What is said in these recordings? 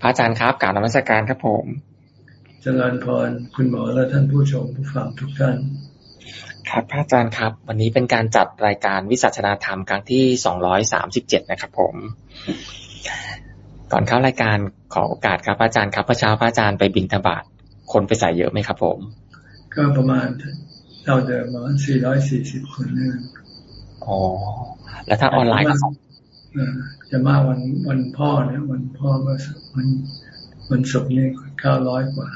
พระอาจารย์ครับกล่าวนมัสการครับผมเจริญพรคุณหมอและท่านผู้ชมผู้ฟังทุกท่าน ครับพระอาจารย์ครับ วันนี้เป็นการจัดรายการวิสัชนาธรรมครั้งที่สองร้อยสามสิบเจ็ดนะครับ ผม ก่อนเข้ารายการขอโอกาสครับอาจารย์ครับเมื่อเช้าพระอาจารย์ไปบินธบาตคนไปใส่เยอะไหมครับ ผม ก็ประมาณเท่าเดิมประมาณสี่ร้อยสี่สิบคนนี่อ๋อแล้วถ้าออนไลน์ก็ จะมาวันวันพ่อเนี่ย วันพ่อเมื่อวันวันศุกร์นี่เก้าร้อยกว่า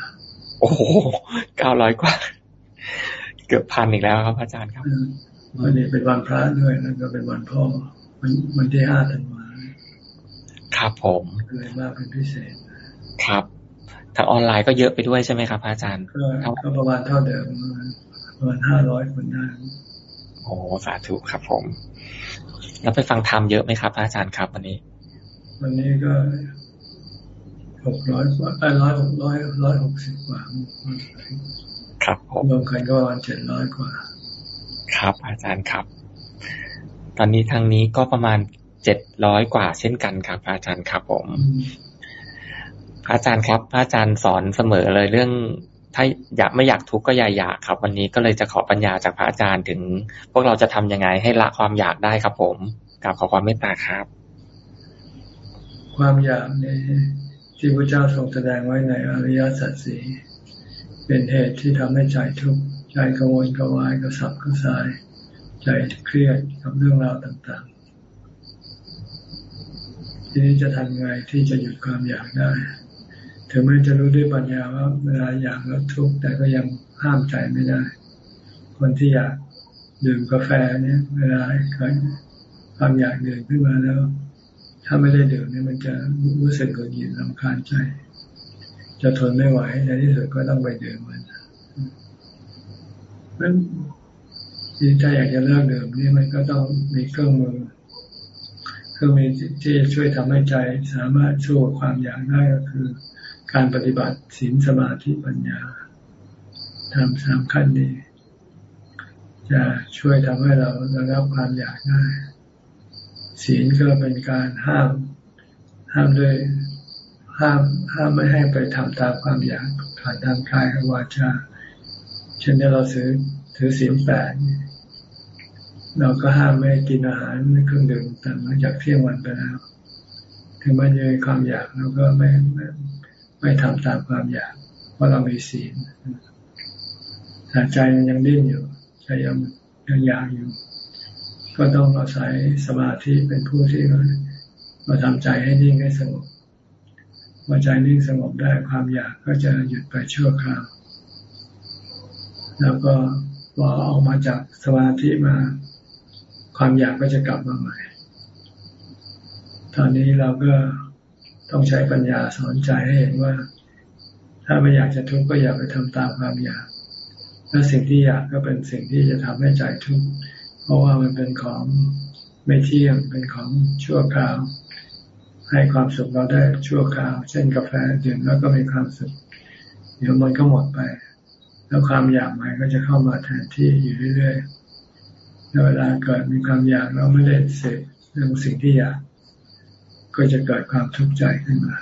โอ้โหเก้าร้อยกว่า เกือบพันอีกแล้วครับ อาจารย์ครับวันนี้เป็นวันพระด้วยแล้วก็เป็นวันพ่อวันวันที่ห้าธันวาครับผมเลยมากเป็นพิเศษ ครับทางออนไลน์ก็เยอะไปด้วยใช่ไหมครับ อาจารย์ก็ประมาณเท่าเดิมประมาณห้าร้อยคนได้โอ้สาธุครับผม แล้วไปฟังธรรมเยอะไหมครับอาจารย์ครับ วันนี้ วันนี้ก็หกร้อยกว่าร้อยหกร้อยร้อยหกสิบกว่าครับผมรวมกันก็ประมาณเจ็ดร้อยกว่า ครับ อาจารย์ครับ ตอนนี้ทางนี้ก็ประมาณเจ็ดร้อยกว่าเช่นกันครับ อาจารย์ครับผมอาจารย์ครับอาจารย์สอนเสมอเลยเรื่อง ถ้าอยากไม่อยากทุกข์ก็อย่าอยากครับ วันนี้ก็เลยจะขอปัญญาจากพระอาจารย์ถึง พวกเราจะทํำยังไงให้ละความอยากได้ครับ ผมกราบขอความเมตตาครับ ความอยากในที่พระเจ้าทรงแสดงไว้ในอริยสัจสี่เป็นเหตุที่ทำให้ใจทุกข์ใจกังวลกวายกระสับกระส่าย ใจเครียดกับเรื่องราวต่างๆ ทีนี้จะทำยังไงที่จะหยุดความอยากได้ ถึงแม้จะรู้ด้วยปัญญาว่าเวลาอยากแล้วทุกข์แต่ก็ยังห้ามใจไม่ได้ คนที่อยากดื่มกาแฟเนี่ย เวลาเกิดความอยากดื่มขึ้นมาแล้ว ถ้าไม่ได้ดื่มเนี่ยมันจะรู้สึกหงุดหงิดลำคาญใจ จะทนไม่ไหวในที่สุดก็ต้องไปดื่มมันนั้นถ้าอยากจะเลิกดื่มนี่มันก็ต้องมีเครื่องมือเครื่องมือที่ช่วยทำให้ใจสามารถสู้ความอยากได้ก็คือ การปฏิบัติศีลสมาธิปัญญาทำสามขั้นนี้ จะช่วยทำให้เราระงับความอยากได้ศีลก็เป็นการห้าม ห้ามด้วยห้ามห้ามไม่ให้ไปทำตามความอยากผ่านทางกายกับวาจาเช่นที่เราถือถือศีลแปดเราก็ห้ามไม่กินอาหารเครื่องดื่มต่างหลังจากเที่ยงวันไปแล้วถึงแม้จะมีความอยากเราก็ไม่ ไม่ทำตามความอยาก เพราะเรามีศีลแต่ใจมันยังดิ้นอยู่ใจยังยังอยากอยู่ ก็ต้องอาศัยสมาธิเป็นผู้ที่มาทำใจให้นิ่งให้สงบพอใจนิ่งสงบได้ความอยากก็จะหยุดไปชั่วคราว แล้วก็พอออกมาจากสมาธิมา ความอยากก็จะกลับมาใหม่ ตอนนี้เราก็ ต้องใช้ปัญญาสอนใจให้เห็นว่า ถ้าไม่อยากจะทุกข์ก็อย่าไปทำตามความอยาก และสิ่งที่อยากก็เป็นสิ่งที่จะทำให้ใจทุกข์เพราะว่ามันเป็นของไม่เที่ยงเป็นของชั่วคราว ให้ความสุขเราได้ชั่วคราว เช่นกาแฟดื่มแล้วก็มีความสุขเดี๋ยวมันก็หมดไป แล้วความอยากใหม่ก็จะเข้ามาแทนที่อยู่เรื่อยๆแล้วเวลาเกิดมีความอยากเราไม่ได้เสพเรื่องสิ่งที่อยาก ก็จะเกิดความทุกข์ใจขึ้นมา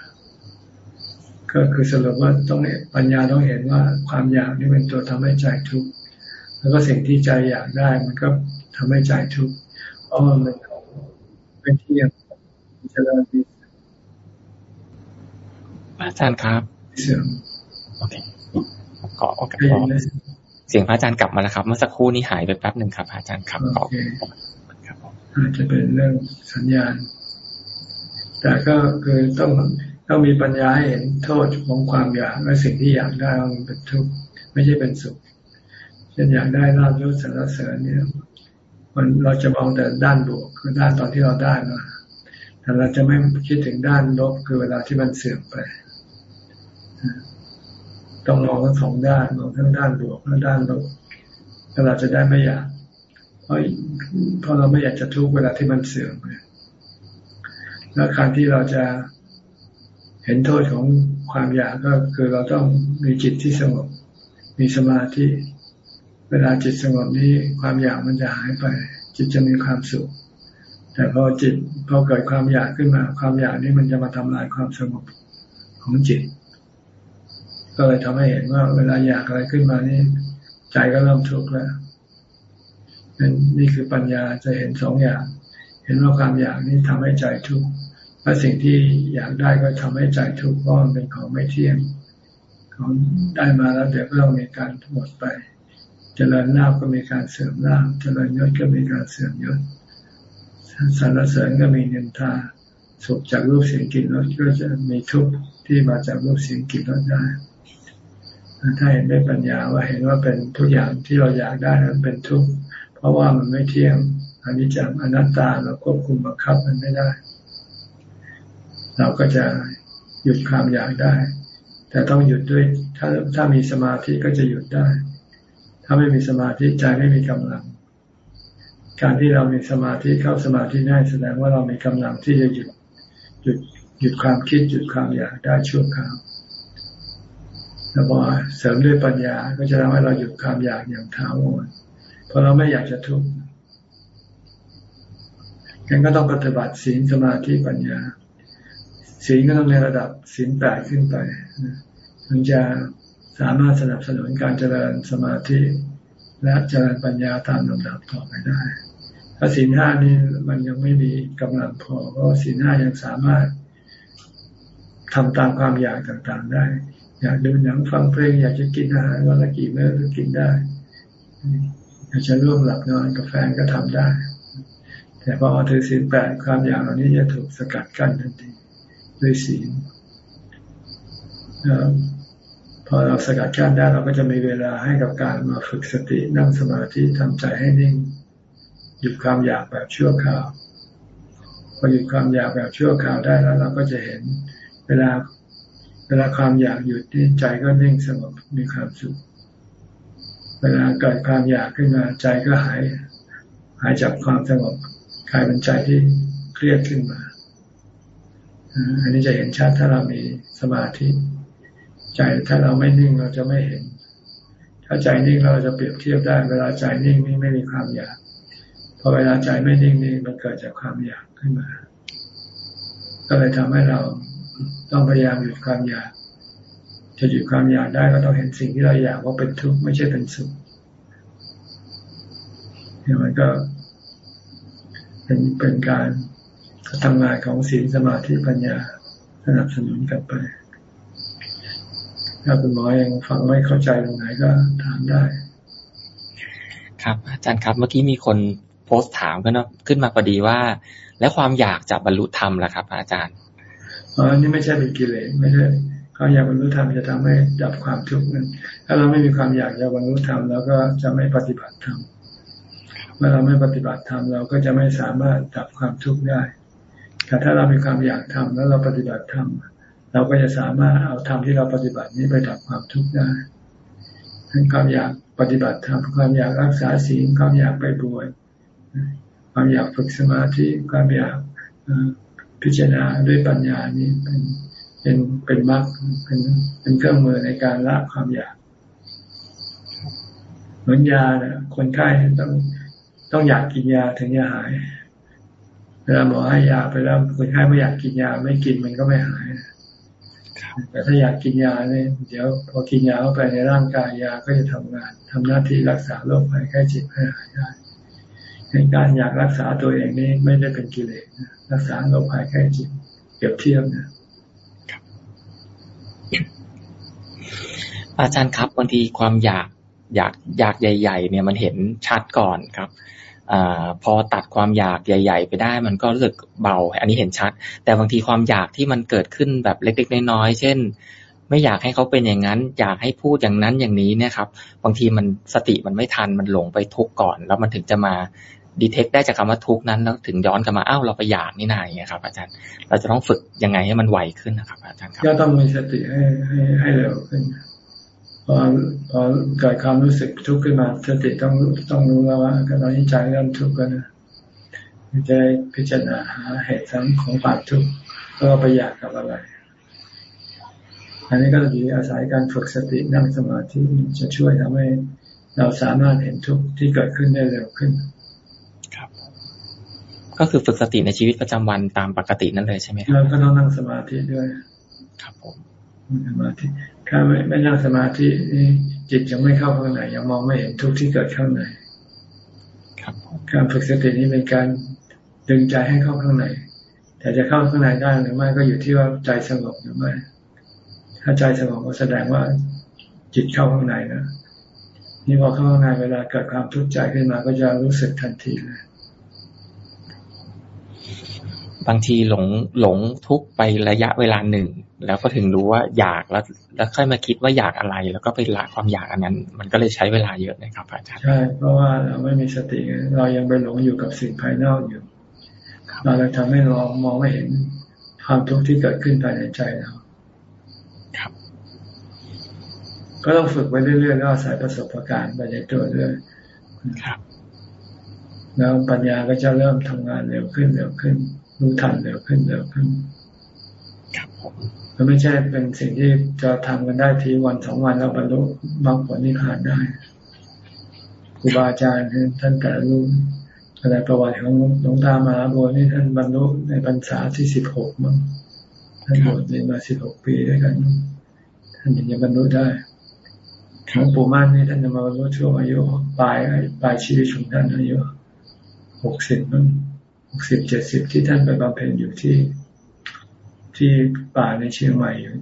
ก็คือสรุปว่าต้องปัญญาต้องเห็นว่าความอยากนี่เป็นตัวทำให้ใจทุกข์แล้วก็สิ่งที่ใจอยากได้มันก็ทำให้ใจทุกข์เพราะมันเป็นที่ยังจะเริ่มมีอาจารย์ครับเสื่อมโอเคขอโอกาสเสียงพระอาจารย์กลับมาแล้วครับ เมื่อสักครู่นี้หายไปแป๊บหนึ่งครับอาจารย์ครับขอบครับอาจจะเป็นเรื่องสัญญาณ แต่ก็คือต้องต้องมีปัญญาให้เห็นโทษของความอยากและสิ่งที่อยากได้มันเป็นทุกข์ไม่ใช่เป็นสุขเช่นอยากได้ลาบยศสรรเสริญเนี่ย มันเราจะมองแต่ด้านบวกคือด้านตอนที่เราได้มาแต่เราจะไม่คิดถึงด้านลบคือเวลาที่มันเสื่อมไปต้องมองทั้งสองด้านมองทั้งด้านบวกและด้านลบแล้วเราจะได้ไม่อยากเพราะเพราะเราไม่อยากจะทุกข์เวลาที่มันเสื่อมไป และการที่เราจะเห็นโทษของความอยากก็คือเราต้องมีจิตที่สงบ มีสมาธิ เวลาจิตสงบนี้ความอยากมันจะหายไป จิตจะมีความสุข แต่พอจิตพอเกิดความอยากขึ้นมา ความอยากนี้มันจะมาทำลายความสงบของจิต ก็เลยทำให้เห็นว่า เวลาอยากอะไรขึ้นมานี่ใจก็เริ่มทุกข์แล้วนี่คือปัญญาจะเห็นสองอย่าง เห็นว่าความอยากนี่ทำให้ใจทุกข์ และสิ่งที่อยากได้ก็ทำให้ใจทุกข์เพราะมันเป็นของไม่เที่ยง ของได้มาแล้วเดี๋ยวก็ต้องมีการหมดไป เจริญลาภก็มีการเสื่อมลาภเจริญยศก็มีการเสื่อมยศสรรเสริญก็มีเงินทาสุขจากรูปเสียงกลิ่นรสก็จะมีทุกข์ที่มาจากรูปเสียงกลิ่นรสได้ถ้าเห็นได้ปัญญาว่าเห็นว่าเป็นทุกอย่างที่เราอยากได้นั้นเป็นทุกข์เพราะว่ามันไม่เที่ยงอันนี้จังอนัตตาเราควบคุมบังคับมันไม่ได้ เราก็จะหยุดความอยากได้ แต่ต้องหยุดด้วยถ้าถ้ามีสมาธิก็จะหยุดได้ ถ้าไม่มีสมาธิใจไม่มีกำลัง การที่เรามีสมาธิเข้าสมาธิได้แสดงว่าเรามีกำลังที่จะหยุดหยุดหยุดความคิดหยุดความอยากได้ชั่วคราวแล้วพอเสริมด้วยปัญญาก็จะทำให้เราหยุดความอยากอย่างถาวรเพราะเราไม่อยากจะทุกข์งั้นก็ต้องปฏิบัติศีลสมาธิปัญญา ศีลก็ต้องในระดับศีลแปดขึ้นไปมันจะสามารถสนับสนุนการเจริญสมาธิ และเจริญปัญญาตามลำดับต่อไปได้ถ้าศีลห้านี่มันยังไม่มีกำลังพอเพราะศีลห้ายังสามารถทำตามความอยากต่างๆได้ อยากดูหนังฟังเพลงอยากจะกินอาหารวันละกี่มื้อก็กินได้ อยากจะร่วมหลับนอนกับแฟนก็ทำได้ แต่พอถือศีลแปดความอยากเหล่านี้จะถูกสกัดกั้นทันที ด้วยศีลพอเราสกัดกั้นได้เราก็จะมีเวลาให้กับการมาฝึกสตินั่งสมาธิทำใจให้นิ่ง หยุดความอยากแบบชั่วคราวพอหยุดความอยากแบบชั่วคราวได้แล้วเราก็จะเห็นเวลาเวลาความอยากหยุดที่ใจก็นิ่งสงบมีความสุข เวลาเกิดความอยากขึ้นมาใจก็หาย หายจากความสงบกลายเป็นใจที่เครียดขึ้นมา อันนี้จะเห็นชัดถ้าเรามีสมาธิ ใจถ้าเราไม่นิ่งเราจะไม่เห็น ถ้าใจนิ่งเราจะเปรียบเทียบได้ เวลาใจนิ่งนี่ไม่มีความอยากพอเวลาใจไม่นิ่งนี่มันเกิดจากความอยากขึ้นมา ก็เลยทำให้เราต้องพยายามหยุดความอยากจะหยุดความอยากได้ก็ต้องเห็นสิ่งที่เราอยากว่าเป็นทุกข์ไม่ใช่เป็นสุขเนี่ยมันก็เป็นเป็นการ ทำงานของศีลสมาธิปัญญาสนับสนุนกันไป ถ้าคุณหมอยังฟังไม่เข้าใจตรงไหนก็ถามได้ ครับอาจารย์ครับเมื่อกี้มีคนโพสต์ถามขึ้นขึ้นมาพอดีว่า แล้วความอยากจะบรรลุธรรมล่ะครับ อาจารย์อ๋อนี่ไม่ใช่เป็นกิเลสไม่ใช่ความอยากบรรลุธรรมจะทำให้ดับความทุกข์นั้นถ้าเราไม่มีความอยากจะบรรลุธรรมเราก็จะไม่ปฏิบัติธรรมเมื่อเราไม่ปฏิบัติธรรมเราก็จะไม่สามารถดับความทุกข์ได้ แต่ถ้าเรามีความอยากทำแล้วเราปฏิบัติธรรมเราก็จะสามารถเอาธรรมที่เราปฏิบัตินี้ไปดับความทุกข์ได้ทั้งความอยากปฏิบัติธรรมความอยากรักษาศีลความอยากไปบวชความอยากฝึกสมาธิความอยากพิจารณาด้วยปัญญานี้เป็นเป็นเป็นมรรคเป็นเป็นเครื่องมือในการละความอยากเหมือนยาเนี่ยคนไข้ต้องต้องอยากกินยาถึงจะหาย เวลาหมอให้ยาไปแล้วคนไข้ไม่อยากกินยาไม่กินมันก็ไม่หายแต่ถ้าอยากกินยาเนี่ยเดี๋ยวพอกินยาเข้าไปในร่างกายยาก็จะทำงานทำหน้าที่รักษาโรคภัยไข้เจ็บให้หายได้ในการอยากรักษาตัวเองนี่ไม่ได้เป็นกิเลสรักษาโรคภัยไข้เจ็บเปรียบเทียบนะอาจารย์ครับบางทีความอยากอยากอยากใหญ่ ๆ เนี่ยมันเห็นชัดก่อนครับ อพอตัดความอยากใหญ่ ๆ ไปได้ มันก็รู้สึกเบา อันนี้เห็นชัด แต่บางทีความอยากที่มันเกิดขึ้นแบบเล็กๆน้อยๆเช่น ไม่อยากให้เขาเป็นอย่างนั้น อยากให้พูดอย่างนั้นอย่างนี้นี่ยครับ บางทีมันสติมันไม่ทันมันหลงไปทุกก่อน แล้วมันถึงจะมาดีเทคได้จากคำว่าทุกนั้นแล้วถึงย้อนกลับมาอ้าวเราไปอยากนี่นายงครับ อาจารย์ เราจะต้องฝึกยังไงให้มันไวขึ้นนะครับ อาจารย์ครับก็ต้องมีสติให้ให้ให้เร็วขึ้น พอพอเกิดความรู้สึกทุกข์ขึ้นมาสติต้องต้องรู้แล้วว่าตอนนี้ใจเริ่มทุกข์แล้วนะจะได้พิจารณาหาเหตุทั้งของความทุกข์ก็ไปอยากกับอะไร อันนี้ก็จะดีอาศัยการฝึกสตินั่งสมาธิจะช่วยทำให้เราสามารถเห็นทุกข์ที่เกิดขึ้นได้เร็วขึ้น ครับ ก็คือฝึกสติในชีวิตประจำวันตามปกตินั่นเลยใช่ไหมครับเราก็ต้องนั่งสมาธิด้วย ครับผมสมาธิ ถ้าไม่ไม่นั่งสมาธิจิตยังไม่เข้าข้างในยังมองไม่เห็นทุกที่เกิดข้างในครับการฝึกสตินี้เป็นการดึงใจให้เข้าข้างในแต่จะเข้าข้างในได้หรือไม่ก็อยู่ที่ว่าใจสงบหรือไม่ ถ้าใจสงบก็แสดงว่าจิตเข้าข้างในนะนี่พอเข้าข้างในเวลาเกิดความทุกข์ใจขึ้นมาก็จะรู้สึกทันทีเลย บางทีหลงหลงทุกไประยะเวลาหนึ่ง แล้วก็ถึงรู้ว่าอยากแล้ว แล้วค่อยมาคิดว่าอยากอะไร แล้วก็ไปละความอยากอันนั้น มันก็เลยใช้เวลาเยอะนะครับอาจารย์ใช่เพราะว่าเราไม่มีสติ เรายังไปหลงอยู่กับสิ่งภายนอกอยู่ เราเลยทำให้เรามองไม่เห็นความทุกข์ที่เกิดขึ้นภายในใจเราครับ ก็ต้องฝึกไปเรื่อยๆแล้วอาศัยประสบการณ์ไปในตัวเรื่อยครับ แล้วปัญญาก็จะเริ่มทำงานเร็วขึ้นเร็วขึ้น รู้ทันเร็วขึ้นเร็วขึ้นครับผมมันไม่ใช่เป็นสิ่งที่จะทำกันได้ทีวันสองวันแล้วบรรลุบางผลนิพพานได้ครูบาอาจารย์ท่านแต่รู้ในประวัติของหลวงตามาบัวนี่ท่านบรรลุในพรรษาที่สิบหกมั้งท่านบวชเรียนมาสิบหกปีด้วยกัน ท่านยังบรรลุได้หลวงปู่มั่นนี่ท่านจะมาบรรลุช่วงอายุปลายปลายชีวิตของท่านอายุหกสิบมั้งก สิบเจ็ดสิบที่ท่านไปบำเพ็ญอยู่ที่ที่ป่าในเชียงใหม่อยู่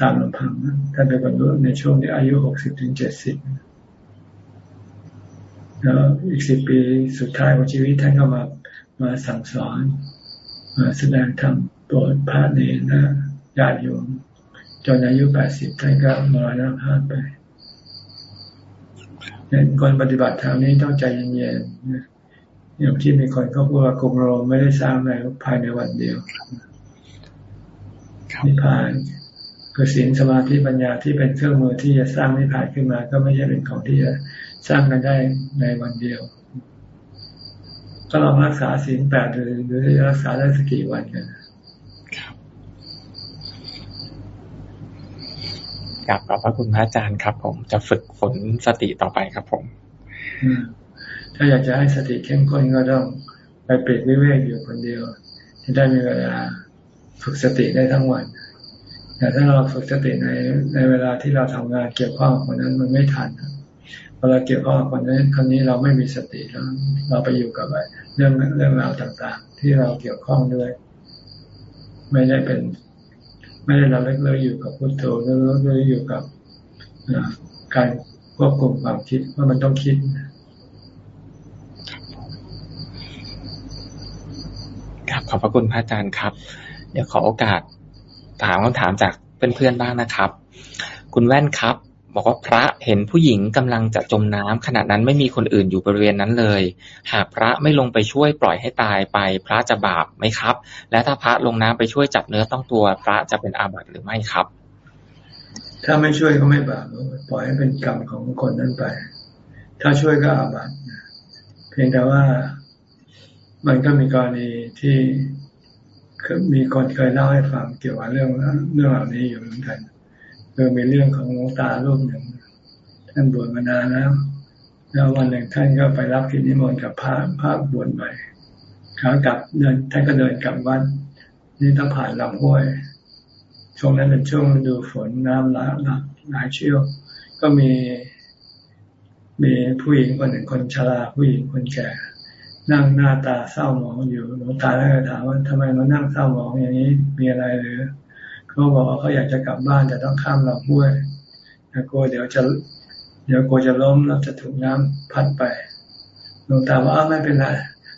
ตามลำพังท่านไปบรรลุในช่วงที่อายุหกสิบถึงเจ็ดสิบแล้วอีกสิบปีสุดท้ายของชีวิตท่านก็มามาสั่งสอน มาแสดงธรรมโปรดพระเนรนะญาติโยมจนอายุแปดสิบท่านก็มรณภาพไปเนี่ยคนปฏิบัติธรรมนี้ต้องใจเย็นๆ อย่างที่มีคนเขาพูดว่ากรุงโรมไม่ได้สร้างในภายในวันเดียวนิพพานคือศีลสมาธิปัญญาที่เป็นเครื่องมือที่จะสร้างนิพพานขึ้นมา ก็ไม่ใช่เป็นของที่จะสร้างกันได้ในวันเดียวก็ลองรักษาศีลแปดหรือหรือรักษาได้สักกี่วันกันกลับขอบพระคุณพระอาจารย์ครับ ผมจะฝึกฝนสติต่อไปครับผม ถ้าอยากจะให้สติเข้มข้นก็ต้องไปเปรียบวิเวกอยู่คนเดียว ที่ได้มีเวลาฝึกสติได้ทั้งวัน แต่ถ้าเราฝึกสติในในเวลาที่เราทำงานเกี่ยวข้องกับคนนั้นมันไม่ทันเวลาเกี่ยวข้องกับคนนั้นคนนี้เราไม่มีสติแล้ว เราไปอยู่กับเรื่องเรื่องราวต่างๆ ที่เราเกี่ยวข้องด้วย ไม่ได้เป็น ไม่ได้เราเลิกเลยอยู่กับพุทโธเลิกเลยอยู่กับการควบคุมความคิดว่ามันต้องคิด ครับขอบพระคุณพระอาจารย์ครับ เดี๋ยวขอโอกาสถามคำถามจากเพื่อนๆบ้างนะครับ คุณแว่นครับ บอกว่าพระเห็นผู้หญิงกำลังจะจมน้ำขณะนั้นไม่มีคนอื่นอยู่บริเวณนั้นเลย หากพระไม่ลงไปช่วยปล่อยให้ตายไป พระจะบาปไหมครับ และถ้าพระลงน้ำไปช่วยจับเนื้อต้องตัว พระจะเป็นอาบัติหรือไม่ครับ ถ้าไม่ช่วยก็ไม่บาปปล่อยให้เป็นกรรมของคนนั้นไป ถ้าช่วยก็อาบัติเพียงแต่ว่า มันก็มีกรณีที่มีคนเคยเล่าให้ฟังเกี่ยวกับเรื่องเรื่องเหล่านี้อยู่เหมือนกันคือมีเรื่องของหลวงตารูปหนึ่ง ท่านบวชมานานแล้ว แล้ววันหนึ่งท่านก็ไปรับกิจนิมนต์กับพระพระบวชใหม่ขากลับเดินท่านก็เดินกลับวัดนี่ต้องผ่านลำห้วย ช่วงนั้นเป็นช่วงฤดูฝนน้ำหลากหลายเชี่ยว ก็มีมีผู้หญิงคนหนึ่งคนชราผู้หญิงคนแก่ นั่งหน้าตาเศร้าหมองอยู่หลวงตาแล้วถามว่าทำไมมานั่งเศร้าหมองอย่างนี้มีอะไรหรือเขาบอกว่าเขาอยากจะกลับบ้านแต่ต้องข้ามลำห้วยกลัวเดี๋ยวจะ เดี๋ยวกลัวจะล้มแล้วจะถูกน้ำพัดไปหลวงตาว่าไม่เป็นไร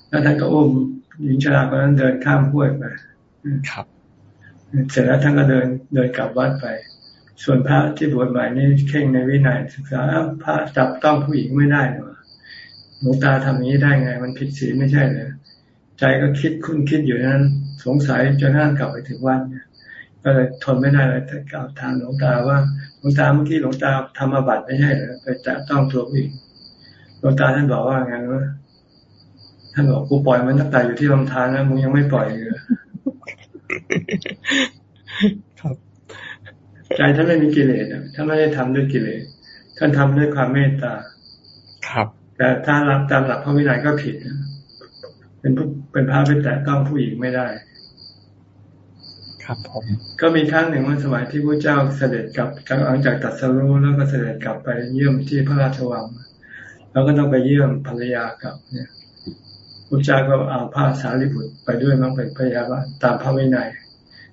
แล้วท่านก็อุ้มหญิงชราคนนั้นเดินข้ามห้วยไปครับเสร็จแล้วท่านก็เดินเดินกลับวัดไป ส่วนพระที่บวชใหม่นี่เข่งในวินัยศึกษาพระจับต้องผู้หญิงไม่ได้หรอ หลวงตาทำอย่างนี้ได้ไง มันผิดศีลไม่ใช่เลยใจก็คิดคุ้นคิดอยู่นั้น สงสัยจนนั่งกลับไปถึงวัดเนี่ยก็เลยทนไม่ได้เลยกล่าวทางหลวงตาว่าหลวงตาเมื่อกี้หลวงตาทำอาบัติไม่ใช่เหรอไปแตะต้องตัวผู้หญิงหลวงตาท่านบอกว่าไงว่าท่านบอกกูปล่อยมันตั้งแต่อยู่ที่ลำธารแล้วมึงยังไม่ปล่อยเลยครับใจท่านไม่มีกิเลสท่านไม่ได้ทำด้วยกิเลสท่านทำด้วยความเมตตา ครับ แต่ถ้ารับตามหลักพระวินัยก็ผิด เป็นเป็นพระไปแตะต้องผู้หญิงไม่ได้ ครับผมก็มีครั้งหนึ่งวันสมัยที่พระเจ้าเสด็จกลับหลังจากตัดสรู้แล้วก็เสด็จกลับไปเยี่ยมที่พระราชวังแล้วก็ต้องไปเยี่ยมภรรยากับเนี่ยพระเจ้าก็เอาผ้าสารีบุตรไปด้วยมั้งเป็นพยาบาตามพระวินัย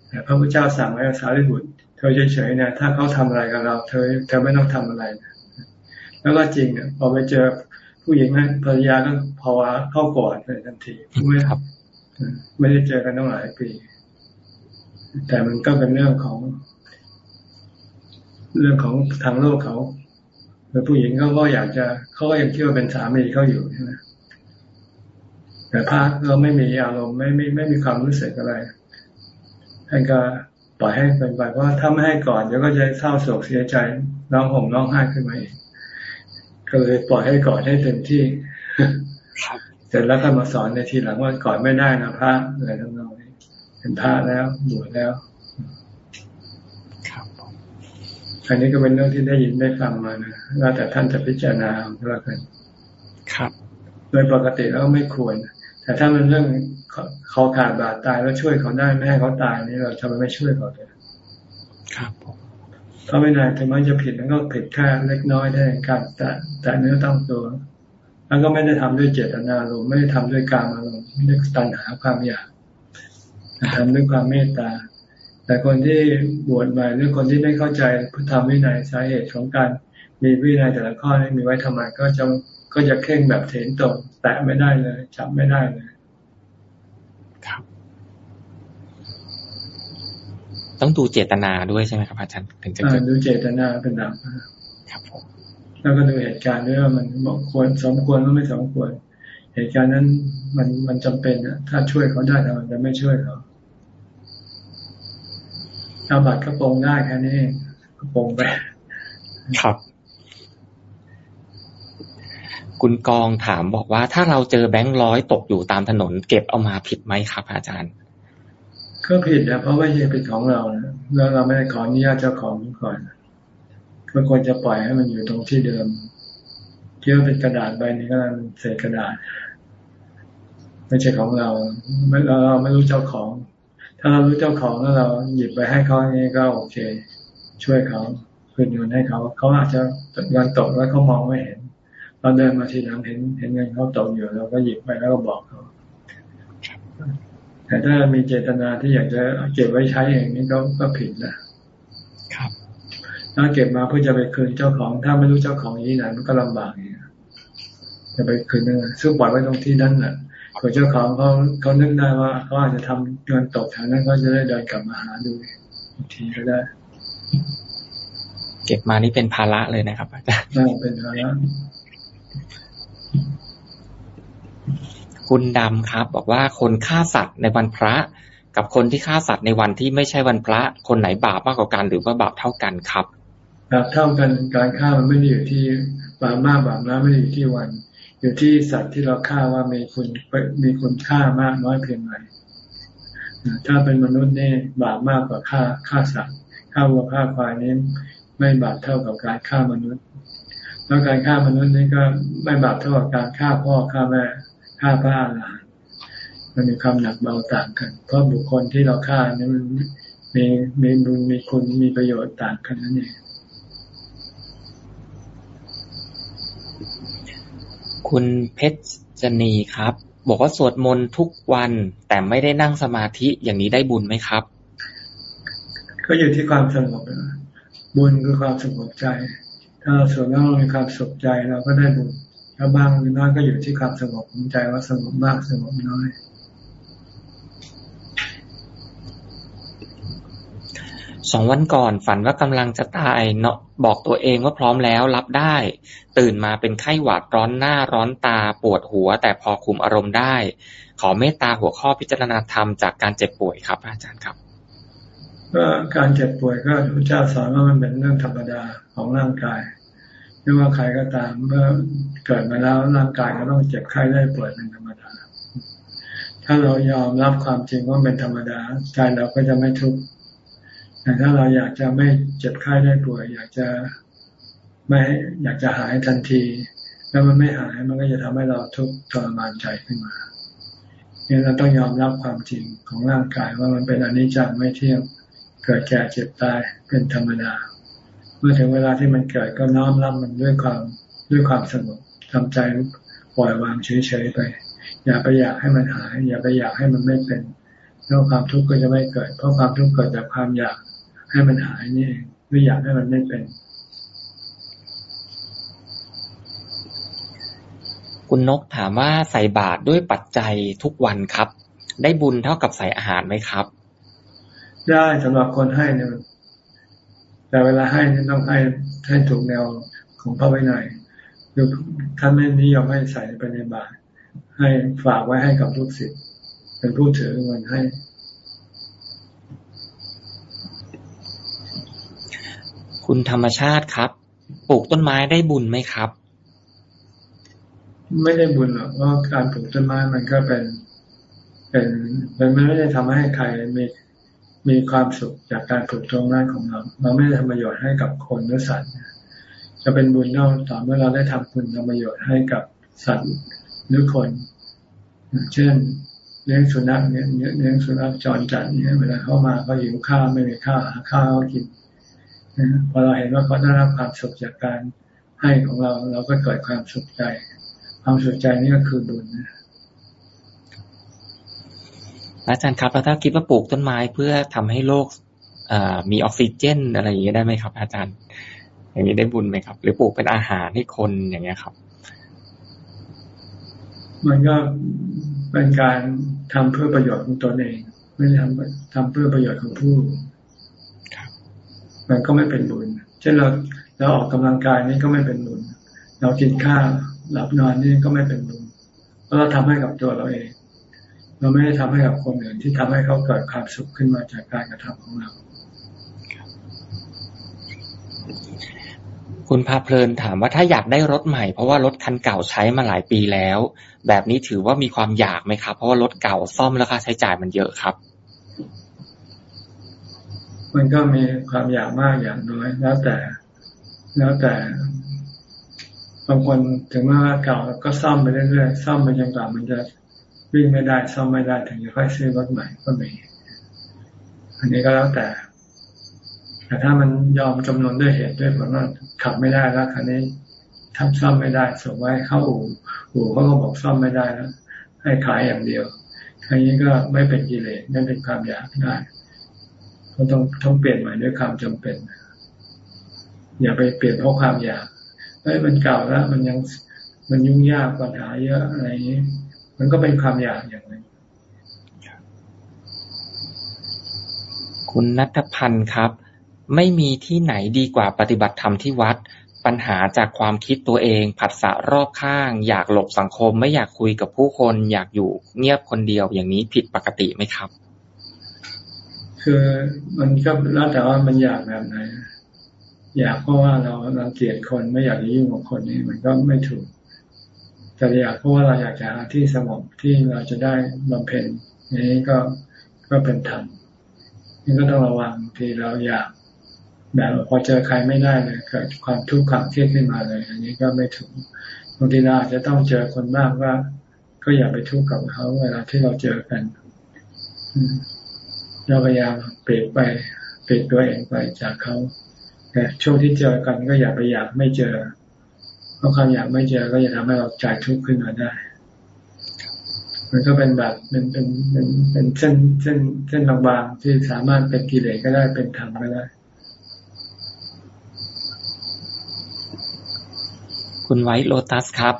แต่พระพุทธเจ้าสั่งไว้สารีบุตร เธอเฉยๆเนี่ยถ้าเขาทำอะไรกับเรา เธอเธอไม่ต้องทำอะไรนะแล้วก็จริงเนี่ยพอไปเจอ ผู้หญิงนั้นภรรยาก็ภาวะเข้ากอดเลยทันทีไม่ครับไม่ได้เจอกันตั้งหลายปี แต่มันก็เป็นเรื่องของ เรื่องของทางโลกเขาคือผู้หญิงเขาก็อยากจะเขาก็ยังคิดว่าเป็นสามีเขาอยู่ใช่ไหมแต่พระเราไม่มีอารมณ์ไม่ไม่ไม่มีความรู้สึกอะไรท่านก็ปล่อยให้เป็นไปเพราะถ้าไม่ให้ก่อนเดี๋ยวก็จะเศร้าโศกเสียใจร้องห่มร้องไห้ขึ้นมาเอง ก็เลยปล่อยให้ก่อนให้เต็มที่เสร็จแล้วก็มาสอนในทีหลังว่าก่อนไม่ได้นะพระอะไรทั้งนั้นเป็นพระแล้วบวชแล้วครับอันนี้ก็เป็นเรื่องที่ได้ยินได้ฟังมานะแล้วแต่ท่านจะพิจารณาก็แล้วกันครับ โดยปกติแล้วไม่ควร แต่ถ้ามันเรื่องเขาขาดบาดตายแล้วช่วยเขาได้ไม่ให้เขาตายนี่เราทำไมไม่ช่วยเขาเลยครับผมเพ ราะไม่นานถึงแม้จะผิดมันก็ผิดแค่เล็กน้อยได้การแต่แต่เนื้อต้องตัว แล้วก็ไม่ได้ทำด้วยเจตนาลมไม่ได้ทำด้วยการอารมณ์ไม่ได้ตัณหาความอยากทำด้วยความเมตตา แต่คนที่บวชใหม่หรือคนที่ไม่เข้าใจพุทธธรรมวินัยสาเหตุของการมีวินัยแต่ละข้อนี้มีไว้ทำไมก็จะก็จะเข่งแบบเถนตกแตะไม่ได้เลยจับไม่ได้เลยครับ ต้องดูเจตนาด้วยใช่ไหมครับอาจารย์ถึงจะดูเจตนาเป็นหลักครับผมแล้วก็ดูเหตุการณ์ด้วยว่ามันควรสมควรหรือไม่สมควร เหตุการณ์นั้นมันมันจำเป็นอะถ้าช่วยเขาได้แต่มันจะไม่ช่วยเขาเอาบัตรกระโปรงได้แค่นี้กระโปรงไปครับ คุณกองถามบอกว่าถ้าเราเจอแบงค์ร้อยตกอยู่ตามถนน เก็บเอามาผิดไหมครับ อาจารย์ ก็ผิดนะเพราะไม่ใช่เป็นของเรานะแล้วเราไม่ได้ขออนุญาตเจ้าของก่อนก็ควรจะปล่อยให้มันอยู่ตรงที่เดิมเกี่ยวเป็นกระดาษใบนี้ก็เศษกระดาษ ไม่ใช่ของเราไม่เราเราไม่รู้เจ้าของ ถ้าเรารู้เจ้าของแล้วเราหยิบไปให้เขาอย่างนี้ก็โอเค ช่วยเขาคืนเงินให้เขาเขาอาจจะเงินตกแล้วเขามองไม่เห็นเราเดินมาทีหลังเห็นเห็นเงินเขาตกอยู่เราก็หยิบไปแล้วก็บอกเขา แต่ถ้ามีเจตนาที่อยากจะเก็บไว้ใช้เองนี่ก็ก็ผิดนะครับถ้าเก็บมาเพื่อจะไปคืนเจ้าของ ถ้าไม่รู้เจ้าของที่ไหนมันก็ลำบากอย่างจะไปคืนนึงซึ่งปล่อยไว้ตรงที่นั่นแหละเผื่อเจ้าของเขาเขานึกได้ว่าเขาอาจจะทำเงินตกแถวนั้นก็จะได้เดินกลับมาหาดูอีกทีก็ได้ เก็บมานี่เป็นภาระเลยนะครับอาจารย์เป็นภาระ คุณดำครับ บอกว่าคนฆ่าสัตว์ในวันพระ กับคนที่ฆ่าสัตว์ในวันที่ไม่ใช่วันพระ คนไหนบาปมากกว่ากันหรือว่าบาปเท่ากันครับบาปเท่ากันการฆ่ามันไม่ได้อยู่ที่บาปมากบาปน้อยไม่ได้อยู่ที่วัน อยู่ที่สัตว์ที่เราฆ่าว่ามีคุณมีคุณค่ามากน้อยเพียงไรถ้าเป็นมนุษย์เนี่ยบาปมากกว่าฆ่าฆ่าสัตว์ฆ่าวัวฆ่าควายนี้ไม่บาปเท่ากับการฆ่ามนุษย์ แล้วการฆ่ามนุษย์นี่ก็ไม่บาปเท่ากับการฆ่าพ่อฆ่าแม่ ฆ่าพระอรหันต์มันมีความหนักเบาต่างกัน เพราะบุคคลที่เราฆ่านี่มันมีมีบุญมีคุณมีประโยชน์ต่างกันนั่นเองคุณเพชรจนีครับ บอกว่าสวดมนต์ทุกวันแต่ไม่ได้นั่งสมาธิอย่างนี้ได้บุญไหมครับ ก็อยู่ที่ความสงบบุญคือความสงบใจ ถ้าเราสวดแล้วเรามีความสุขใจเราก็ได้บุญ ถ้าบ้างหรือน้อยก็อยู่ที่ความสงบของใจว่าสงบมากสงบน้อย สองวันก่อนฝันว่ากำลังจะตายเนาะบอกตัวเองว่าพร้อมแล้วรับได้ ตื่นมาเป็นไข้หวัดร้อนหน้าร้อนตาปวดหัว แต่พอคุมอารมณ์ได้ ขอเมตตาหัวข้อพิจารณาธรรมจากการเจ็บป่วยครับ อาจารย์ครับก็การเจ็บป่วยก็พระเจ้าสอนว่ามันเป็นเรื่องธรรมดาของร่างกาย ไม่ว่าใครก็ตามเมื่อเกิดมาแล้วร่างกายก็ต้องเจ็บไข้ได้ป่วยเป็นธรรมดา ถ้าเรายอมรับความจริงว่าเป็นธรรมดาใจเราก็จะไม่ทุกข์แต่ถ้าเราอยากจะไม่เจ็บไข้ได้ป่วย อยากจะไม่อยากจะหายทันที แล้วมันไม่หายมันก็จะทำให้เราทุกข์ทรมานใจขึ้นมานี่เราต้องยอมรับความจริงของร่างกายว่ามันเป็นอนิจจังไม่เที่ยงเกิดแก่เจ็บตายเป็นธรรมดา เมื่อถึงเวลาที่มันเกิดก็น้อมรับมันด้วยความด้วยความสงบทำใจปล่อยวางเฉยๆไป อย่าไปอยากให้มันหาย อย่าไปอยากให้มันไม่เป็นแล้วความทุกข์ก็จะไม่เกิด เพราะความทุกข์เกิดจากความอยากให้มันหายนี่เองไม่อยากให้มันไม่เป็น คุณนกถามว่าใส่บาตรด้วยปัจจัยทุกวันครับ ได้บุญเท่ากับใส่อาหารไหมครับ ได้สำหรับคนให้เนี่ย แต่เวลาให้นี่ต้องให้ให้ถูกแนวของพระวินัยคือท่านไม่นิยมให้ใส่ไปในบาตรให้ฝากไว้ให้กับลูกศิษย์เป็นผู้ถือเงินให้ คุณธรรมชาติครับ ปลูกต้นไม้ได้บุญไหมครับ ไม่ได้บุญหรอกเพราะการปลูกต้นไม้มันก็เป็น เป็นมันไม่ได้ทำให้ใครมี มีความสุขจากการปลูกต้นไม้ของเรา เราไม่ได้ทำประโยชน์ให้กับคนหรือสัตว์จะเป็นบุญนอกต่อเมื่อเราได้ทำคุณทำประโยชน์ให้กับสัตว์หรือคน เช่นเลี้ยงสุนัขเนี่ยเลี้ยงสุนัขจรจัดเนี่ยเวลาเข้ามาเขาหิวข้าวไม่มีข้าวหาข้าวกินพอเราเห็นว่าเขาได้รับความสุขจากการให้ของเรา เราก็เกิดความสุขใจ ความสุขใจนี่ก็คือบุญนะ อาจารย์ครับ แล้วถ้าคิดว่าปลูกต้นไม้เพื่อทำให้โลกมีออกซิเจนอะไรอย่างนี้ได้ไหมครับ อาจารย์ อย่างนี้ได้บุญไหมครับ หรือปลูกเป็นอาหารให้คนอย่างเงี้ยครับ มันก็เป็นการทำเพื่อประโยชน์ของตนเอง ไม่ได้ทำทำเพื่อประโยชน์ของผู้มันก็ไม่เป็นบุญ เช่นเราเราออกกำลังกายนี่ก็ไม่เป็นบุญ เรากินข้าวหลับนอนนี่ก็ไม่เป็นบุญเพราะเราทำให้กับตัวเราเอง เราไม่ได้ทำให้กับคนอื่นที่ทำให้เขาเกิดความสุขขึ้นมาจากการกระทำของเราคุณพาเพลินถามว่าถ้าอยากได้รถใหม่ เพราะว่ารถคันเก่าใช้มาหลายปีแล้ว แบบนี้ถือว่ามีความอยากไหมครับ เพราะว่ารถเก่าซ่อมแล้วค่าใช้จ่ายมันเยอะครับ มันก็มีความอยากมากอย่างน้อย แล้วแต่ แล้วแต่บางคนถึงแม้ว่าเก่าก็ซ่อมไปเรื่อยๆซ่อมไปจนกว่ามันจะ วิ่งไม่ได้ซ่อมไม่ได้ถึงจะค่อยซื้อรถใหม่ก็มีอันนี้ก็แล้วแต่ แต่ถ้ามันยอมจำนวนด้วยเหตุด้วยผลว่าขับไม่ได้แล้วคันนี้ทำซ่อมไม่ได้ส่งไว้เข้าอู่อู่เขาก็บอกซ่อมไม่ได้แล้วให้ขายอย่างเดียวอันนี้ก็ไม่เป็นกิเลสไม่เป็นความอยากได้ก็ต้องต้องเปลี่ยนใหม่ด้วยความจำเป็น อย่าไปเปลี่ยนเพราะความอยากเฮ้ยมันเก่าแล้ว มันยังมันยุ่งยากปัญหาเยอะอะไรอย่างนี้ มันก็เป็นความอยากอย่างหนึ่งคุณนัทพันธ์ครับ ไม่มีที่ไหนดีกว่าปฏิบัติธรรมที่วัด ปัญหาจากความคิดตัวเอง ผัสสะรอบข้าง อยากหลบสังคม ไม่อยากคุยกับผู้คน อยากอยู่เงียบคนเดียวอย่างนี้ผิดปกติไหมครับ คือมันก็แล้วแต่ว่ามันอยากแบบไหนอยากเพราะว่าเราเราเกลียดคนไม่อยากยุ่งกับคนนี่มันก็ไม่ถูก แต่อยากเพราะว่าเราอยากจะหาที่สงบที่เราจะได้บำเพ็ญนี้ก็ก็เป็นธรรมนี่ก็ต้องระวังที่เราอยากแบบพอเจอใครไม่ได้เลยเกิดความทุกข์ความเครียดขึ้นมาเลย อันนี้ก็ไม่ถูกบางทีเราอาจจะต้องเจอคนมากว่า ก็อย่าไปทุกข์กับเขาเวลาที่เราเจอกันเราพยายามเปลี่ยนไปเปลี่ยนตัวเองไปจากเขาแต่ช่วงที่เจอกันก็อย่าไปอยากไม่เจอ เพราะความอยากไม่เจอก็จะทำให้เราใจทุกข์ขึ้นมาได้ มันก็เป็นแบบเป็นเป็นเป็นเป็นเส้นเส้นเส้นบางๆที่สามารถเป็นกิเลสก็ได้เป็นธรรมก็ได้ คุณ White Lotus ครับ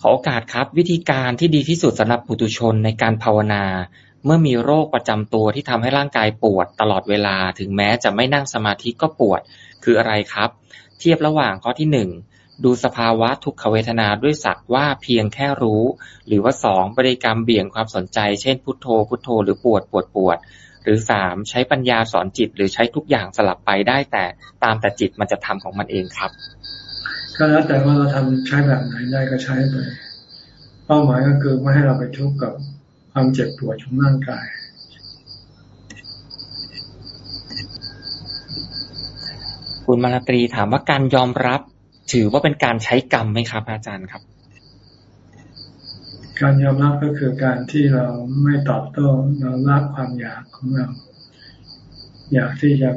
ขอโอกาสครับวิธีการที่ดีที่สุดสำหรับปุถุชนในการภาวนาเมื่อมีโรคประจำตัวที่ทำให้ร่างกายปวดตลอดเวลาถึงแม้จะไม่นั่งสมาธิก็ปวดคืออะไรครับ เทียบระหว่างข้อที่หนึ่ง ดูสภาวะทุกขเวทนาด้วยสักว่าเพียงแค่รู้ หรือว่าสองบริกรรมเบี่ยงความสนใจ เช่นพุทโธ พุทโธ หรือปวดปวดปวด หรือสามใช้ปัญญาสอนจิต หรือใช้ทุกอย่างสลับไปได้แต่ตามแต่จิตมันจะทำของมันเองครับ ก็แล้วแต่ว่าเราทำใช้แบบไหนได้ก็ใช้ไป เป้าหมายก็คือไม่ให้เราไปทุกข์กับความเจ็บปวดของร่างกายคุณมาลตรีถามว่าการยอมรับ ถือว่าเป็นการใช้กรรมไหมครับ อาจารย์ครับ การยอมรับก็คือการที่เราไม่ตอบโต้เราละความอยากของเรา อยากที่จะ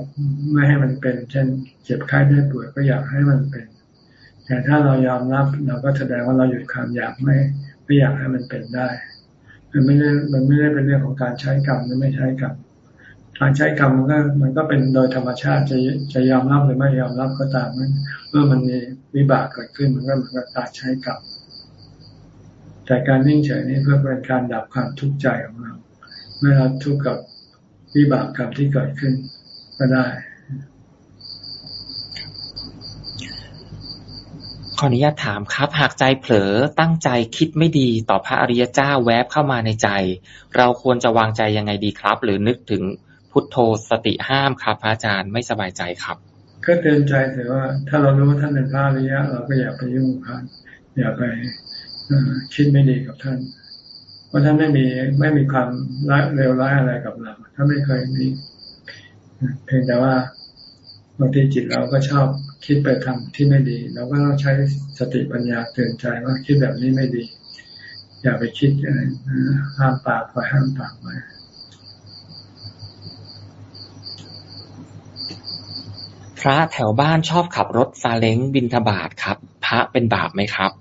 ไม่ให้มันเป็น เช่น เจ็บไข้ได้ป่วยก็อยากให้มันเป็น แต่ถ้าเรายอมรับเราก็แสดงว่าเราหยุดความอยากไม่ไม่อยากให้มันเป็นได้มันไม่ได้มันไม่ได้เป็นเรื่องของการใช้กรรมหรือไม่ใช้กรรมการใช้กรรมมันก็มันก็เป็นโดยธรรมชาติจะจะยอมรับหรือไม่ยอมรับก็ตามเมื่อมันมี วิบากเกิดขึ้นมันก็มันก็การใช้กรรมแต่การนิ่งเฉยนี้เพื่อเป็นการดับความทุกข์ใจของเราเมื่อเราทุกข์กับวิบากกรรมที่เกิดขึ้นก็ได้ ขออนุญาตถามครับ หากใจเผลอตั้งใจคิดไม่ดีต่อพระอริยเจ้าแวบเข้ามาในใจ เราควรจะวางใจยังไงดีครับ หรือนึกถึงพุทโธสติห้ามครับ พระอาจารย์ไม่สบายใจครับ ก็เตือนใจแต่ว่า ถ้าเรารู้ว่าท่านเป็นพระอริยะ เราก็อย่าไปยุ่งท่านอย่าไปคิดไม่ดีกับท่าน เพราะท่านไม่มีไม่มีความร้ายเลวร้ายอะไรกับเราท่านไม่เคยมีเพียงแต่ว่าบางทีจิตเราก็ชอบคิดไปทำที่ไม่ดีเราก็ต้องใช้สติปัญญาเตือนใจว่าคิดแบบนี้ไม่ดี อย่าไปคิดห้ามปากไว้ห้ามปากไว้ พระแถวบ้านชอบขับรถซาเล้งบินทบาทครับ พระเป็นบาปไหมครับ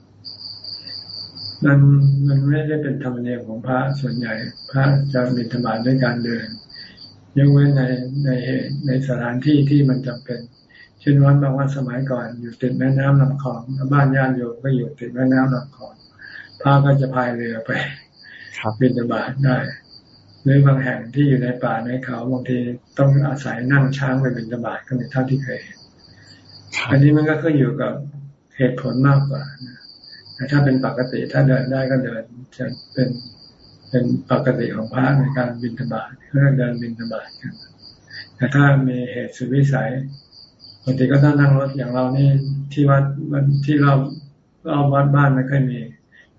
มันมันไม่ได้เป็นธรรมเนียมของพระส่วนใหญ่ พระจะบิณฑบาตด้วยการเดินยกเว้นในในในสถานที่ที่มันจำเป็น เช่นวัดบางวัดสมัยก่อน อยู่ติดแม่น้ำลำคลองบ้านญาติโยมก็อยู่ติดแม่น้ำลำคลองพระก็จะพายเรือไปบิณฑบาตได้ หรือบางแห่งที่อยู่ในป่าในเขาบางทีต้องอาศัยนั่งช้างไปบิณฑบาตก็มีเท่าที่เคยอันนี้มันก็ขึ้นอยู่กับเหตุผลมากกว่านะแต่ถ้าเป็นปกติถ้าเดินได้ก็เดินจะเป็นเป็นปกติของพระในการบินธบาตเพื่อเดินบินธบาตกันแต่ถ้ามีเหตุสุวิสัยบางทีก็ต้องนั่งรถอย่างเรานี่ที่วัดที่เราเราวัดบ้านไม่ค่อยมี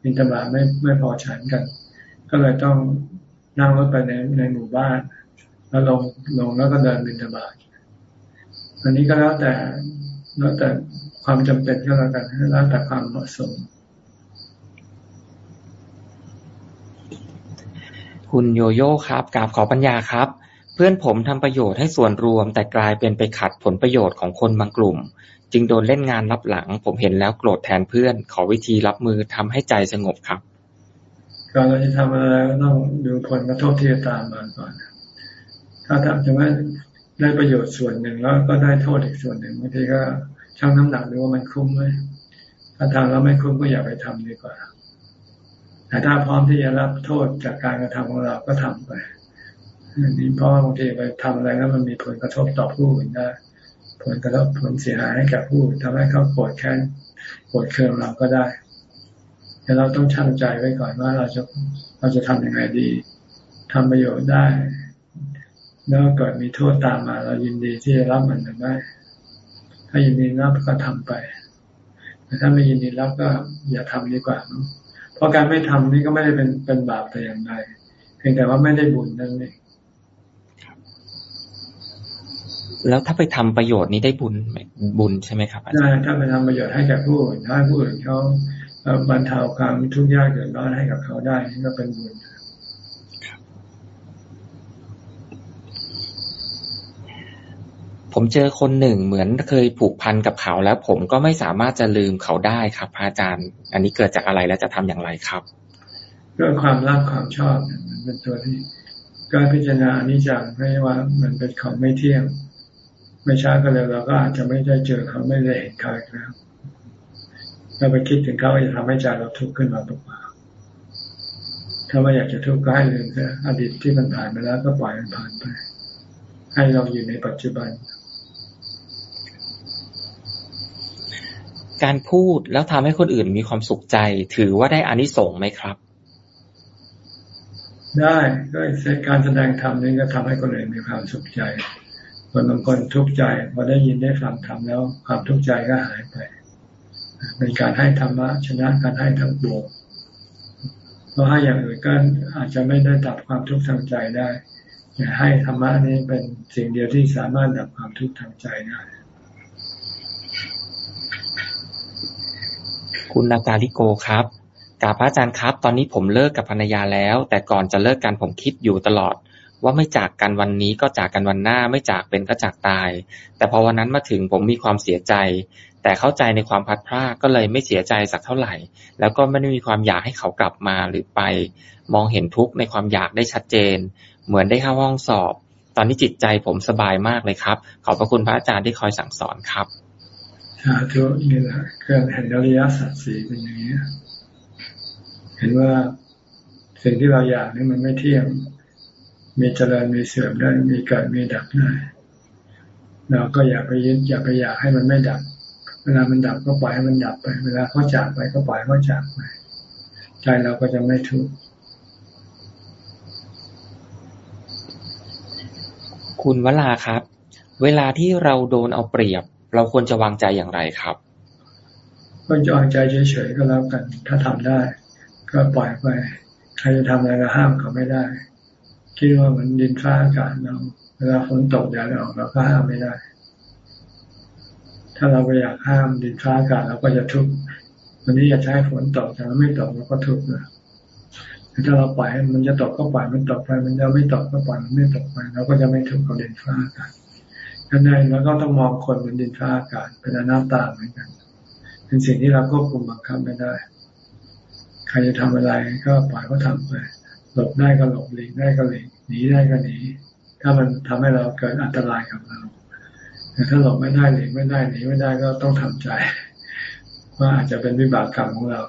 บินธบาตไม่ไม่พอฉันกัน ก็เลยต้อง นั่งรถไปในในหมู่บ้าน แล้วลงลงแล้วก็เดินบินธบาตอันนี้ก็แล้วแต่แล้วแต่ความจำเป็นก็แล้วกันแล้วแต่ความเหมาะสม คุณโยโย่ครับกราบขอปัญญาครับ เพื่อนผมทำประโยชน์ให้ส่วนรวม แต่กลายเป็นไปขัดผลประโยชน์ของคนบางกลุ่ม จึงโดนเล่นงานรับหลัง ผมเห็นแล้วโกรธแทนเพื่อน ขอวิธีรับมือทำให้ใจสงบครับ ก่อนเราจะทำอะไรก็ต้องดูผลกระทบที่จะตามมาก่อน ถ้าทำจะไม่ได้ประโยชน์ส่วนหนึ่งแล้วก็ได้โทษอีกส่วนหนึ่งบางทีก็ชั่งน้ำหนักดูว่ามันคุ้มไหมถ้าทำแล้วไม่คุ้มก็อย่าไปทำดีกว่าแต่ถ้าพร้อมที่จะรับโทษจากการกระทำของเราก็ทำไปอันนี้เพราะบางทีไปทำอะไรแล้วมันมีผลกระทบต่อผู้อื่นได้ผลกระทบผลเสียหายให้กับผู้ทำให้เขาโกรธแค้นโกรธเคืองเราก็ได้ แต่เราต้องชั่งใจไว้ก่อนว่าเราจะเราจะทํำยังไงดีทำประโยชน์ได้ แล้วเกิดมีโทษตามมา เรายินดีที่จะรับมันหรือไม่ถ้ายินดีรับก็ทำไปแต่ถ้าไม่ยินดีรับก็อย่าทำดีกว่าเนาะเพราะการไม่ทำนี่ก็ไม่ได้เป็นเป็นบาปแต่อย่างใดเพียงแต่ว่าไม่ได้บุญนั่นเองแล้วถ้าไปทำประโยชน์นี้ได้บุญบุญใช่ไหมครับได้ถ้าไปทำประโยชน์ให้แก่ผู้อื่นถ้าผู้อื่นเขา บรรเทาความทุกข์ยากเกิดร้อนให้กับเขาได้ก็เป็นบุญผมเจอคนหนึ่งเหมือนเคยผูกพันกับเขาแล้ว ผมก็ไม่สามารถจะลืมเขาได้ครับอาจารย์ อันนี้เกิดจากอะไรและจะทำอย่างไรครับก็ความรักความชอบมันเป็นตัวที่การพิจารณาอนิจจังให้ว่ามันเป็นของไม่เที่ยง ไม่ช้าก็เลยเราก็อาจจะไม่ได้เจอเขาไม่ได้เห็นเขาอีกแล้ว เราไปคิดถึงเขาจะทำให้ใจเราทุกข์ขึ้นมาเปล่าถ้าว่าอยากจะทุกข์ก็ให้ลืมซะอดีตที่มันผ่านไปแล้วก็ปล่อยมันผ่านไป ให้เราอยู่ในปัจจุบัน การพูดแล้วทำให้คนอื่นมีความสุขใจ ถือว่าได้อานิสงส์ไหมครับ ได้ก็การแสดงธรรมนี่ก็ทำให้คนอื่นมีความสุขใจคนบางคนทุกข์ใจพอได้ยินได้ฟังธรรมแล้ว ความทุกข์ใจก็หายไป เป็นการให้ธรรมะชนะการให้ทั้งปวงเพราะให้อย่างอื่นก็อาจจะไม่ได้ดับความทุกข์ทางใจได้อย่ให้ธรรมะนี้เป็นสิ่งเดียวที่สามารถดับความทุกข์ทางใจได้คุณนาตาลิโกครับกาพระอาจารย์ครับ ตอนนี้ผมเลิกกับภรรยาแล้ว แต่ก่อนจะเลิกกันผมคิดอยู่ตลอด ว่าไม่จากกันวันนี้ก็จากกันวันหน้าไม่จากเป็นก็จากตาย แต่พอวันนั้นมาถึงผมมีความเสียใจ แต่เข้าใจในความพัดพลาดก็เลยไม่เสียใจสักเท่าไหร่ แล้วก็ไม่ได้มีความอยากให้เขากลับมาหรือไป มองเห็นทุกข์ในความอยากได้ชัดเจน เหมือนได้เข้าห้องสอบ ตอนนี้จิตใจผมสบายมากเลยครับ ขอบพระคุณพระอาจารย์ที่คอยสั่งสอนครับสาธุนี่แหละเครื่องเห็นอริยสัจสีเป็นอย่างนี้เห็นว่าสิ่งที่เราอยากนี่มันไม่เที่ยง มีเจริญมีเสื่อมได้ มีเกิดมีดับได้ เราก็อย่าไปยึดอย่าไปอยากให้มันไม่ดับ ลามันดับก็ปล่อยให้มันดับไป เวลาเขาจากไปก็ปล่อยเขาจากไป ใจเราก็จะไม่ทุกข์คุณวลาครับ เวลาที่เราโดนเอาเปรียบ เราควรจะวางใจอย่างไรครับก็วางใจเฉยๆก็แล้วกัน ถ้าทำได้ ก็ปล่อยไป ใครจะทำอะไรก็ห้ามเขาไม่ได้คิดว่ามันดินฟ้าอากาศเราเวลาฝนตกแดดออกเราก็ห้ามไม่ได้ ถ้าเราไปอยากห้ามดินฟ้าอากาศเราก็จะทุกข์วันนี้อยากใช้ฝนตกแต่ไม่ตกเราก็ทุกข์นะถ้าเราปล่อยมันจะตกก็ปล่อยมันตกไป มันจะไม่ตกก็ปล่อยมันไม่ตกไปเราก็จะไม่ทุกข์กับดินฟ้าอากาศดังนั้นเราก็ต้องมองคนเป็นดินฟ้าอากาศเป็นอนัตตาเหมือนกัน เป็นสิ่งที่เราควบคุมบังคับไม่ได้ใครจะทำอะไรก็ปล่อยเขาทาไปหลบได้ก็หลบหลีกได้ก็หลีกหนีได้ก็หนีถ้ามันทำให้เราเกิดอันตรายกับเรา แต่ถ้าหลบไม่ได้หลีกไม่ได้หนีไม่ได้ก็ต้องทำใจ ว่าอาจจะเป็นวิบากกรรมของเรา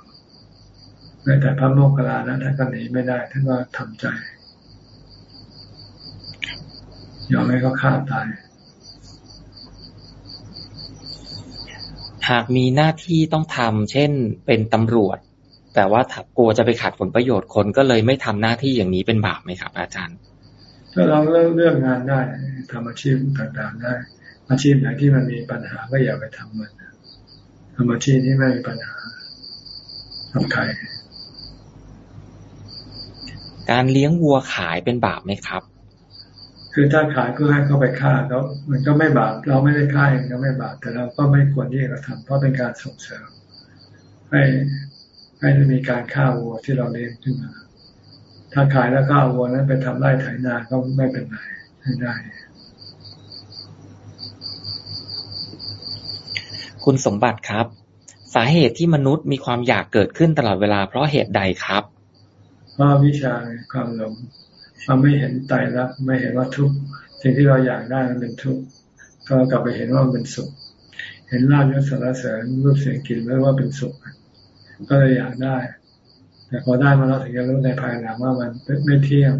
แต่พระโมคคัลลานะท่านก็หนีไม่ได้ท่านก็ทำใจยอมให้เขาฆ่าตาย หากมีหน้าที่ต้องทำเช่น เป็นตำรวจ แต่ว่าถ้ากลัวจะไปขัดผลประโยชน์คนก็เลยไม่ทำหน้าที่อย่างนี้เป็นบาปไหมครับ อาจารย์ถ้าเราเลือกเลือกงานได้ทำอาชีพต่างๆได้ อาชีพไหนที่มันมีปัญหาก็อย่าไปทำมันทำอาชีพที่ไม่มีปัญหาทำใครการเลี้ยงวัวขายเป็นบาปไหมครับ คือถ้าขายเพื่อให้เขาไปฆ่าเขามันก็ไม่บาป เราไม่ได้ฆ่าเองก็ไม่บาป แต่เราก็ไม่ควรที่จะทำเพราะเป็นการส่งเสริม ให้ให้มีการฆ่าวัวที่เราเลี้ยงขึ้นมา ถ้าขายแล้วก็เอาวัวนั้นไปทำไร่ไถนาก็ไม่เป็นไรไม่ได้ คุณสมบัติครับ สาเหตุที่มนุษย์มีความอยากเกิดขึ้นตลอดเวลาเพราะเหตุใดครับเพราะวิชาความหลงเราไม่เห็นไตรลักษณ์ไม่เห็นว่าทุกสิ่งที่เราอยากได้มันเป็นทุกข์ก็กลับไปเห็นว่ามันเป็นสุข เห็นลาบยศสารเสริญรูปเสียงกลิ่นแล้วว่าเป็นสุข ก็เลยอยากได้ แต่พอได้มาแล้วถึงจะรู้ในภายหลังว่ามันไม่เที่ยง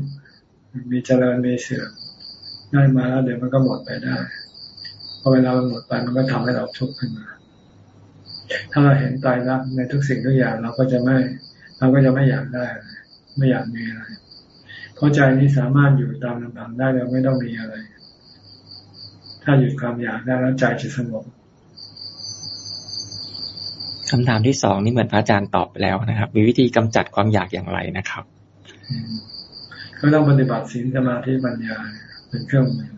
มีเจริญมีเสื่อมได้มาแล้วเดี๋ยวมันก็หมดไปได้ พอเวลามันหมดไปมันก็ทำให้เราทุกข์ขึ้นมา ถ้าเราเห็นตายรักในทุกสิ่งทุกอย่างเราก็จะไม่ เราก็จะไม่อยากได้ ไม่อยากมีอะไร เพราะใจนี้สามารถอยู่ตามลำพังได้แล้วไม่ต้องมีอะไร ถ้าหยุดความอยากได้แล้วใจจะสงบคำถามที่สองนี่เหมือนพระอาจารย์ตอบไปแล้วนะครับ มีวิธีกำจัดความอยากอย่างไรนะครับ ก็ต้องปฏิบัติศีลสมาธิปัญญาเป็นเครื่องมือ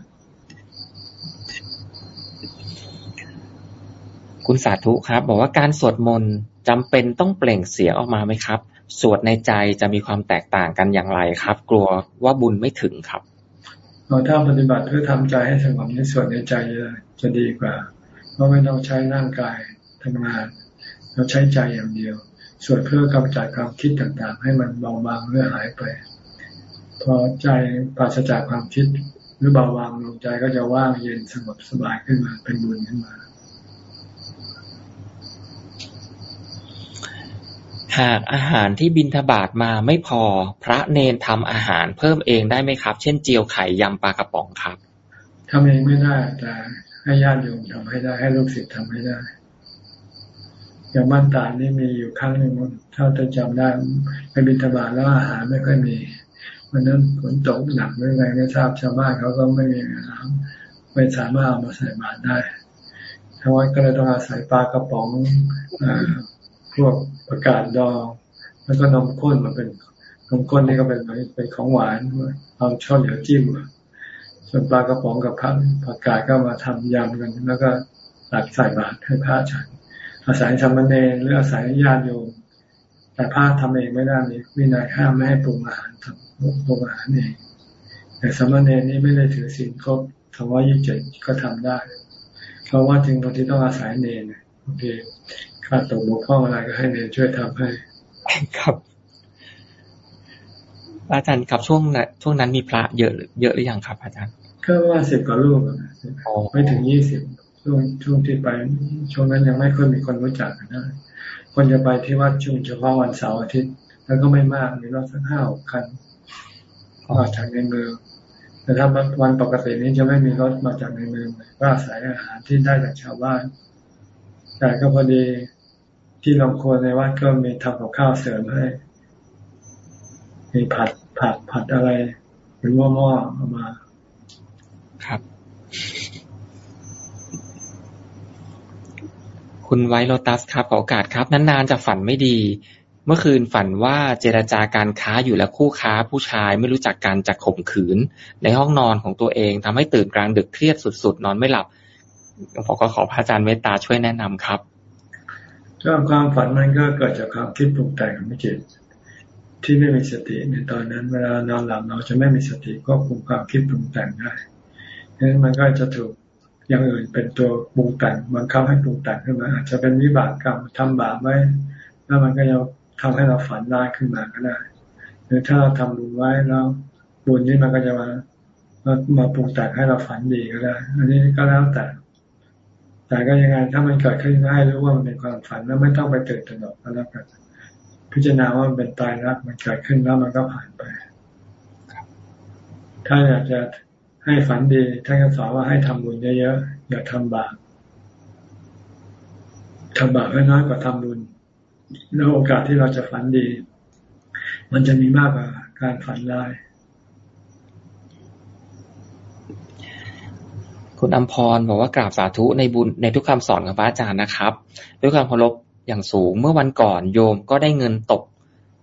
คุณสาธุครับ บอกว่าการสวดมนต์จำเป็นต้องเปล่งเสียงออกมาไหมครับ สวดในใจจะมีความแตกต่างกันอย่างไรครับ กลัวว่าบุญไม่ถึงครับถ้าปฏิบัติเพื่อทำใจให้สงบในสวดในใจจะดีกว่า เพราะไม่ต้องใช้ร่างกายทำงาน เราใช้ใจอย่างเดียว ส่วนเพื่อกำจัดความคิดต่างๆ ให้มันเบาบางเรื่อหายไป พอใจปราศจากความคิดหรือเบาบางลงใจก็จะว่างเย็นสงบสบายขึ้นมาเป็นบุญขึ้นมา หากอาหารที่บินทบาทมาไม่พอ พระเนนทำอาหารเพิ่มเองได้ไหมครับ เช่นเจียวไข่ยำปลากระป๋องครับทำเองไม่ได้ แต่ให้ญาติโยมทำให้ได้ ให้ลูกศิษย์ทำให้ได้อย่างบ้านตานี่มีอยู่ครั้งหนึ่งเท่าจะจำได้ไปบินทบาทแล้วอาหารไม่ค่อยมีวันนั้นฝนตกหนักหรือไงไม่ทราบชาวบ้านเขาก็ไม่มีน้ำไม่สามารถเอามาใส่บาตรได้ทางวัดก็เลยต้องอาศัยปลากระป๋องอ พวกประกาศดอง แล้วก็นมข้นมาเป็นนมข้นนี่ก็เป็นเป็นของหวานเอาช่อเหลียวจิ้มส่วนปลากระป๋องกับผักผักกาดก็มาทำยำกัน แล้วก็ตักใส่บาตรให้พระฉันอาศัยสามเณรหรืออาศัยญาติโยมแต่พระทำเองไม่ได้มีวินัยห้ามไม่ให้ปรุงอาหารทำปรุงอาหารเองแต่สมณเณรนี่ไม่ได้ถือศีลครบสองร้อยยี่สิบเจ็ดก็ทำได้ เพราะว่าถึงบางทีต้องอาศัยเนรโอเค ขาดตกบกพร่องอะไรก็ให้เนรช่วยทำให้ ครับ อาจารย์ครับช่วงนั้นช่วงนั้นมีพระเยอะเยอะหรือยังครับ อาจารย์ก็ว่าสิบกว่ารูปไม่ถึงยี่สิบช่วงช่วงที่ไปช่วงนั้นยังไม่ค่อยมีคนรู้จักนะคนจะไปที่วัดชุมเฉพาะวันเสาร์อาทิตย์แล้วก็ไม่มากมีรถสักห้าหกคันมาจากในเมืองแต่ถ้าวันปกตินี้จะไม่มีรถมาจากในเมืองก็อาศัยอาหารที่ได้จากชาวบ้าน แต่ก็พอดีที่ลงครัวในวัดก็มีทำกับข้าวเสริมให้ มีผัดผัดผัดอะไรเป็นหม้อๆเอามา ครับ คุณไวโรตัสครับขอโอกาสครับ นานๆจะฝันไม่ดี เมื่อคืนฝันว่าเจรจาการค้าอยู่แล้วคู่ค้าผู้ชายไม่รู้จักการจักข่มขืน ในห้องนอนของตัวเองทำให้ตื่นกลางดึกเครียดสุดๆ นอนไม่หลับ ผมก็ขอพระอาจารย์เมตตาช่วยแนะนำครับก็ความฝันมันก็เกิดจากความคิดปรุงแต่งของจิตที่ไม่มีสติในตอนนั้นเวลานอนหลับเราจะไม่มีสติก็คุมความคิดปรุงแต่งได้นั้นมันก็จะถูกอย่างอื่นเป็นตัวปรุงแต่งบังคับให้ปรุงแต่งขึ้นมาอาจจะเป็นวิบากกรรมทำบาปไว้แล้วมันก็จะทำให้เราฝันร้ายขึ้นมาก็ได้หรือถ้าเราทำบุญไว้แล้วบุญนี้มันก็จะมามามาปรุงแต่งให้เราฝันดีก็ได้ อันนี้ก็แล้วแต่ แต่ก็ยังไงถ้ามันเกิดขึ้นให้รู้ว่ามันเป็นความฝันแล้วไม่ต้องไปตื่นตระหนกก็แล้วกันพิจารณาว่ามันเป็นตายรักมันเกิดขึ้นแล้วมันก็ผ่านไปถ้าอยากจะให้ฝันดีท่านก็สอนว่าให้ทำบุญเยอะๆอย่าทำบาปทำบาปให้น้อยกว่าทำบุญแล้วโอกาสที่เราจะฝันดี มันจะมีมากกว่าการฝันร้าย คุณอัมพรบอกว่ากราบสาธุในบุญในทุกคำสอนของพระอาจารย์นะครับ ด้วยความเคารพอย่างสูง เมื่อวันก่อนโยมก็ได้เงินตก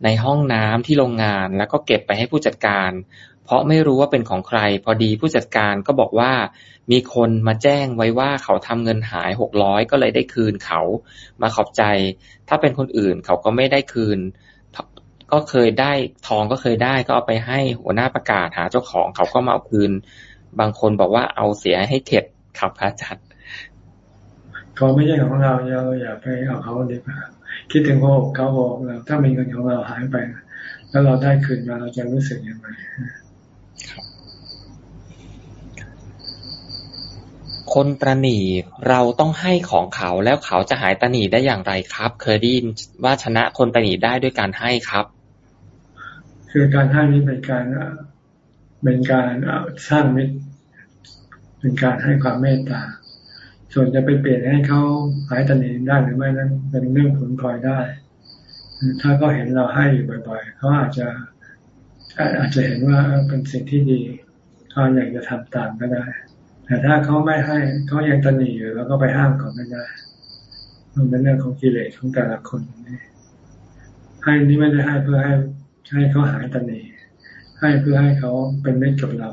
ในห้องน้ำที่โรงงาน แล้วก็เก็บไปให้ผู้จัดการ เพราะไม่รู้ว่าเป็นของใคร พอดีผู้จัดการก็บอกว่า มีคนมาแจ้งไว้ว่าเขาทำเงินหายหกร้อยก็เลยได้คืนเขามาขอบใจ ถ้าเป็นคนอื่นเขาก็ไม่ได้คืน ก็เคยได้ทองก็เคยได้ก็เอาไปให้หัวหน้าประกาศหาเจ้าของเขาก็มาเอาคืน บางคนบอกว่าเอาเสียให้เข็ดขับพระจัดเขาไม่ใช่ของเราเราอย่าไปเอาเขาดีกว่าคิดถึงโกเขาบอกเราถ้ามีเงินของเราหายไป แล้วเราได้คืนมาเราจะรู้สึกยังไงคนตรณีเราต้องให้ของเขาแล้วเขาจะหายตรณีได้อย่างไรครับ เคยได้ยินว่าชนะคนตรณีได้ด้วยการให้ครับ คือการให้นี้เป็นการ เป็นการสร้างมิตร เป็นการให้ความเมตตา ส่วนจะไปเปลี่ยนให้เขาหายตันีได้หรือไม่นั้นเป็นเรื่องผลพลอยได้ ถ้าก็เห็นเราให้อยู่บ่อย ๆ เขาอาจจะอาจจะเห็นว่าเป็นสิ่งที่ดีเขาอยากจะทำตามก็ได้ แต่ถ้าเขาไม่ให้เขายังตันีอยู่แล้วก็ไปห้ามเขาไม่ได้ มันเป็นเรื่องของกิเลสของแต่ละคนนี่ให้นี่ไม่ได้ให้เพื่อให้ให้เขาหายตันี ให้เพื่อให้เขาเป็นมิตรกับเรา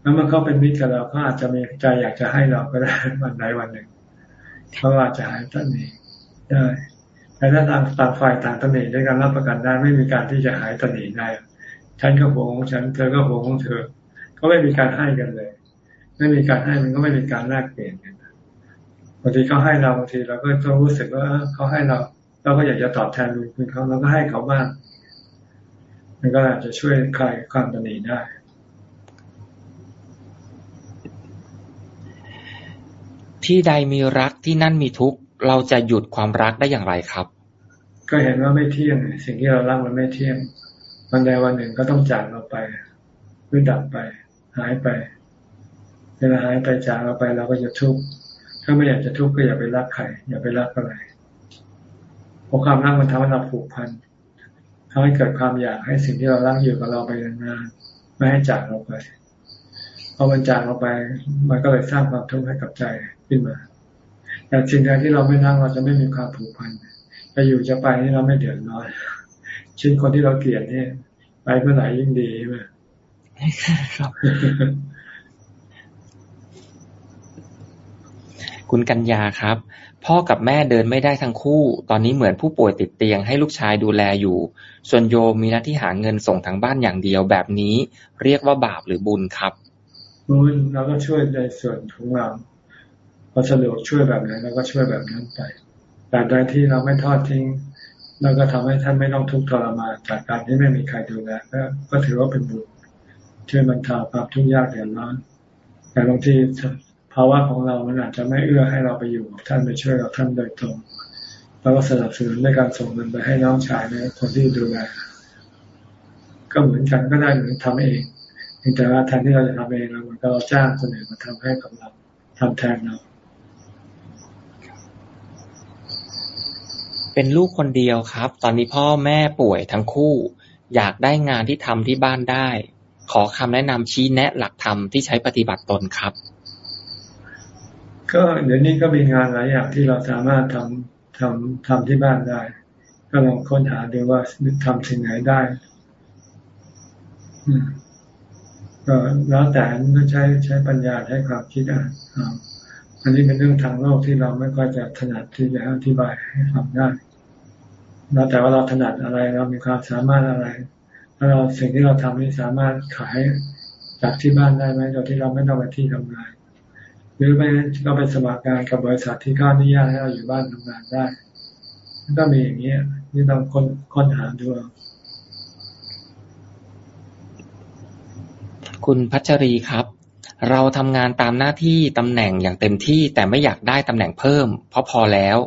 แล้วมันเขาเป็นมิตรกับเราเขาอาจจะมีใจอยากจะให้เราก็ได้วันใดวันหนึ่งเขาอาจจะหายตนีได้แต่ถ้าต่างต่างฝ่ายต่างตนีด้วยกันรับประกันได้ไม่มีการที่จะหายตนีได้ ฉันก็หวงของฉันเธอก็หวงของเธอ ก็ไม่มีการให้กันเลย ไม่มีการให้มันก็ไม่มีการแลกเปลี่ยนกันบางทีเขาให้เราบางทีเราก็ต้องรู้สึกว่าเขาให้เรา เราก็อยากจะตอบแทนบุญเขาเราก็ให้เขาบ้าง มันก็อาจจะช่วยคลายความตนีได้ที่ใดมีรักที่นั่นมีทุกข์เราจะหยุดความรักได้อย่างไรครับ ก็เห็นว่าไม่เที่ยงสิ่งที่เรารักมันไม่เที่ยงวันใดวันหนึ่งก็ต้องจากเราไปหรือดับไป หายไปเวลาหายไปจากเราไปเราก็จะทุกข์ถ้าไม่อยากจะทุกข์ก็อย่าไปรักใครอย่าไปรักอะไรเพราะความรักมันทำให้เราผูกพัน ทำให้เกิดความอยากให้สิ่งที่เรารักอยู่กับเราไปนานๆไม่ให้จากเราไปพอมันจากเราไป มันก็เลยสร้างความทุกข์ให้กับใจขึ้นมาแต่สิ่งใดที่เราไม่รักเราจะไม่มีความผูกพันจะอยู่จะไปนี่เราไม่เดือดร้อนชิ้นคนที่เราเกลียดเนี่ยไปเมื่อไหร่ยิ่งดีใช่ไหมครับคุณกัญญาครับ พ่อกับแม่เดินไม่ได้ทั้งคู่ ตอนนี้เหมือนผู้ป่วยติดเตียงให้ลูกชายดูแลอยู่ ส่วนโยมมีหน้าที่หาเงินส่งทางบ้านอย่างเดียวแบบนี้ เรียกว่าบาปหรือบุญครับ บุญเราก็ช่วยในส่วนของเราพอสะดวกช่วยแบบไหนเราก็ช่วยแบบนั้นไปแต่ใดที่เราไม่ทอดทิ้งเราก็ทำให้ท่านไม่ต้องทุกข์ทรมานจากการที่ไม่มีใครดูแลก็ก็ถือว่าเป็นบุญช่วยบรรเทาความทุกข์ยากเดือดร้อนแต่บางที ภาวะของเรามันอาจจะไม่เอื้อให้เราไปอยู่กับท่านไปช่วยกับท่านโดยตรงเราก็สนับสนุนในการส่งเงินไปให้น้องชายในคนที่ดูแลก็เหมือนกันก็ได้เหมือนทำเองแต่ว่าแทนที่เราจะทำเองเราเหมือนก็จ้างคนอื่นมาทำให้กับเราทำแทนเราเป็นลูกคนเดียวครับ ตอนนี้พ่อแม่ป่วยทั้งคู่ อยากได้งานที่ทำที่บ้านได้ ขอคำแนะนำชี้แนะหลักธรรมที่ใช้ปฏิบัติตนครับ ก็เดี๋ยวนี้ก็มีงานหลายอย่างที่เราสามารถทำทำทำที่บ้านได้ ก็ลองค้นหาดูว่าทำสิ่งไหนได้ก็แล้วแต่ต้องใช้ใช้ปัญญาใช้ความคิดอ่านอันนี้เป็นเรื่องทางโลกที่เราไม่ค่อยจะถนัดที่จะอธิบายให้ฟังได้แล้วแต่ว่าเราถนัดอะไรเรามีความสามารถอะไรแล้วเราสิ่งที่เราทำนี้สามารถขายจากที่บ้านได้ไหมโดยที่เราไม่ต้องไปที่ทำงาน หรือไม่เราไปสมัครงานกับบริษัทที่เขาอนุญาตให้เราอยู่บ้านทำงานได้ก็มีอย่างนี้นี่ต้องค้นค้นหาดูคุณพัชรีครับ เราทำงานตามหน้าที่ตำแหน่งอย่างเต็มที่แต่ไม่อยากได้ตำแหน่งเพิ่ม เพราะพอแล้ว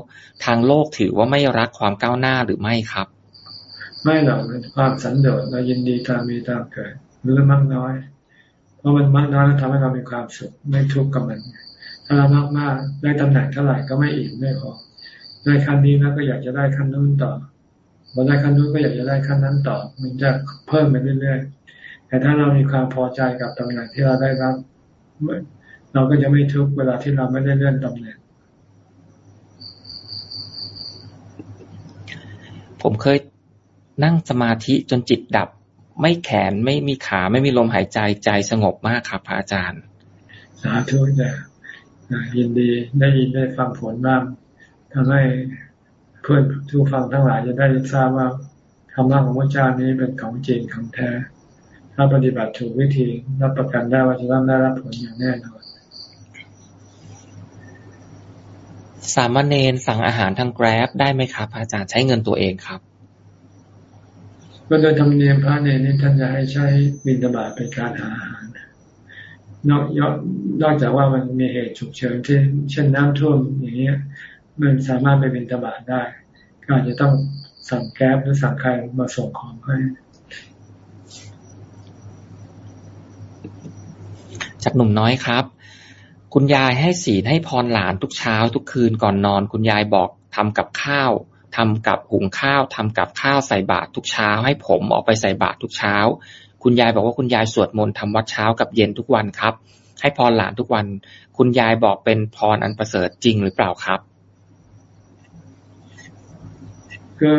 ทางโลกถือว่าไม่รักความก้าวหน้าหรือไม่ครับ ไม่หรอกเป็นความสันโดษเรายินดีตามมีตามเกิดหรือมากน้อยเพ ราะมันมากน้อยแล้วทำให้เรามีความสุขไม่ทุกข์กับมัน ถ้าเรามากมากได้ตำแหน่งเท่าไหร่ก็ไม่อิ่มไม่พอได้ขั้นนี้แล้วก็อยากจะได้ขั้นนู้นต่อพอได้ขั้นนู้นก็อยากจะได้ขั้นนั้นต่อ มันจะเพิ่มไปเรื่อยๆ แต่ถ้าเรามีความพอใจกับตำแหน่งที่เราได้รับเราก็จะไม่ทุกเวลาที่เราไม่ได้เลื่อนตำแหน่งผมเคยนั่งสมาธิจนจิตดับ ไม่แขนไม่มีขาไม่มีลมหายใจใจสงบมากครับพระอาจารย์ สาธุจ้ะยินดีได้ยินได้ฟังผลบ้างทำให้เพื่อนทุกฟังทั้งหลายจะได้ทราบว่าคำว่าของพระเจ้านี้เป็นของจริงของแท้ ถ้าปฏิบัติถูกวิธีรับประกันได้ว่าจะต้องได้รับผลอย่างแน่นอนสามเณรสั่งอาหารทางแกร็บได้ไหมครับ อาจารย์ใช้เงินตัวเองครับ ก็โดยธรรมเนียมพระเนรนี่ท่านจะให้ใช้บินตบาตเป็นการหาอาหารนอกนอกจากว่ามันมีเหตุฉุกเฉินที่เช่นน้ำท่วมอย่างเงี้ย มันสามารถไปบินตบาตได้ ก็อาจจะต้องสั่งแก๊บหรือสั่งใครมาส่งของให้จากหนุ่มน้อยครับ คุณยายให้ศีลให้พรหลานทุกเช้าทุกคืนก่อนนอน คุณยายบอกทำกับข้าว ทำกับหุงข้าวทำกับข้าวใส่บาตรทุกเช้า ให้ผมออกไปใส่บาตรทุกเช้า คุณยายบอกว่าคุณยายสวดมนต์ทำวัดเช้ากับเย็นทุกวันครับ ให้พรหลานทุกวัน คุณยายบอกเป็นพรอันประเสริฐจริงหรือเปล่าครับก็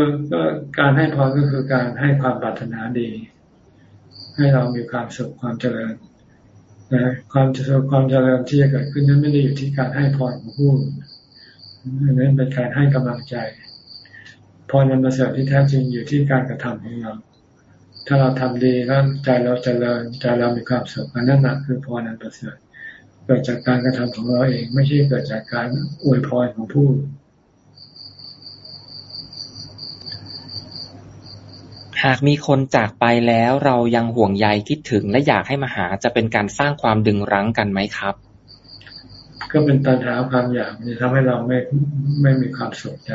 การให้พรก็คือการให้ความปรารถนาดี ให้เรามีความสุขความเจริญนะความเจริญความเจริญที่จะเกิดขึ้นนั้นไม่ได้อยู่ที่การให้พรของผู้อันนั้นเป็นการให้กำลังใจ พรมันประเสริฐที่แท้จริงอยู่ที่การกระทำของเรา ถ้าเราทำดีแล้วใจเราเจริญใจเรามีความสุขอันนั้นแหะคือพรนั้นประเสริฐเกิดจากการกระทำของเราเอง ไม่ใช่เกิดจากการอวยพรของผู้หากมีคนจากไปแล้วเรายังห่วงใยคิดถึงและอยากให้มาหาจะเป็นการสร้างความดึงรั้งกันไหมครับ ก็เป็นตัณหาความอยากจะทำให้เราไม่ไม่มีความสุขใจ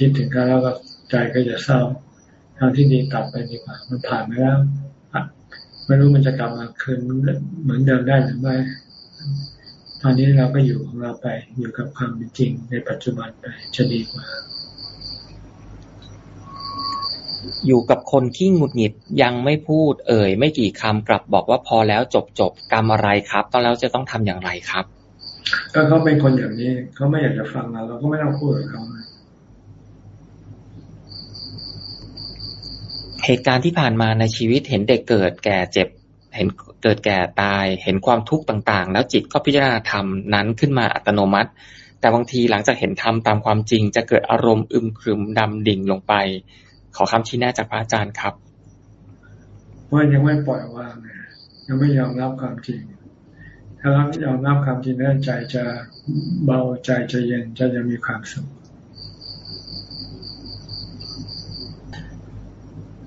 คิดถึงกันแล้วก็ใจก็จะเศร้าทางที่ดีตัดไปดีกว่า มันผ่านไปแล้วไม่รู้มันจะกลับมาคืนเหมือนเดิมได้หรือไม่ตอนนี้เราก็อยู่ของเราไปอยู่กับความเป็นจริงในปัจจุบันไปจะดีกว่า อยู่กับคนที่หงุดหงิดยังไม่พูด เอ่ย ไม่กี่คำกลับบอกว่าพอแล้วจบจบกรรมอะไรครับ ตอนแล้วจะต้องทำอย่างไรครับ ก็เขาเป็นคนอย่างนี้เขาไม่อยากจะฟังเราเราก็ไม่ต้องพูดกับเขา เหตุการณ์ที่ผ่านมาในชีวิตเห็นเด็กเกิดแก่เจ็บ เห็นเกิดแก่ตาย เห็นความทุกข์ต่างๆ แล้วจิตก็พิจารณาธรรมนั้นขึ้นมาอัตโนมัติ แต่บางทีหลังจากเห็นธรรมตามความจริง จะเกิดอารมณ์อึมครึมดำดิ่งลงไป ขอคำชี้แนะจากพระอาจารย์ครับว่ายังไม่ปล่อยวางยังไม่ยอมรับความจริง ถ้ารับยอมรับความจริงแล้วใจจะเบาใจจะเย็นจะยังมีความสุข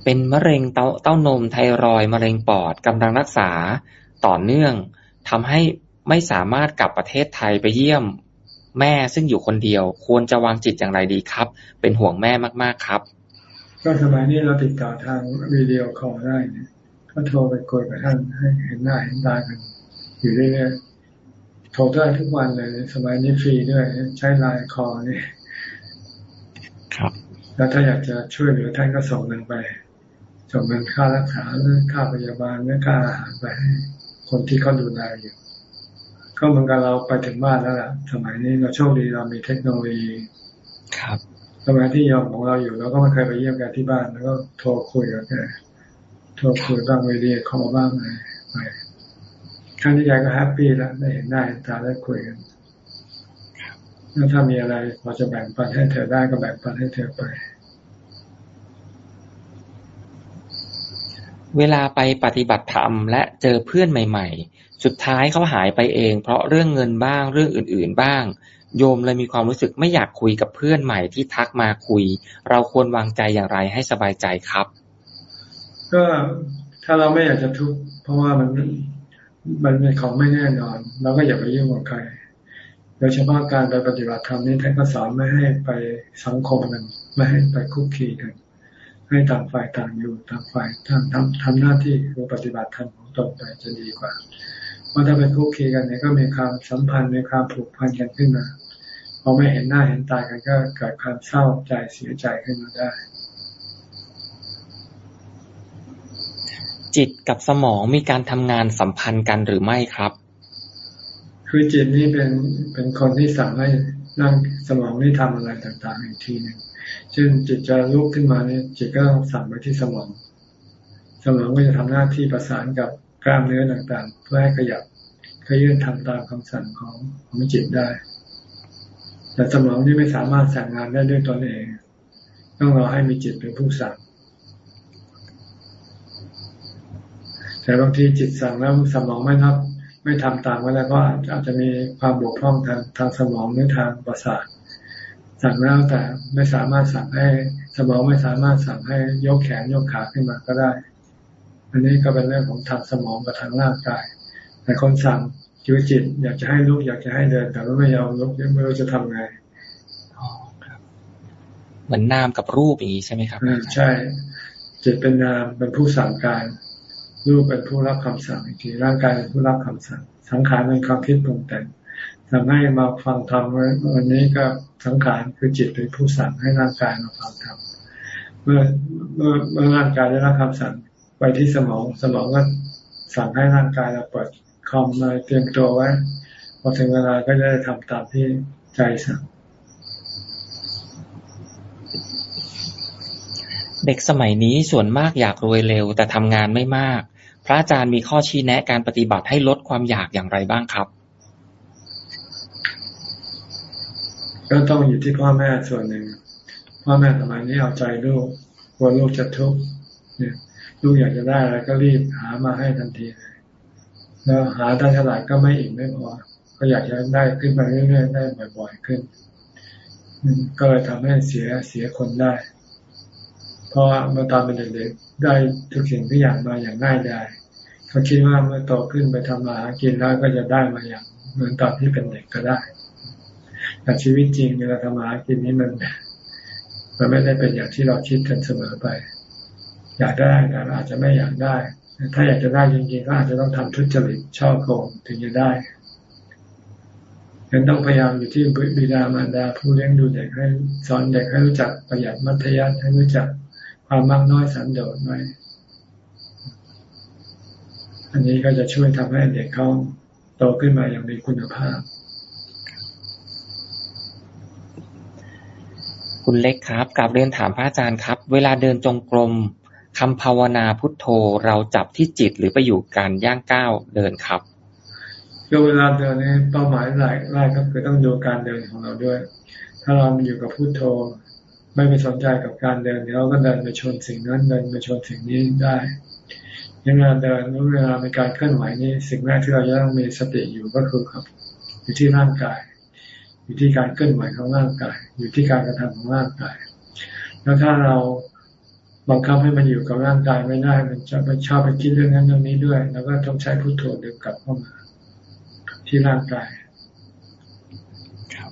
เป็นมะเร็งเต้าเต้านมไทรอยมะเร็งปอดกำลังรักษาต่อเนื่องทำให้ไม่สามารถกลับประเทศไทยไปเยี่ยมแม่ซึ่งอยู่คนเดียว ควรจะวางจิตอย่างไรดีครับ เป็นห่วงแม่มากๆครับ ก็สมัยนี้เราติดต่อทาง video call ได้เนี่ยก็โทรไปคุยกับท่านให้เห็นหน้าเห็นตากันอยู่เรื่อยๆโทรได้ทุกวันเลย สมัยนี้ฟรีด้วยใช้ LINE call นี่ครับ แล้วถ้าอยากจะช่วยเหลือท่านก็ส่งเงินไป ส่งเงินค่ารักษาหรือค่าพยาบาลหรือค่าอาหารไปให้คนที่เขาดูแลอยู่ ก็เหมือนกับเราไปถึงบ้านแล้วล่ะสมัยนี้เราโชคดีเรามีเทคโนโลยีครับสมัยที่โยมของเราอยู่เราก็ไม่เคยไปเยี่ยมแกที่บ้าน แล้วก็โทรคุยกับแกโทรคุยบ้าง video call บ้างอะไรไปครั้งที่ใหญ่ก็ happy แล้วได้เห็นหน้าตาได้คุยกันแล้วถ้ามีอะไรพอจะแบ่งปันให้เธอได้ก็แบ่งปันให้เธอไป เวลาไปปฏิบัติธรรมและเจอเพื่อนใหม่ ๆ สุดท้ายเขาหายไปเอง เพราะเรื่องเงินบ้างเรื่องอื่น ๆ บ้าง โยมเลยมีความรู้สึกไม่อยากคุยกับเพื่อนใหม่ที่ทักมาคุย เราควรวางใจอย่างไรให้สบายใจครับ ก็ถ้าเราไม่อยากจะทุกข์เพราะว่ามันมันเป็นของไม่แน่นอน เราก็อย่าไปยุ่งกับใครโดยเฉพาะการไปปฏิบัติธรรมนี้ท่านก็สอนไม่ให้ไปสังคมกันไม่ให้ไปคุกคีกัน ให้ต่างฝ่ายต่างอยู่ต่างฝ่ายต่างทำทำหน้าที่คือปฏิบัติธรรมของตนไปจะดีกว่าเพราะถ้าเป็นคุกคีกันเนี่ยก็มีความสัมพันธ์มีความผูกพันกันขึ้นมาพอไม่เห็นหน้าเห็นตากันก็เกิดความเศร้าใจเสียใจขึ้นมาได้ จิตกับสมองมีการทำงานสัมพันธ์กันหรือไม่ครับ คือจิตนี่เป็นเป็นคนที่สั่งให้ร่างสมองนี่ทำอะไรต่างๆอีกทีหนึ่ง เช่นจิตจะลุกขึ้นมาเนี่ยจิตก็ต้องสั่งไปที่สมอง สมองก็จะทำหน้าที่ประสานกับกล้ามเนื้อต่างๆ เพื่อให้ขยับขยื่นทำตามคำสั่งของของจิตได้ แต่สมองนี่ไม่สามารถสั่งงานได้ด้วยตนเอง ต้องรอให้มีจิตเป็นผู้สั่ง แต่บางทีจิตสั่งแล้วสมองไม่นับไม่ทำตามก็แล้วก็อาจจะมีความบกพร่องทางทางสมองหรือทางประสาท สั่งแล้วแต่ไม่สามารถสั่งให้สมองไม่สามารถสั่งให้ยกแขนยกขาขึ้นมาก็ได้ อันนี้ก็เป็นเรื่องของทางสมองกับทางร่างกาย แต่คนสั่งจิตจิต อยากจะให้ลุกอยากจะให้เดิน แต่ว่าไม่ยอมลุกไม่รู้จะทำไงเหมือนนามกับรูปอย่างนี้ใช่ไหมครับใช่จิตเป็นนามเป็นผู้สั่งการรูปเป็นผู้รับคำสั่งอีกทีร่างกายเป็นผู้รับคำสั่ง สังขารเป็นความคิดปรุงแต่ง ทำให้มาฟังธรรมวันนี้ก็สังขารคือจิตเป็นผู้สั่งให้ร่างกายมาฟังธรรมเมื่อเมื่อเมื่อร่างกายได้รับคำสั่งไปที่สมองสมองก็สั่งให้ร่างกายเราเปิดคอมมาเตรียมตัวไว้พอถึงเวลาก็จะได้ทำตามที่ใจสั่งเด็กสมัยนี้ส่วนมากอยากรวยเร็ว แต่ทำงานไม่มาก พระอาจารย์มีข้อชี้แนะการปฏิบัติให้ลดความอยากอย่างไรบ้างครับ ก็ต้องอยู่ที่พ่อแม่ส่วนหนึ่ง พ่อแม่ทำไมนี้เอาใจลูกกลัวลูกจะทุกข์เนี่ยลูกอยากจะได้อะไรก็รีบหามาให้ทันทีเลยแล้วหาได้เท่าไหร่ก็ไม่อิ่มไม่พอก็อยากจะได้ขึ้นไปเรื่อยๆได้บ่อยๆขึ้นก็เลยทำให้เสียเสียคนได้ เพราะเมื่อตอนเป็นเด็กๆได้ทุกสิ่งทุกอย่างมาอย่างง่ายดายเขาคิดว่าเมื่อโตขึ้นไปทำมาหากินแล้วก็จะได้มาอย่างเหมือนตอนที่เป็นเด็กก็ได้ แต่ชีวิตจริงเวลาทำมากินนี้มัน มันไม่ได้เป็นอย่างที่เราคิดกันเสมอไป อยากได้แต่อาจจะไม่อยากได้ ถ้าอยากจะได้จริงๆก็อาจจะต้องทำทุจริตช่อโกงถึงจะได้ยังต้องพยายามอยู่ที่บิดามารดาผู้เลี้ยงดูเด็กให้สอนเด็กให้รู้จักประหยัดมัธยัติให้รู้จักความมากน้อยสันโดษไว้อันนี้ก็จะช่วยทำให้เด็กเขาโตขึ้นมาอย่างมีคุณภาพ คุณเล็กครับกลับเรียนถามพระอาจารย์ครับ เวลาเดินจงกรมคำภาวนาพุทโธเราจับที่จิตหรือไปอยู่การย่างก้าวเดินครับก็เวลาเดินนี่เป้าหมายหลายแรกก็คือต้องดูการเดินของเราด้วย ถ้าเราอยู่กับพุทโธ ไม่ไปสนใจกับการเดินเดี๋ยเราก็เดินไปชนสิ่งนั้นเดินไปชนสิ่งนี้ได้ยังเวลาเดินหรือเวลาในการเคลื่อนไหวนี่สิ่งแรกที่เราจะต้องมีสติอยู่ก็คือครับ อยู่ที่ร่างกาย อยู่ที่การเคลื่อนไหวของร่างกาย อยู่ที่การกระทำของร่างกาย แล้วถ้าเราบังคับให้มันอยู่กับร่างกายไม่ได้ มันจะไปชอบไปคิดเรื่องนั้นเรื่องนี้ด้วย แล้วก็ต้องใช้พุทโธดึงกลับเข้ามา ที่ร่างกายครับ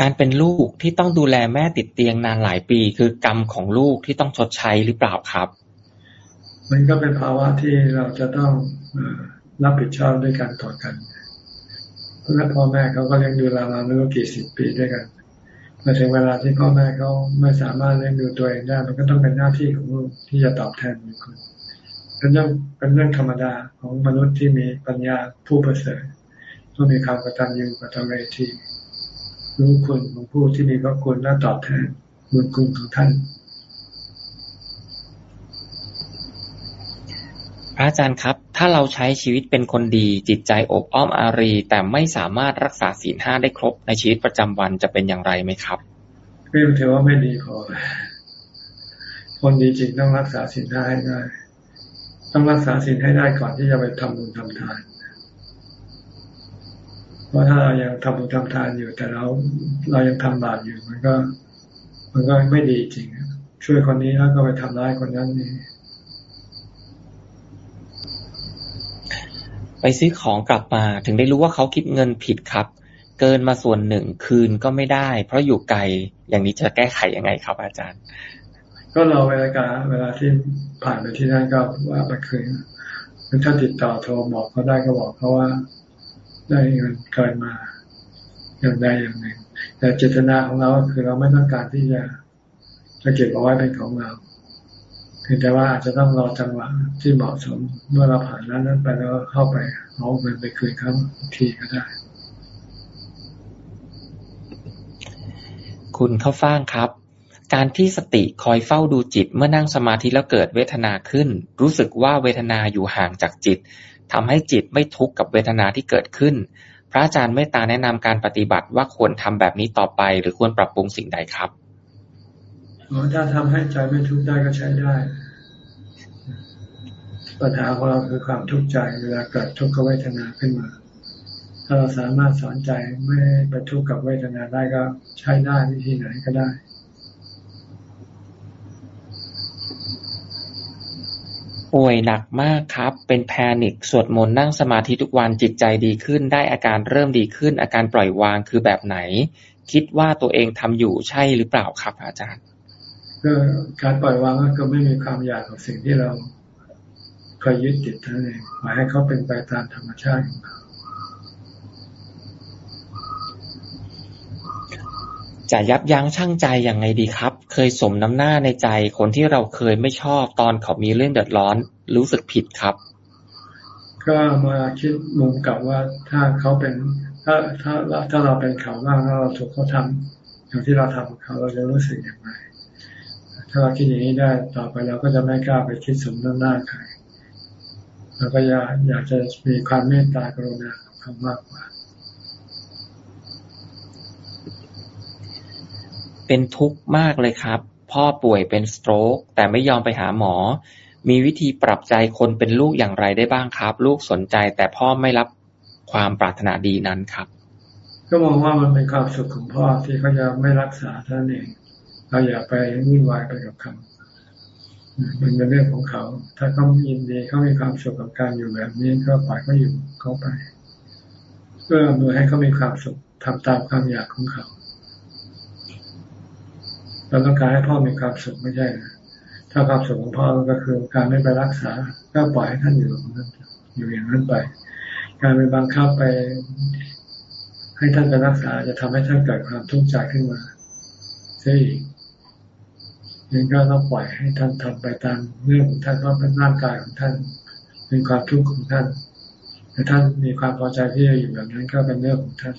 การเป็นลูกที่ต้องดูแลแม่ติดเตียงนานหลายปี คือกรรมของลูกที่ต้องชดใช้หรือเปล่าครับ มันก็เป็นภาวะที่เราจะต้องรับผิดชอบด้วยกันต่อกันเพราะพ่อแม่เขาก็เลี้ยงดูเรามาไม่รู้กี่สิบปีด้วยกันพอถึงเวลาที่พ่อแม่เขาไม่สามารถเลี้ยงดูตัวเองได้ มันก็ต้องเป็นหน้าที่ของลูกที่จะตอบแทนบุญคุณเป็นเรื่องเป็นเรื่องธรรมดาของมนุษย์ที่มีปัญญาผู้ประเสริฐต้องมีความกตัญญูกตเวทีรู้คุณของผู้ที่มีพระคุณและตอบแทนบุญคุณของท่าน พระอาจารย์ครับ ถ้าเราใช้ชีวิตเป็นคนดี จิตใจอบอ้อมอารี แต่ไม่สามารถรักษาศีลห้าได้ครบในชีวิตประจำวันจะเป็นอย่างไรไหมครับก็ถือว่าไม่ดีพอ คนดีจริงต้องรักษาศีลห้าให้ได้ ต้องรักษาศีลให้ได้ก่อนที่จะไปทำบุญทำทาน เพราะถ้าเรายังทำบุญทำทานอยู่ แต่เราเรายังทำบาปอยู่มันก็ มันก็ไม่ดีจริง ช่วยคนนี้แล้วก็ไปทำร้ายคนนั้นนี่ ไปซื้อของกลับมา ถึงได้รู้ว่าเขาคิดเงินผิดครับ เกินมาส่วนหนึ่งคืนก็ไม่ได้ เพราะอยู่ไกลอย่างนี้จะแก้ไขยังไงครับอาจารย์ ก็เรอเวลาเวลาที่ผ่านไปที่นั่นก็ว่าไปคืนถ้าติดต่อโทรบอกเขาได้ก็บอกเขาว่า ได้เงินเกินมาอย่างใดอย่างหนึ่งแต่เจตนาของเราคือเราไม่ต้องการที่จะจะเก็บเอาไว้เป็นของเรา เพียงแต่ว่าอาจจะต้องรอจังหวะที่เหมาะสมเมื่อเราผ่านนั้นนั้นไปแล้วเข้าไปเอาเงินไปคืนเขาทีก็ได้ คุณเข้าฟ่างครับ การที่สติคอยเฝ้าดูจิตเมื่อนั่งสมาธิแล้วเกิดเวทนาขึ้น รู้สึกว่าเวทนาอยู่ห่างจากจิตทำให้จิตไม่ทุกข์กับเวทนาที่เกิดขึ้น พระอาจารย์เมตตาแนะนำการปฏิบัติว่าควรทำแบบนี้ต่อไป หรือควรปรับปรุงสิ่งใดครับ ถ้าทำให้ใจไม่ทุกข์ได้ก็ใช้ได้ ปัญหาของเราคือความทุกข์ใจเวลาเกิดทุกขเวทนาขึ้นมา ถ้าเราสามารถสอนใจไม่ไปทุกข์กับเวทนาได้ก็ใช้ได้วิธีไหนก็ได้ป่วยหนักมากครับ เป็นแพนิคสวดมนต์นั่งสมาธิทุกวันจิตใจดีขึ้น ได้อาการเริ่มดีขึ้น อาการปล่อยวางคือแบบไหน คิดว่าตัวเองทำอยู่ใช่หรือเปล่าครับอาจารย์ ก็การปล่อยวางก็ไม่มีความอยากกับสิ่งที่เราเคยยึดติดนั่นเองปล่อยให้เขาเป็นไปตามธรรมชาติของเขาจะยับยั้งชั่งใจอย่างไงดีครับ เคยสมน้ำหน้าในใจคนที่เราเคยไม่ชอบตอนเขามีเรื่องเดือดร้อน รู้สึกผิดครับ ก็มาคิดมุมกับว่าถ้าเขาเป็น ถ้าถ้าถ้าเราเป็นเขาบ้างแล้วเราถูกเขาทำอย่างที่เราทำเขาเราจะรู้สึกอย่างไร ถ้าเราคิดอย่างนี้ได้ต่อไปเราก็จะไม่กล้าไปคิดสมน้ำหน้าใครเราก็อยากอยากจะมีความเมตตากรุณาเขามากกว่า เป็นทุกข์มากเลยครับ พ่อป่วยเป็นสโตรกแต่ไม่ยอมไปหาหมอ มีวิธีปรับใจคนเป็นลูกอย่างไรได้บ้างครับ ลูกสนใจแต่พ่อไม่รับความปรารถนาดีนั้นครับ ก็มองว่ามันเป็นความสุขของพ่อที่เขาจะไม่รักษาท่านเอง เราอย่าไปวุ่นวายไปกับเขามันเป็นเรื่องของเขา ถ้าเขายินดีเขามีความสุขกับการอยู่แบบนี้ก็ปล่อยเขาอยู่เขาไปเพื่อมือให้เขามีความสุขทำตามความอยากของเขาเราต้องการให้พ่อมีความสุขไม่ใช่ถ้าความสุขของพ่อก็คือการไม่ไปรักษา ก็ปล่อยให้ท่านอยู่อย่างนั้นอยู่อย่างนั้นไป การไปบังคับไป ให้ท่านไปรักษาจะทำให้ท่านเกิดความทุกข์ใจขึ้นมาใช่ ยังก็ต้องปล่อยให้ท่านทำไปตามเรื่องของท่านเพราะเป็นร่างกายของท่าน เป็นความทุกข์ของท่านแต่ท่านมีความพอใจที่จะอยู่แบบนั้นก็เป็นเรื่องของท่าน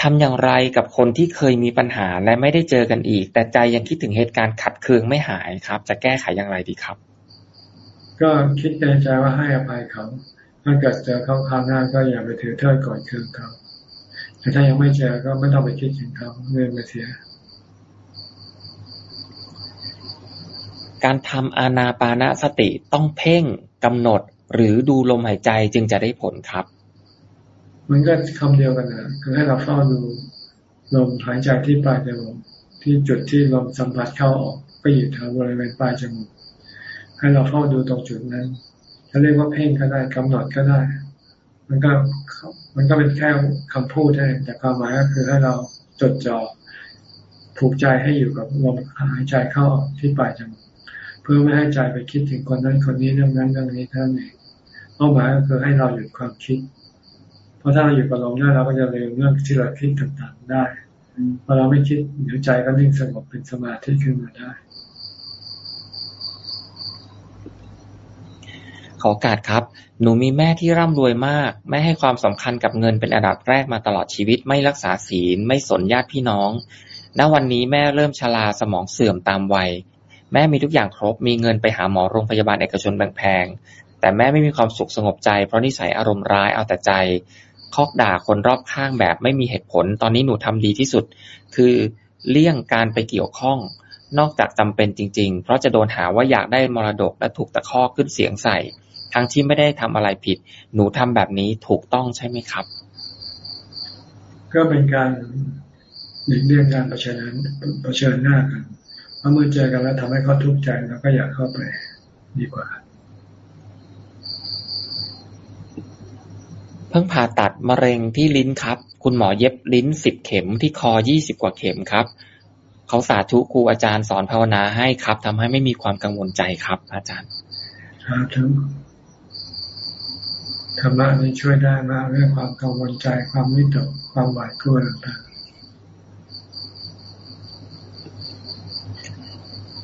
ทำอย่างไรกับคนที่เคยมีปัญหาและไม่ได้เจอกันอีก แต่ใจยังคิดถึงเหตุการณ์ขัดเคืองไม่หายครับ จะแก้ไขอย่างไรดีครับ ก็คิดในใจว่าให้อภัยเขาถ้าเกิดเจอเขาคราวหน้าก็อย่าไปถือเทิดก่อนเคืองเขา แต่ถ้ายังไม่เจอก็ไม่ต้องไปคิดถึงเขาเงินไปเสีย การทำอานาปานสติต้องเพ่งกำหนดหรือดูลมหายใจจึงจะได้ผลครับ มันก็คำเดียวกันนะคือให้เราเฝ้าดูลมหายใจที่ปลายจมูกที่จุดที่ลมสัมผัสเข้าออกก็อยู่แถวบริเวณปลายจมูกให้เราเฝ้าดูตรงจุดนั้นจะเรียกว่าเพ่งก็ได้กำหนดก็ได้ มันก็มันก็เป็นแค่คำพูดเท่านั้นแต่ความหมายก็คือให้เราจดจ่อผูกใจให้อยู่กับลมหายใจเข้าออกที่ปลายจมูกเพื่อไม่ให้ใจไปคิดถึงคนนั้นคนนี้เรื่องนั้นเรื่องนี้เท่านั้นเองเป้าหมายก็คือให้เราหยุดความคิด เพราะถ้าเราอยู่กับลมได้เราก็จะเรียนเรื่องที่เราคิดต่างๆได้พอเราไม่คิดเดี๋ยวใจก็นิ่งสงบเป็นสมาธิขึ้นมาได้ ขอโอกาสครับ หนูมีแม่ที่ร่ำรวยมาก แม่ให้ความสำคัญกับเงินเป็นอันดับแรกมาตลอดชีวิต ไม่รักษาศีล ไม่สนญาติพี่น้อง ณ วันนี้แม่เริ่มชราสมองเสื่อมตามวัย แม่มีทุกอย่างครบ มีเงินไปหาหมอโรงพยาบาลเอกชนแพงๆ แต่แม่ไม่มีความสุขสงบใจ เพราะนิสัยอารมณ์ร้ายเอาแต่ใจ คอกด่าคนรอบข้างแบบไม่มีเหตุผล ตอนนี้หนูทำดีที่สุด คือเลี่ยงการไปเกี่ยวข้องนอกจากจำเป็นจริง ๆ เพราะจะโดนหาว่าอยากได้มรดกและถูกตะคอกขึ้นเสียงใส่ ทั้งที่ไม่ได้ทำอะไรผิด หนูทำแบบนี้ถูกต้องใช่ไหมครับ ก็เป็นการหลีกเลี่ยงการเผชิญเผชิญหน้ากันเพราะเมื่อเจอกันแล้วทำให้เขาทุกข์ใจเราก็อยากเข้าไปดีกว่า เพิ่งผ่าตัดมะเร็งที่ลิ้นครับ คุณหมอเย็บลิ้นสิบเข็มที่คอยี่สิบกว่าเข็มครับเขาสาธุครูอาจารย์สอนภาวนาให้ครับทำให้ไม่มีความกังวลใจครับ อาจารย์สาธุ ธรรมะนี้ช่วยได้มากเรื่องความกังวลใจความวิตกความหวาดกลัวต่างๆ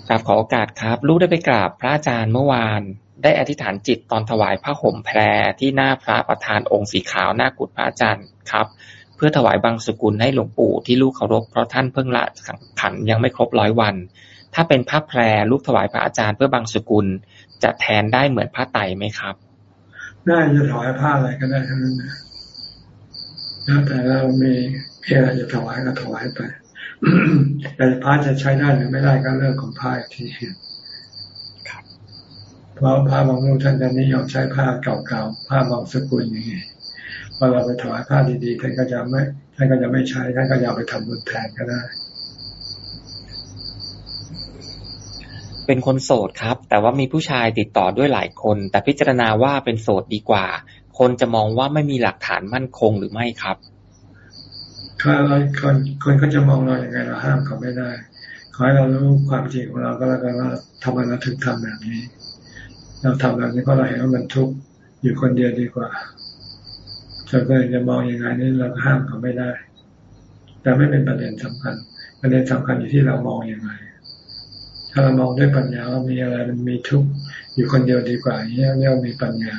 กราบขอโอกาสครับ ลูกได้ไปกราบพระอาจารย์เมื่อวาน ได้อธิษฐานจิตตอนถวายผ้าห่มแพรที่หน้าพระประธานองค์สีขาวหน้ากุฏพระอาจารย์ครับ เพื่อถวายบางสกุลให้หลวงปู่ที่ลูกเคารพเพราะท่านเพิ่งละขันยังไม่ครบร้อยวัน ถ้าเป็นผ้าแพรลูกถวายพระอาจารย์เพื่อบางสกุล จะแทนได้เหมือนผ้าไตรไหมครับ ได้จะถวายผ้าอะไรก็ได้ทั้งนั้นนะแล้วแต่เรามีเพียงอะไรจะถวายก็ถวายไป แต่ผ้าจะใช้ได้หรือไม่ได้ก็เรื่องของผ้าอีกทีเพราะผ้าบางรูปท่านจะนิยมใช้ผ้าเก่าๆผ้าบางสกุลอย่างนี้พอเราไปถวายผ้าดีๆท่านก็จะไม่ท่านก็จะไม่ใช้ท่านก็จะไปทำบุญแทนก็ได้ เป็นคนโสดครับ แต่ว่ามีผู้ชายติดต่อด้วยหลายคน แต่พิจารณาว่าเป็นโสดดีกว่า คนจะมองว่าไม่มีหลักฐานมั่นคงหรือไม่ครับถ้าเราคนคนก็จะมองเราอย่างไงเราห้ามเขาไม่ได้ ขอให้เรารู้ความจริงของเราก็แล้วกันว่าทำไมเราถึงทำแบบนี้ เราทำแบบนี้เพราะเราเห็นว่ามันทุกข์อยู่คนเดียวดีกว่าส่วนคนจะมองอย่างไรนี่เราห้ามเขาไม่ได้ แต่ไม่เป็นประเด็นสำคัญ ประเด็นสำคัญอยู่ที่เรามองอย่างไร ถ้าเรามองด้วยปัญญาว่ามีอะไรมันมีทุกข์อยู่คนเดียวดีกว่าเนี้ยเรียกมีปัญญา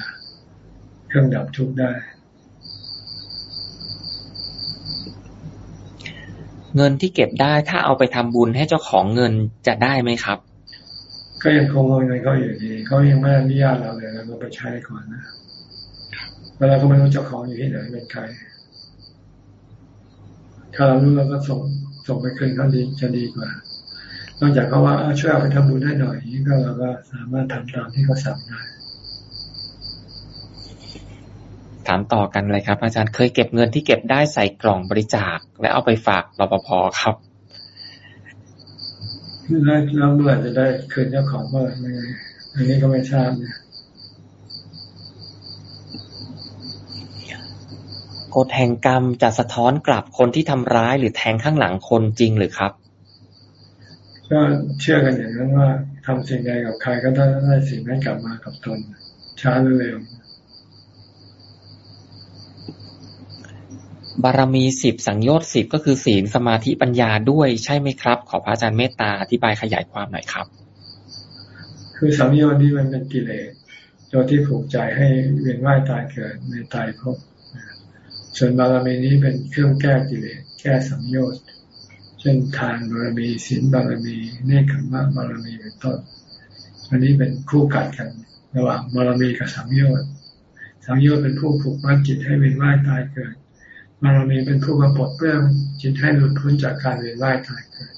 เครื่องดับทุกข์ได้ เงินที่เก็บได้ถ้าเอาไปทำบุญให้เจ้าของเงินจะได้ไหมครับ ก็ยังคงเงินเขาอยู่ดีเขายังไม่อนุญาตเราเลยเราไปใช้ก่อนนะเวลาก็ไม่รู้เจ้าของอยู่ที่ไหนเป็นใครถ้าเรารู้เราก็ส่งส่งไปคืนเขาดีจะดีกว่า นอกจากเขาว่าช่วยเอาไปทำบุญให้หน่อยนี่ก็เราก็สามารถทำตามที่เขาสั่งได้ถามต่อกันเลยครับ อาจารย์เคยเก็บเงินที่เก็บได้ใส่กล่องบริจาค และเอาไปฝากรปภครับแล้วเมื่อจะได้คืนเจ้าของเมื่อไหร่อันนี้ก็ไม่ทราบเนี่ยกฎแห่งกรรมจะสะท้อนกลับคนที่ทำร้ายหรือแทงข้างหลังคนจริงหรือครับ ก็เชื่อกันอย่างนั้นว่าทำสิ่งใดกับใครก็ต้องได้สิ่งนั้นกลับมากับตนช้าหรือเร็วบารมีสิบสังโยชน์สิบก็คือศีลสมาธิปัญญาด้วยใช่ไหมครับ ขอพระอาจารย์เมตตาอธิบายขยายความหน่อยครับ คือสังโยชน์นี้มันเป็นกิเลสตัวที่ผูกใจให้เวียนว่ายตายเกิดในตายภพส่วนบารมีนี้เป็นเครื่องแก้กิเลสแก้สังโยชน์ เช่นทานบารมีศีลบารมีเนคขมะบารมีเป็นต้นอันนี้เป็นคู่กัดกัน ระหว่างบารมีกับสังโยชน์สังโยชน์เป็นผู้ผูกมัดจิตให้เวียนว่ายตายเกิดบารมีเป็นผู้มาปลดเปลื้องจิตให้หลุดพ้นจากการเวียนว่ายตายเกิด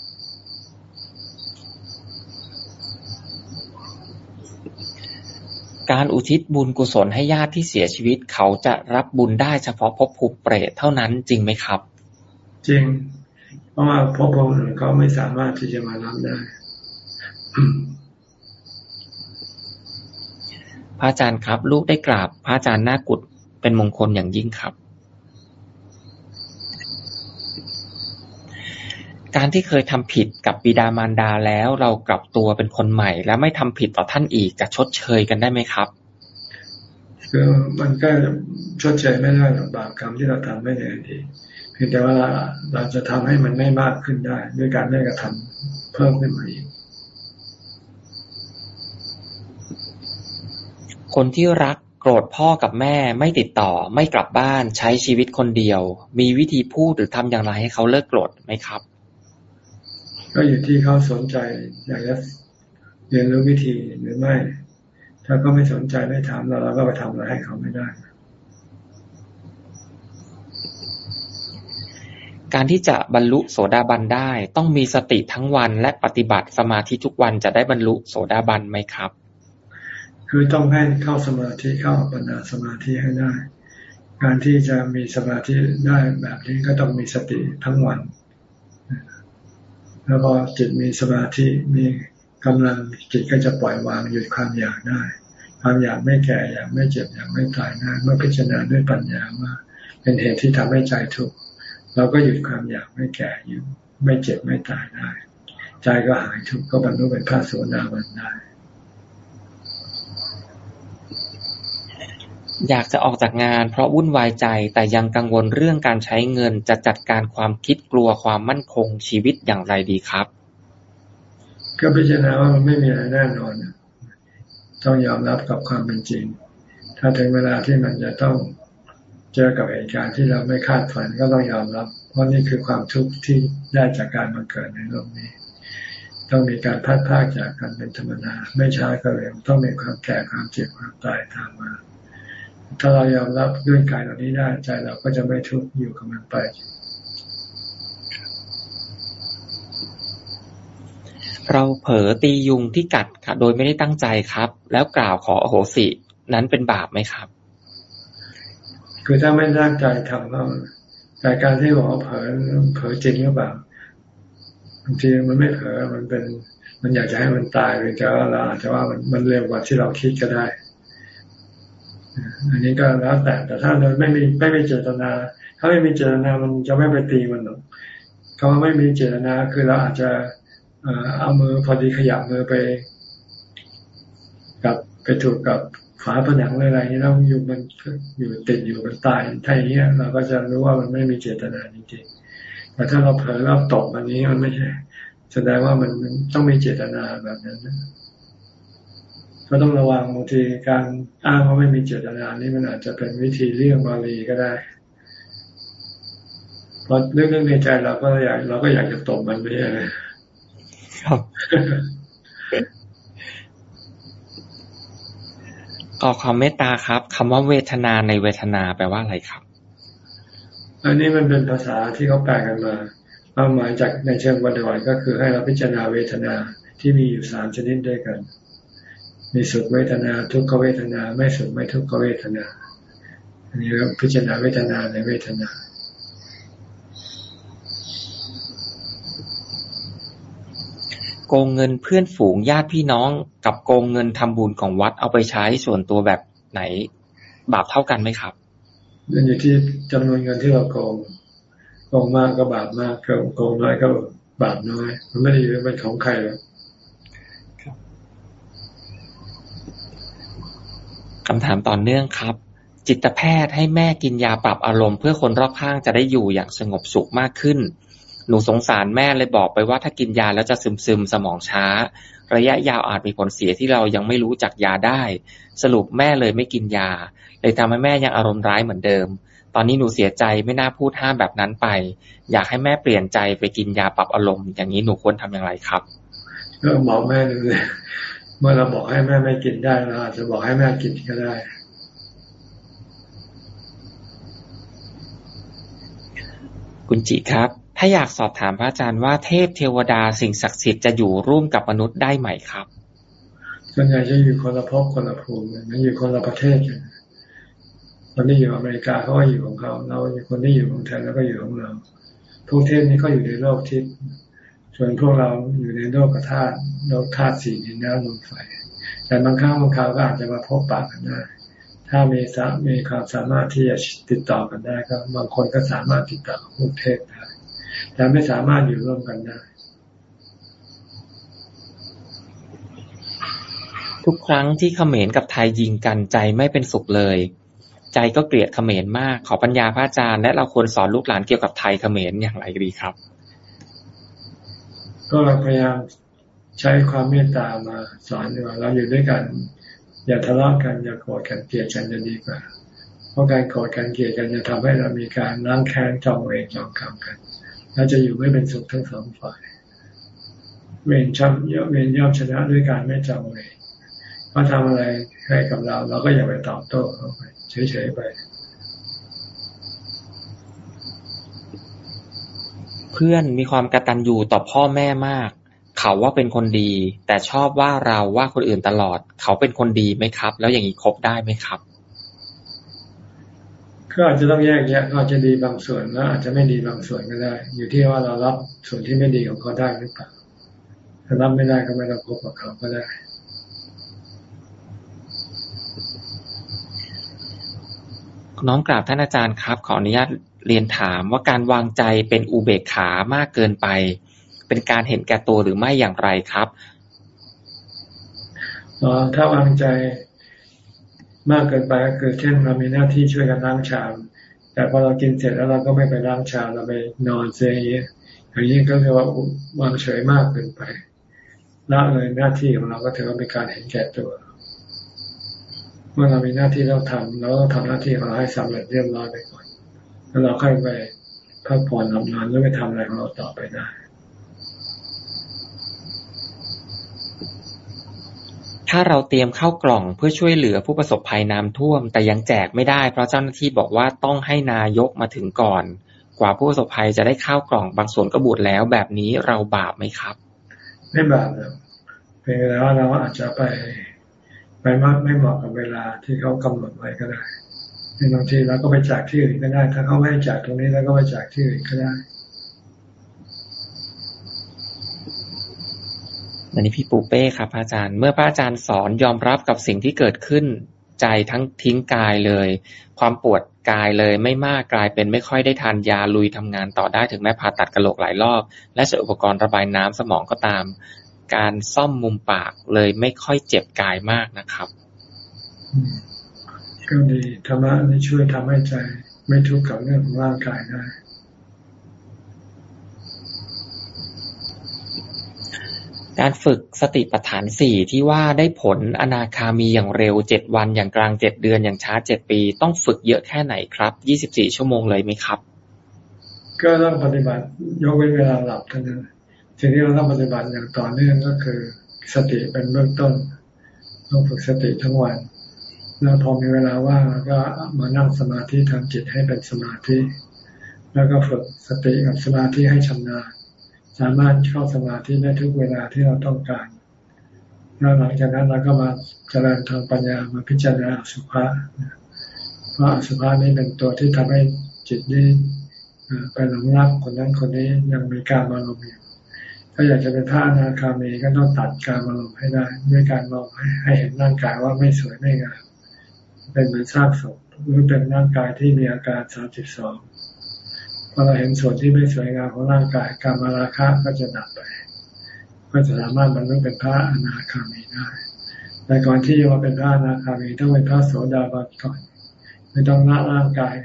การอุทิศบุญกุศลให้ญาติที่เสียชีวิต เขาจะรับบุญได้เฉพาะภพภูมิเปรตเท่านั้นจริงไหมครับ จริง เพราะว่าภพภูมิอื่นเขาไม่สามารถที่จะมารับได้ พระอาจารย์ครับ ลูกได้กราบ พระอาจารย์หน้ากุดเป็นมงคลอย่างยิ่งครับ การที่เคยทำผิดกับบิดามารดาแล้วเรากลับตัวเป็นคนใหม่ และไม่ทำผิดต่อท่านอีกจะชดเชยกันได้ไหมครับคือมันก็ชดเชยไม่ได้หรอกบาปกรรมที่เราทำไม่ในอดีตเพียงแต่ว่าเราจะทำให้มันไม่มากขึ้นได้ ด้วยการไม่กระทำเพิ่มขึ้นมาอีก คนที่รักโกรธพ่อกับแม่ไม่ติดต่อไม่กลับบ้านใช้ชีวิตคนเดียว มีวิธีพูดหรือทำอย่างไรให้เขาเลิกโกรธไหมครับ ก็อยู่ที่เขาสนใจอยากจะเรียนรู้วิธีหรือไม่ ถ้าเขาไม่สนใจไม่ถามเราเราก็ไปทำอะไรให้เขาไม่ได้ การที่จะบรรลุโสดาบันได้ ต้องมีสติทั้งวันและปฏิบัติสมาธิทุกวันจะได้บรรลุโสดาบันไหมครับ คือต้องให้เข้าสมาธิเข้าปัญญาสมาธิให้ได้ การที่จะมีสมาธิได้แบบนี้ก็ต้องมีสติทั้งวัน แล้วพอจิตมีสมาธิมีกำลังจิตก็จะปล่อยวางหยุดความอยากได้ ความอยากไม่แก่อยากไม่เจ็บอยากไม่ตายได้เมื่อพิจารณาด้วยปัญญาว่าเป็นเหตุที่ทำให้ใจทุกข์ เราก็หยุดความอยากไม่แก่อยู่ ไม่เจ็บไม่ตายได้ ใจก็หายทุกข์ก็บรรลุเป็นพระโสดาบันได้ อยากจะออกจากงานเพราะวุ่นวายใจแต่ยังกังวลเรื่องการใช้เงินจะจัดการความคิดกลัวความมั่นคงชีวิตอย่างไรดีครับ ก็พิจารณาว่ามันไม่มีอะไรแน่นอนต้องยอมรับกับความเป็นจริง ถ้าถึงเวลาที่มันจะต้อง เจอกับเหตุการณ์ที่เราไม่คาดฝันก็ต้องยอมรับ เพราะนี่คือความทุกข์ที่ได้จากการมาเกิดในโลกนี้ ต้องมีการพัดพากจากกันเป็นธรรมดาไม่ช้าก็เร็วต้องมีความแก่ความเจ็บความตายตามมา ถ้าเรายอมรับด้วยกายเหล่านี้ได้ใจเราก็จะไม่ทุกข์อยู่กับมันไปเราเผลอตียุงที่กัดค่ะ โดยไม่ได้ตั้งใจครับ แล้วกล่าวขออโหสิ นั้นเป็นบาปไหมครับ คือถ้าไม่ตั้งใจทำก็แต่การที่บอกว่าเผลอเผลอจริงหรือเปล่าบางทีมันไม่เผลอมันเป็น มันอยากจะให้มันตายหรือจะว่าเราอาจจะว่ามันมันเร็วกว่าที่เราคิดก็ได้ อันนี้ก็แล้วแต่แต่ถ้าเราไม่มีไม่มีเจตนา ถ้าไม่มีเจตนามันจะไม่ไปตีมันหรอกเขาไม่มีเจตนาคือเราอาจจะเอามือพอดีขยับมือไป กับไปถูกกับ ฝาผนังอะไรนี้แล้วอยู่มันอยู่ติดอยู่มันตายถ้าอย่างนี้เราก็จะรู้ว่ามันไม่มีเจตนาจริงๆแต่ถ้าเราเผลอเราตกอันนี้มันไม่ใช่ แสดงว่ามันต้องมีเจตนาแบบนั้นนะก็ต้องระวังบางทีการอ้างว่าไม่มีเจตนานี่มันอาจจะเป็นวิธีเลี่ยงบาลีก็ได้เพราะเรื่องในใจเราก็อยากเราก็อยากจะตบมันไปเลยครับ ขอความเมตตาครับคำว่าเวทนาในเวทนาแปลว่าอะไรครับ อันนี้มันเป็นภาษาที่เขาแปลกันมาความหมายจากในเชิงวันวัก็คือให้เราพิจารณาเวทนาที่มีอยู่สามชนิดด้วยกัน มีสุขเวทนาทุกขเวทนา ไม่สุขไม่ทุกขเวทนา อันนี้เราพิจารณาเวทนาในเวทนา โกงเงินเพื่อนฝูงญาติพี่น้อง กับโกงเงินทำบุญของวัดเอาไปใช้ส่วนตัวแบบไหน บาปเท่ากันไหมครับมันอยู่ที่จำนวนเงินที่เราโกงโกงมากก็บาปมากโกงน้อยก็บาปน้อย มันไม่ได้อยู่เป็นของใครหรอกคำถามต่อเนื่องครับ จิตแพทย์ให้แม่กินยาปรับอารมณ์เพื่อคนรอบข้างจะได้อยู่อย่างสงบสุขมากขึ้น หนูสงสารแม่เลยบอกไปว่าถ้ากินยาแล้วจะซึมซึมสมองช้า ระยะยาวอาจมีผลเสียที่เรายังไม่รู้จักยาได้ สรุปแม่เลยไม่กินยา เลยทำให้แม่ยังอารมณ์ร้ายเหมือนเดิม ตอนนี้หนูเสียใจไม่น่าพูดห้ามแบบนั้นไป อยากให้แม่เปลี่ยนใจไปกินยาปรับอารมณ์ อย่างนี้หนูควรทำอย่างไรครับก็บอกแม่เลยเมื่อเราบอกให้แม่ไม่กินได้เราอาจจะบอกให้แม่กินก็ได้คุณจิครับ ถ้าอยากสอบถามพระอาจารย์ว่าเทพเทวดาสิ่งศักดิ์สิทธิ์จะอยู่ร่วมกับมนุษย์ได้ไหมครับส่วนใหญ่จะอยู่คนละภพคนละภูมินะอยู่คนละประเทศกันคนที่อยู่อเมริกาเขาก็อยู่ของเขาเราคนที่อยู่ของไทยแล้วก็อยู่ของเราทุกเทพนี้ก็อยู่ในโลกทิพย์ส่วนพวกเราอยู่ในโลกธาตุโลกธาตุสี่ดินน้ำลมไฟแต่บางครั้งบางคราวก็อาจจะมาพบปะกันได้ถ้ามีสามีความสามารถที่จะติดต่อกันได้ก็บางคนก็สามารถติดต่อพวกเทพ แต่ไม่สามารถอยู่ร่วมกันได้ ทุกครั้งที่เขมรกับไทยยิงกันใจไม่เป็นสุขเลย ใจก็เกลียดเขมรมาก ขอปัญญาพระอาจารย์ และเราควรสอนลูกหลานเกี่ยวกับไทยเขมรอย่างไรดีครับ ก็พยายามใช้ความเมตตามาสอนว่าเราอยู่ด้วยกัน อย่าทะเลาะกันอย่าโกรธกันเกลียดกันจะดีกว่าเพราะการโกรธกันเกลียดกันจะทำให้เรามีการล้างแค้นจองเวรจองกรรมกัน เราจะอยู่ไม่เป็นสุขทั้งสองฝ่าย เวรชอบเยอะเวรย่อมชนะด้วยการไม่จองเวรพอทำอะไรให้กับเรา เราก็อย่าไปตอบโต้เขาไปเฉยๆไป เพื่อนมีความกระตันอยู่ต่อพ่อแม่มาก เขาว่าเป็นคนดี แต่ชอบว่าเราว่าคนอื่นตลอด เขาเป็นคนดีไหมครับ แล้วอย่างนี้คบได้ไหมครับ ก็อาจจะต้องแยกแยะอาจจะดีบางส่วนแล้วอาจจะไม่ดีบางส่วนก็ได้ อยู่ที่ว่าเรารับส่วนที่ไม่ดีของเขาได้หรือเปล่าถ้ารับไม่ได้ก็ไม่ต้องคบกับเขาก็ได้น้องกราบท่านอาจารย์ครับ ขออนุญาตเรียนถามว่าการวางใจเป็นอุเบกขามากเกินไป เป็นการเห็นแก่ตัวหรือไม่อย่างไรครับออถ้าวางใจ มากเกินไปก็คือ เช่นเรามีหน้าที่ช่วยกันล้างชาม แต่พอเรากินเสร็จแล้วเราก็ไม่ไปล้างชามเราไปนอนเสียอย่างนี้อย่างนี้ก็เรียกว่าวางเฉยมากเกินไปละเลยหน้าที่ของเราก็ถือว่าเป็นการเห็นแก่ตัว เมื่อเรามีหน้าที่เราทำเราต้องทำหน้าที่ของเราให้สำเร็จเรียบร้อยไปก่อน แล้วเราค่อยไปพักผ่อนหลับนอนแล้วไปทำอะไรของเราต่อไปได้ ถ้าเราเตรียมเข้ากล่องเพื่อช่วยเหลือผู้ประสบภัยน้ำท่วม แต่ยังแจกไม่ได้เพราะเจ้าหน้าที่บอกว่าต้องให้นายกมาถึงก่อน กว่าผู้ประสบภัยจะได้ข้าวกล่องบางส่วนก็บูดแล้ว แบบนี้เราบาปไหมครับ ไม่บาปหรอกเพียงแต่ว่าเราอาจจะไปไปมากไม่เหมาะกับเวลาที่เขากำหนดไว้ก็ได้บางทีเราก็ไปจากที่อื่นก็ได้ ถ้าเขาไม่จากตรงนี้แล้วก็ไปจากที่อื่นก็ได้ อันนี้พี่ปูเป้ครับอาจารย์ เมื่อพระอาจารย์สอนยอมรับกับสิ่งที่เกิดขึ้น ใจทั้งทิ้งกายเลย ความปวดกายเลยไม่มากกลายเป็นไม่ค่อยได้ทานยาลุยทำงานต่อได้ถึงแม้ผ่าตัดกระโหลกหลายรอบ และใช้อุปกรณ์ระบายน้ำสมองก็ตาม การซ่อมมุมปากเลยไม่ค่อยเจ็บกายมากนะครับก็ดีธรรมะนี่ช่วยทำให้ใจไม่ทุกข์กับเรื่องของร่างกายได้ การฝึกสติปัฏฐานสี่ที่ว่าได้ผลอนาคามีอย่างเร็วเจ็ดวันอย่างกลางเจ็ดเดือนอย่างช้าเจ็ดปี ต้องฝึกเยอะแค่ไหนครับยี่สิบสี่ชั่วโมงเลยไหมครับ ก็ต้องปฏิบัติยกเว้นเวลาหลับเท่านั้นสิ่งที่เราต้องปฏิบัติอย่างต่อเนื่องก็คือสติเป็นเบื้องต้น ต้องฝึกสติทั้งวัน แล้วพอมีเวลาว่างก็มานั่งสมาธิทำจิตให้เป็นสมาธิ แล้วก็ฝึกสติกับสมาธิให้ชำนาญ สามารถเข้าสมาธิได้ทุกเวลาที่เราต้องการแล้วหลังจากนั้นเราก็มาเจริญทางปัญญามาพิจารณาสุภาษเพราะสุภาษนี่เป็นตัวที่ทำให้จิตนี้ไปหลงรักคนนั้นคนนี้ยังมีการมาลงอยู่ถ้าอยากจะเป็นท่านาคามีก็ต้องตัดการมาลงให้ได้ ด้วยการมองให้เห็นร่างกายว่าไม่สวยไม่งามเป็นเหมือนซากศพหรือเป็นร่างกายที่มีอาการสามสิบสอง พอเราเห็นส่วนที่ไม่สวยงามของร่างกายการมาราคะก็จะดับไป ก็จะสามารถบรรลุเป็นพระอนาคามีได้ แต่ก่อนที่จะมาเป็นพระอนาคามีต้องเป็นพระโสดาบันก่อนไม่ต้องละร่างกาย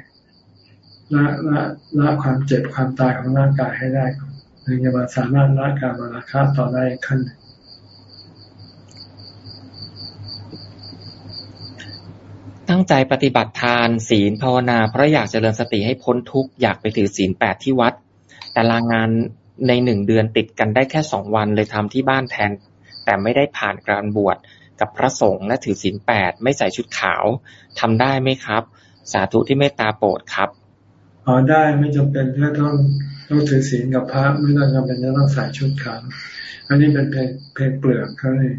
ละละละความเจ็บความตายของร่างกายให้ได้ก่อนถึงจะมาสามารถละการมาราคะต่อได้ขั้นหนึ่งตั้ง ใจปฏิบัติทาน ศีลภาวนา เพราะอยากเจริญสติให้พ้นทุกข์อยากไปถือศีลแปดที่วัด แต่ลางานในหนึ่งเดือนติดกันได้แค่สองวันเลยทำที่บ้านแทน แต่ไม่ได้ผ่านการบวชกับพระสงฆ์และถือศีลแปดไม่ใส่ชุดขาวทำได้ไหมครับ สาธุที่เมตตาโปรดครับอ๋อได้ไม่จำเป็นที่ต้องต้องถือศีลกับพระไม่ต้องจำเป็นจะต้องใส่ชุดขาวอันนี้เป็นเพลงเพลงเปลือกเขาเลย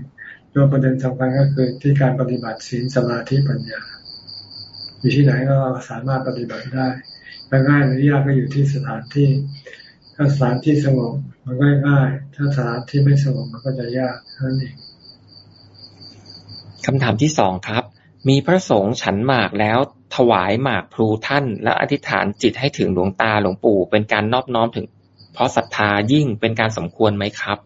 ตัวประเด็นสำคัญก็คือที่การปฏิบัติศีลสมาธิปัญญา อยู่ที่ไหนก็สามารถปฏิบัติได้แต่ง่ายหรือยากก็อยู่ที่สถานที่ ถ้าสถานที่สงบมันก็ง่าย ถ้าสถานที่ไม่สงบมันก็จะยากเท่านั้นเองคำถามที่สองครับ มีพระสงฆ์ฉันหมากแล้วถวายหมากพลูท่าน และอธิษฐานจิตให้ถึงหลวงตาหลวงปู่ เป็นการนอบน้อมถึง เพราะศรัทธายิ่งเป็นการสมควรไหมครับ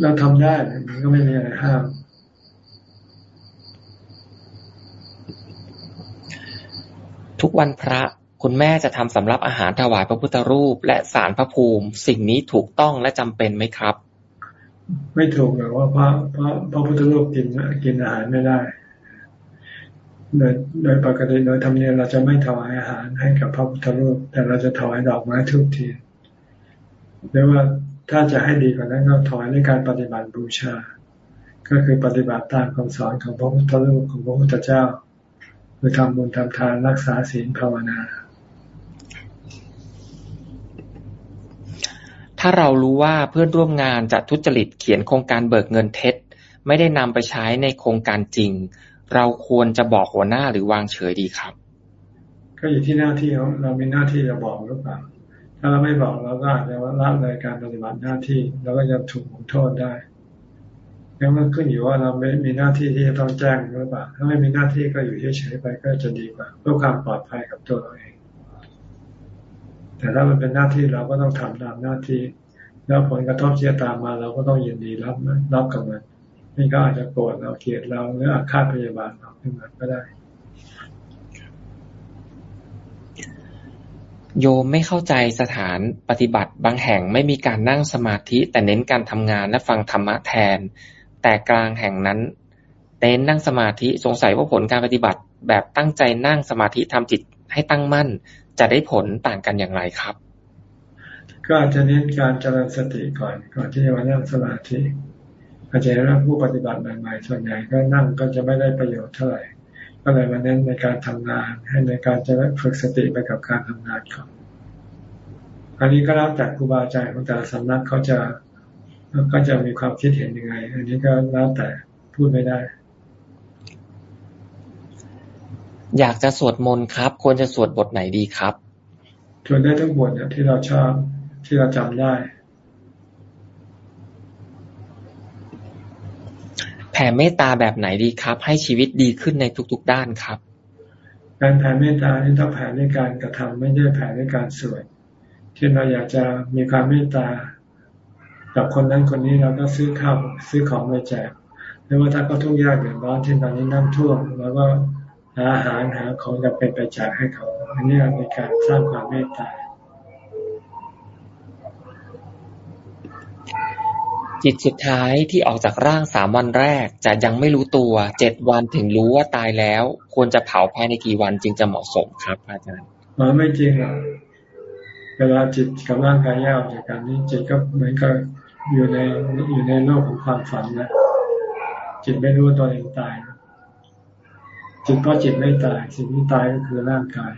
เราทำได้มันก็ไม่มีอะไรห้าม ทุกวันพระคุณแม่จะทำสำรับอาหารถวายพระพุทธรูป และสารพระภูมิ สิ่งนี้ถูกต้องและจำเป็นไหมครับ ไม่ถูกหรอกว่าพระพระพระพุทธรูปกินกินอาหารไม่ได้โดยโดยปกติโดยธรรมเนียมเราจะไม่ถวายอาหารให้กับพระพุทธรูป แต่เราจะถวายดอกไม้ทุกทีหรือว่าถ้าจะให้ดีกว่านั้นก็ถวายในการปฏิบัติบูชา ก็คือปฏิบัติตามคำสอนของพระพุทธรูปของพระพุทธเจ้า คือทำบุญทำทานรักษาศีลภาวนา ถ้าเรารู้ว่าเพื่อนร่วมงานจะทุจริตเขียนโครงการเบิกเงินเท็จ ไม่ได้นำไปใช้ในโครงการจริง เราควรจะบอกหัวหน้าหรือวางเฉยดีครับ ก็อยู่ที่หน้าที่เรามีหน้าที่จะบอกหรือเปล่าถ้าเราไม่บอกเราก็อาจจะว่าละเลยการปฏิบัติหน้าที่เราก็จะถูกลงโทษได้ ยังมันขึ้นอยู่ว่าเราไม่มีหน้าที่ที่จะต้องแจ้งหรือเปล่า ถ้าไม่มีหน้าที่ก็อยู่เฉยๆไปก็จะดีกว่า เพื่อความปลอดภัยกับตัวเราเอง แต่ถ้ามันเป็นหน้าที่เราก็ต้องทำตามหน้าที่ แล้วผลกระทบที่จะตามมาเราก็ต้องยินดีรับรับกับมันนี่ก็อาจจะโกรธเราเกลียดเราหรืออาฆาตพยาบาทเราขึ้นมาก็ได้ โยมไม่เข้าใจสถานปฏิบัติบางแห่งไม่มีการนั่งสมาธิ แต่เน้นการทำงานและฟังธรรมะแทน แต่กลางแห่งนั้นเน้นนั่งสมาธิสงสัยว่าผลการปฏิบัติแบบตั้งใจนั่งสมาธิทำจิตให้ตั้งมั่น จะได้ผลต่างกันอย่างไรครับ ก็อาจจะเน้นการเจริญสติก่อน ก่อนที่จะมานั่งสมาธิอาจจะว่าผู้ปฏิบัติใหม่ๆส่วนใหญ่ก็นั่งก็จะไม่ได้ประโยชน์เท่าไหร่ก็เลยมาเน้นในการทำงาน ให้ในการจะฝึกสติไปกับการทำงานก่อนอันนี้ก็แล้วแต่ครูบาอาจารย์ของแต่ละสำนักเขาจะ ก็จะมีความคิดเห็นยังไง อันนี้ก็แล้วแต่พูดไม่ได้ อยากจะสวดมนต์ครับ ควรจะสวดบทไหนดีครับสวดได้ทุกบทที่เราชอบที่เราจำได้ แผ่เมตตาแบบไหนดีครับ ให้ชีวิตดีขึ้นในทุก ๆ ด้านครับ การแผ่เมตตานี่ต้องแผ่ด้วยการกระทำไม่ได้แผ่ด้วยการสวดเช่นเราอยากจะมีความเมตตา กับคนนั้นคนนี้เราก็ซื้อข้าวซื้อของไปแจกหรือว่าถ้าเขาทุกข์ยากเดือดร้อนเช่นตอนนี้น้ำท่วมแล้วก็หาอาหารหาของจะเป็นไปแจกให้เขาอันนี้เป็นการสร้างความเมตตาจิตสุดท้ายที่ออกจากร่างสามวันแรกจะยังไม่รู้ตัวเจ็ดวันถึงรู้ว่าตายแล้ว ควรจะเผาภายในกี่วันจึงจะเหมาะสมครับอาจารย์มาไม่จริงหรอกเวลาจิตกับร่างกายแยกออกจากกันนี้จิตก็เหมือนกับ อยู่ในอยู่ในโลกของความฝันนะจิตไม่รู้ตัวเองตาย จิตเพราะจิตไม่ตาย สิ่งที่ตายก็คือร่างกาย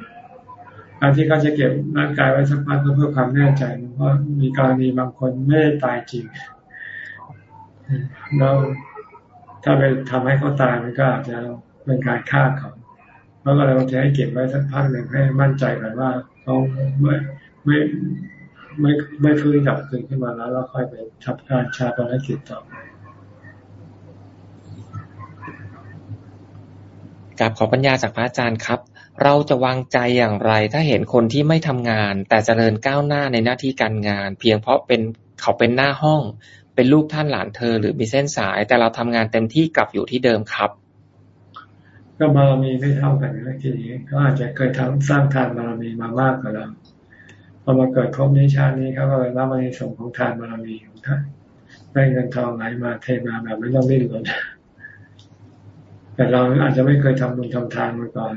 การที่เขาจะเก็บร่างกายไว้สักพักก็เพื่อความแน่ใจเพราะมีกรณีบางคนไม่ได้ตายจริงเราถ้าไปทำให้เขาตายมันก็อาจจะเป็นการฆ่าเขาเพราะเราจะให้เก็บไว้สักพักหนึ่งให้มั่นใจก่อนว่าเขาไม่ไม่ ไม่ไม่ฟื้นกลับคืนขึ้นมาแล้วเราค่อยไปทำการชาปนกิจต่อไปกับขอปัญญาจากพระอาจารย์ครับ เราจะวางใจอย่างไรถ้าเห็นคนที่ไม่ทำงาน แต่เจริญก้าวหน้าในหน้าที่การงาน เพียงเพราะเป็นเขาเป็นหน้าห้อง เป็นลูกท่านหลานเธอ หรือมีเส้นสาย แต่เราทำงานเต็มที่กลับอยู่ที่เดิมครับ ก็บารมีไม่เท่ากันนะทีนี้เขาอาจจะเคยทำสร้างทานบารมีมามากกว่าเรา พอมาเกิดพบนี้ชาตินี้เขาก็เลยรับอานิสงส์ของทานบารมีของท่านได้เงินทองไหลมาเทมาแบบไม่ต้องดิ้นรนแต่เราอาจจะไม่เคยทำบุญทำทานมาก่อน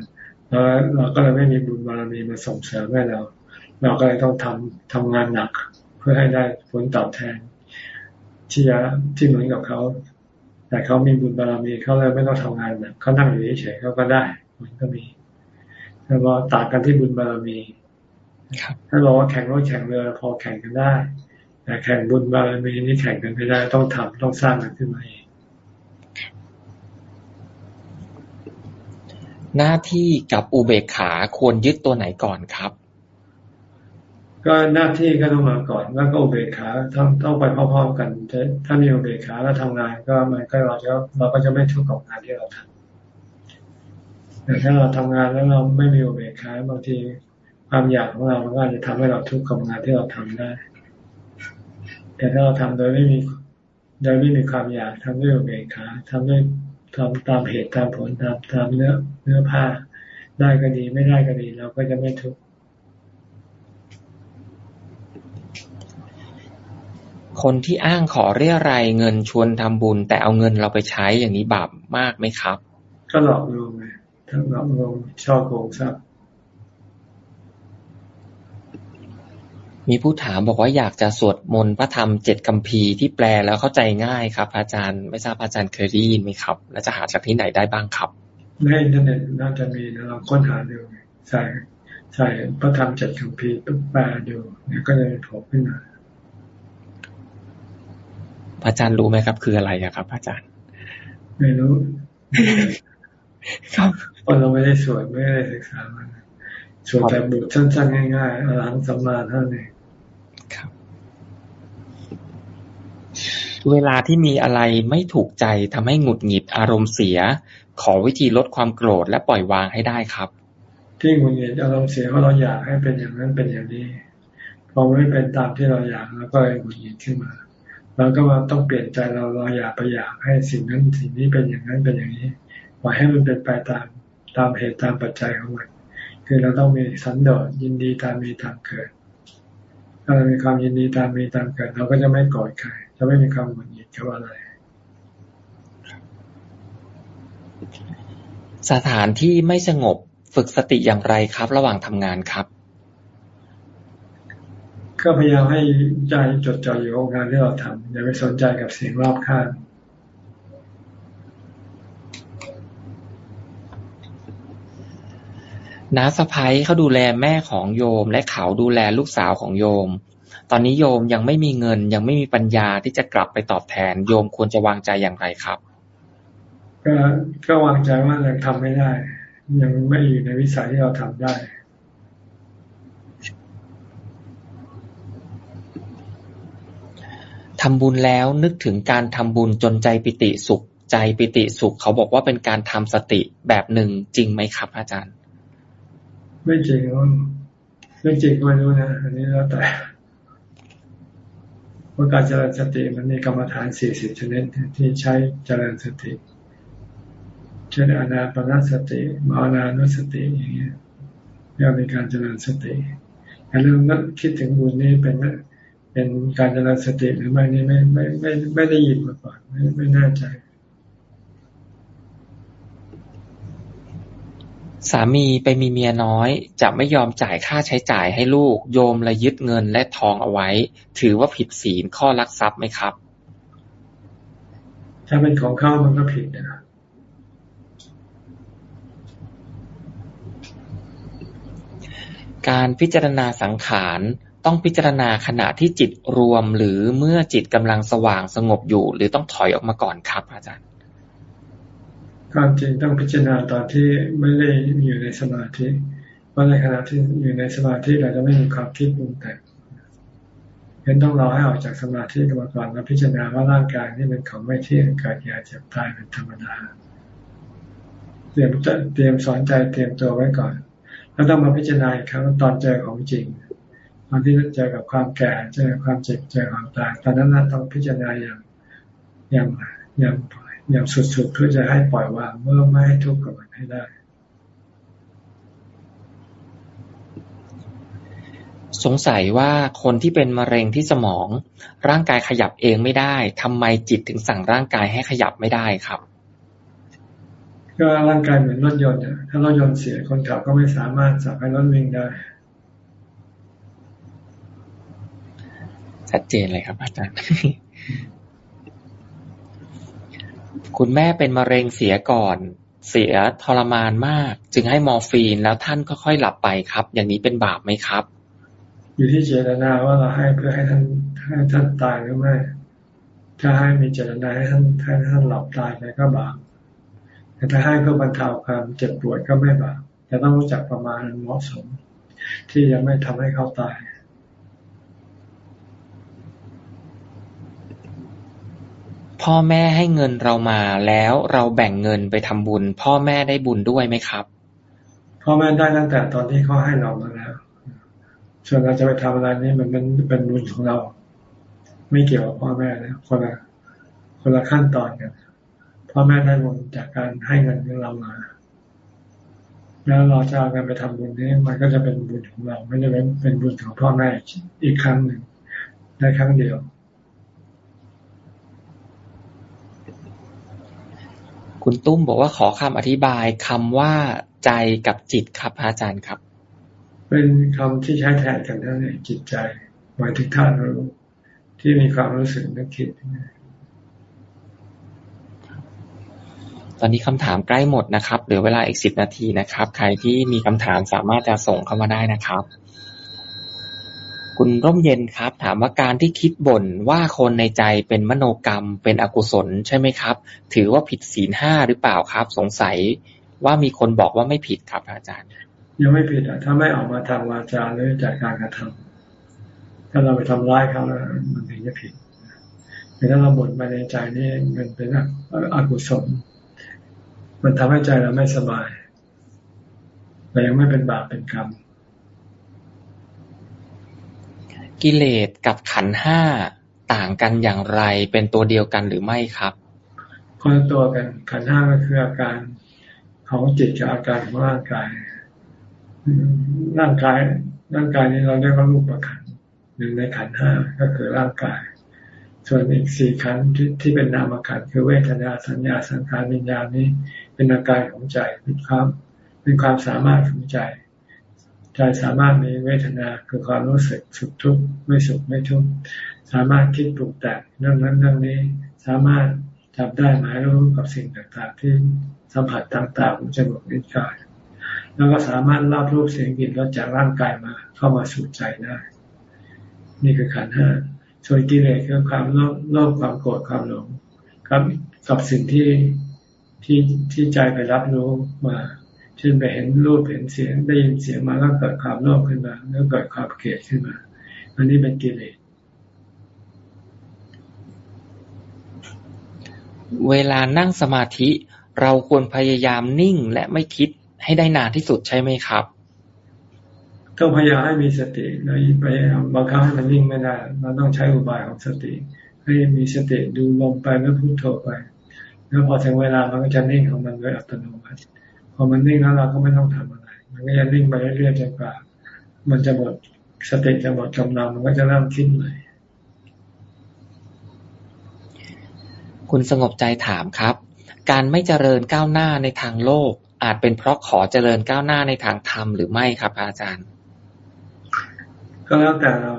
แล้วเราก็เลยไม่มีบุญบารมีมาส่งเสริมให้เรา เราก็เลยต้องทำทำงานหนัก เพื่อให้ได้ผลตอบแทน ที่ที่เหมือนกับเขาแต่เขามีบุญบารมีเขาเลยไม่ต้องทำงานเขานั่งอยู่เฉยๆเขาก็ได้ มันก็มีแต่ว่าต่างกันที่บุญบารมี ถ้าบอกว่าแข่งรถแข่งเรือพอแข่งกันได้ แต่แข่งบุญบารมีนี่แข่งกันไม่ได้ ต้องทำต้องสร้างมันขึ้นมาเองหน้าที่กับอุเบกขาควรยึดตัวไหนก่อนครับ ก็หน้าที่ก็ต้องมาก่อน แล้วก็อุเบกขาต้องต้องไปพร้อมๆกันถ้ามีอุเบกขาแล้วทำงานก็มันก็เราจะเราก็จะไม่ทุกข์กับงานที่เราทำแต่ถ้าเราทำงานแล้วเราไม่มีอุเบกขาบางที ความอยากของเราก็อาจจะทำให้เราทุกข์กับงานที่เราทำได้ แต่ถ้าเราทำโดยไม่มีโดยไม่มีความอยากทำด้วยอุเบกขาทำด้วยทำตามเหตุตามผลตามตามเนื้อเนื้อผ้าได้ก็ดีไม่ได้ก็ดีเราก็จะไม่ทุกข์คนที่อ้างขอเรียรายเงินชวนทำบุญ แต่เอาเงินเราไปใช้อย่างนี้บาปมากไหมครับ ก็หลอกลวงไงทั้งหลอกลวงช่อโกงทรัพย์ มีผู้ถามบอกว่าอยากจะสวดมนต์พระธรรมเจ็ดคำพีที่แปลแล้วเข้าใจง่ายครับ อาจารย์ไม่ทราบอาจารย์เคยได้ยินไหมครับ และจะหาจากที่ไหนได้บ้างครับในอินเทอร์เน็ตน่าจะมีนะเราค้นหาดูใส่ใส่พระธรรมเจ็ดคำพีแปลดูเนี่ยก็จะโผล่ขึ้นมาอาจารย์รู้ไหมครับ คืออะไรอะครับ อาจารย์ ไม่รู้ครับเพราะเราไม่ได้สวดไม่ได้ศึกษามันสวดแต่บทสั้นๆง่ายๆอรหังสัมมาเท่านั้นครับ เวลาที่มีอะไรไม่ถูกใจทำให้หงุดหงิดอารมณ์เสีย ขอวิธีลดความโกรธและปล่อยวางให้ได้ครับ ที่หงุดหงิดอารมณ์เสียเพราะเราอยากให้เป็นอย่างนั้นเป็นอย่างนี้พอไม่เป็นตามที่เราอยากแล้วก็หงุดหงิดขึ้นมาเราก็มาต้องเปลี่ยนใจเราเราอยากไปอยากให้สิ่งนั้นสิ่งนี้เป็นอย่างนั้นเป็นอย่างนี้ปล่อยให้มันเป็นไปตามตามเหตุตามปัจจัยของมันคือเราต้องมีสันโดษยินดีตามมีตามเกิดถ้าเรามีความยินดีตามมีตามเกิด เราก็จะไม่โกรธใคร จะไม่มีความหงุดหงิดกับอะไรสถานที่ไม่สงบฝึกสติอย่างไรครับ ระหว่างทำงานครับ ก็พยายามให้ใจจดจ่ออยู่กับงานที่เราทำอย่าไปสนใจกับเสียงรอบข้างน้าสะพ้ยเขาดูแลแม่ของโยม และเขาดูแลลูกสาวของโยม ตอนนี้โยมยังไม่มีเงิน ยังไม่มีปัญญาที่จะกลับไปตอบแทน โยมควรจะวางใจอย่างไรครับ ก็ก็วางใจว่ายังทำไม่ได้ ยังไม่อยู่ในวิสัยที่เราทำได้ทำบุญแล้วนึกถึงการทำบุญจนใจปิติสุข ใจปิติสุข เขาบอกว่าเป็นการทำสติแบบหนึ่งจริงไหมครับ อาจารย์ ไม่จริงไม่จริงก็ไม่รู้นะอันนี้แล้วแต่ ว่าการเจริญสติมันมีกรรมฐานสี่สิบชนิดที่ใช้เจริญสติ เช่นอนาปนสติมานานุสติอย่างเงี้ยเรียกเป็นการเจริญสติแต่เรื่องนั้นคิดถึงบุญนี่เป็นเป็นการเจริญสติหรือไม่นี่ไม่ไม่ไม่ไม่ได้ยินมาก่อนไม่ไม่แน่ใจ สามีไปมีเมียน้อย จะไม่ยอมจ่ายค่าใช้จ่ายให้ลูก โยมเลยยึดเงินและทองเอาไว้ ถือว่าผิดศีลข้อลักทรัพย์ไหมครับ ถ้าเป็นของเข้ามันก็ผิดนะการพิจารณาสังขารต้องพิจารณาขณะที่จิตรวมหรือเมื่อจิตกำลังสว่างสงบอยู่ หรือต้องถอยออกมาก่อนครับ อาจารย์ ความจริงต้องพิจารณาตอนที่ไม่ได้อยู่ในสมาธิเพราะในขณะที่อยู่ในสมาธิเราจะไม่มีความคิดปรุงแต่งเห็นต้องรอให้ออกจากสมาธิกันมาก่อนแล้วพิจารณาว่าร่างกายนี่เป็นของไม่เที่ยงเกิดแก่เจ็บตายเป็นธรรมดาเตรียมเตรียมสอนใจเตรียมตัวไว้ก่อน แล้วต้องมาพิจารณาอีกครั้งตอนเจอของจริงตอนที่เจอกับความแก่เจอความเจ็บเจอความตายตอนนั้นเราต้องพิจารณาอย่างอย่างอย่าง อย่างสุดๆเพื่อจะให้ปล่อยวางเมื่อไม่ให้ทุกข์กับมันให้ได้ สงสัยว่าคนที่เป็นมะเร็งที่สมอง ร่างกายขยับเองไม่ได้ทำไมจิตถึงสั่งร่างกายให้ขยับไม่ได้ครับ ก็ร่างกายเหมือนรถยนต์ถ้ารถยนต์เสียคนขับก็ไม่สามารถสั่งให้รถวิ่งได้ชัดเจนเลยครับอาจารย์ คุณแม่เป็นมะเร็งเสียก่อน เสียทรมานมาก จึงให้มอร์ฟีนแล้วท่านก็ค่อยหลับไปครับ อย่างนี้เป็นบาปไหมครับ อยู่ที่เจตนาว่าเราให้เพื่อให้ท่านให้ท่านตายหรือไม่ถ้าให้มีเจตนาให้ท่านให้ท่านหลับตายไปก็บาปแต่ถ้าให้เพื่อบรรเทาความเจ็บปวดก็ไม่บาปแต่ต้องรู้จักประมาณเหมาะสม ที่จะไม่ทำให้เขาตาย พ่อแม่ให้เงินเรามาแล้วเราแบ่งเงินไปทำบุญ พ่อแม่ได้บุญด้วยไหมครับ พ่อแม่ได้ตั้งแต่ตอนที่เขาให้เรามาแล้วส่วนเราจะไปทำอะไรนี่มันเป็นเป็นบุญของเรา ไม่เกี่ยวกับพ่อแม่นะคนละคนละขั้นตอนกันพ่อแม่ได้บุญจากการให้เงินเรามาแล้วเราจะเอาเงินไปทำบุญนี้มันก็จะเป็นบุญของเรา ไม่ได้เป็นเป็นบุญของพ่อแม่อีกครั้งหนึ่งได้ครั้งเดียว คุณตุ้มบอกว่าขอคำอธิบายคำว่าใจกับจิตครับอาจารย์ครับ เป็นคำที่ใช้แทนกันนั่นเองจิตใจหมายถึงท่านรู้ที่มีความรู้สึกนึกคิดตอนนี้คำถามใกล้หมดนะครับเหลือเวลาอีกสิบนาทีนะครับ ใครที่มีคำถามสามารถจะส่งเข้ามาได้นะครับ คุณร่มเย็นครับ ถามว่าการที่คิดบ่นว่าคนในใจเป็นมโนกรรมเป็นอกุศลใช่ไหมครับ ถือว่าผิดศีลห้าหรือเปล่าครับ สงสัยว่ามีคนบอกว่าไม่ผิดครับอาจารย์ ยังไม่ผิดอะถ้าไม่ออกมาทางวาจาหรือจากการกระทำถ้าเราไปทำร้ายเขาแล้วมันถึงจะผิดแต่ถ้าเราบ่นไปในใจนี่มันเป็นอกุศลมันทำให้ใจเราไม่สบายแต่ยังไม่เป็นบาปเป็นกรรม กิเลสกับขันธ์ห้าต่างกันอย่างไร เป็นตัวเดียวกันหรือไม่ครับคนละตัวกันขันธ์ห้าก็คืออาการของจิตกับอาการของร่างกาย ร่างกายร่างกายนี้เราเรียกว่ารูปประขันหนึ่งในขันห้าก็คือร่างกาย ส่วนอีกสี่ขันที่ที่เป็นนามขันคือเวทนาสัญญาสังขารวิญญาณนี้ เป็นอาการของใจเป็นความเป็นความสามารถของใจ ใจสามารถมีเวทนาคือความรู้สึกสุขทุกข์ไม่สุขไม่ทุกข์สามารถคิดปรุงแต่งเรื่องนั้นเรื่องนี้ สามารถจับได้หมายรู้กับสิ่งต่างๆ ที่สัมผัสต่างๆของจมูกนิ้วกายแล้วก็สามารถรับรูปเสียงกลิ่นรสจากร่างกายมาเข้ามาสู่ใจได้ นี่คือขันห้าส่วนกิเลสคือความโลภโลภความโกรธความหลงกับกับสิ่งที่ที่ที่ใจไปรับรู้มา เช่นไปเห็นรูปเห็นเสียงได้ยินเสียงมาแล้วเกิดความโลภขึ้นมา แล้วเกิดความเกลียดขึ้นมา อันนี้เป็นกิเลสเวลานั่งสมาธิ เราควรพยายามนิ่งและไม่คิดให้ได้นานที่สุดใช่ไหมครับต้องพยายามให้มีสติแล้วพยายามบางครั้งให้มันนิ่งไม่ได้เราต้องใช้อุบายของสติ ให้มีสติดูลมไปแล้วพุโทโธไป แล้วพอถึงเวลามันก็จะนิ่งของมันโดยอัตโนมัติ พอมันนิ่งแล้วเราก็ไม่ต้องทำอะไร มันก็จะนิ่งไปเรื่อยๆจนกว่า มันจะหมดสติจะหมดกำลังมันก็จะเริ่มคิดใหม่คุณสงบใจถามครับ การไม่เจริญก้าวหน้าในทางโลก อาจเป็นเพราะขอเจริญก้าวหน้าในทางธรรมหรือไม่ครับ อาจารย์ ก็แล้วแต่เรา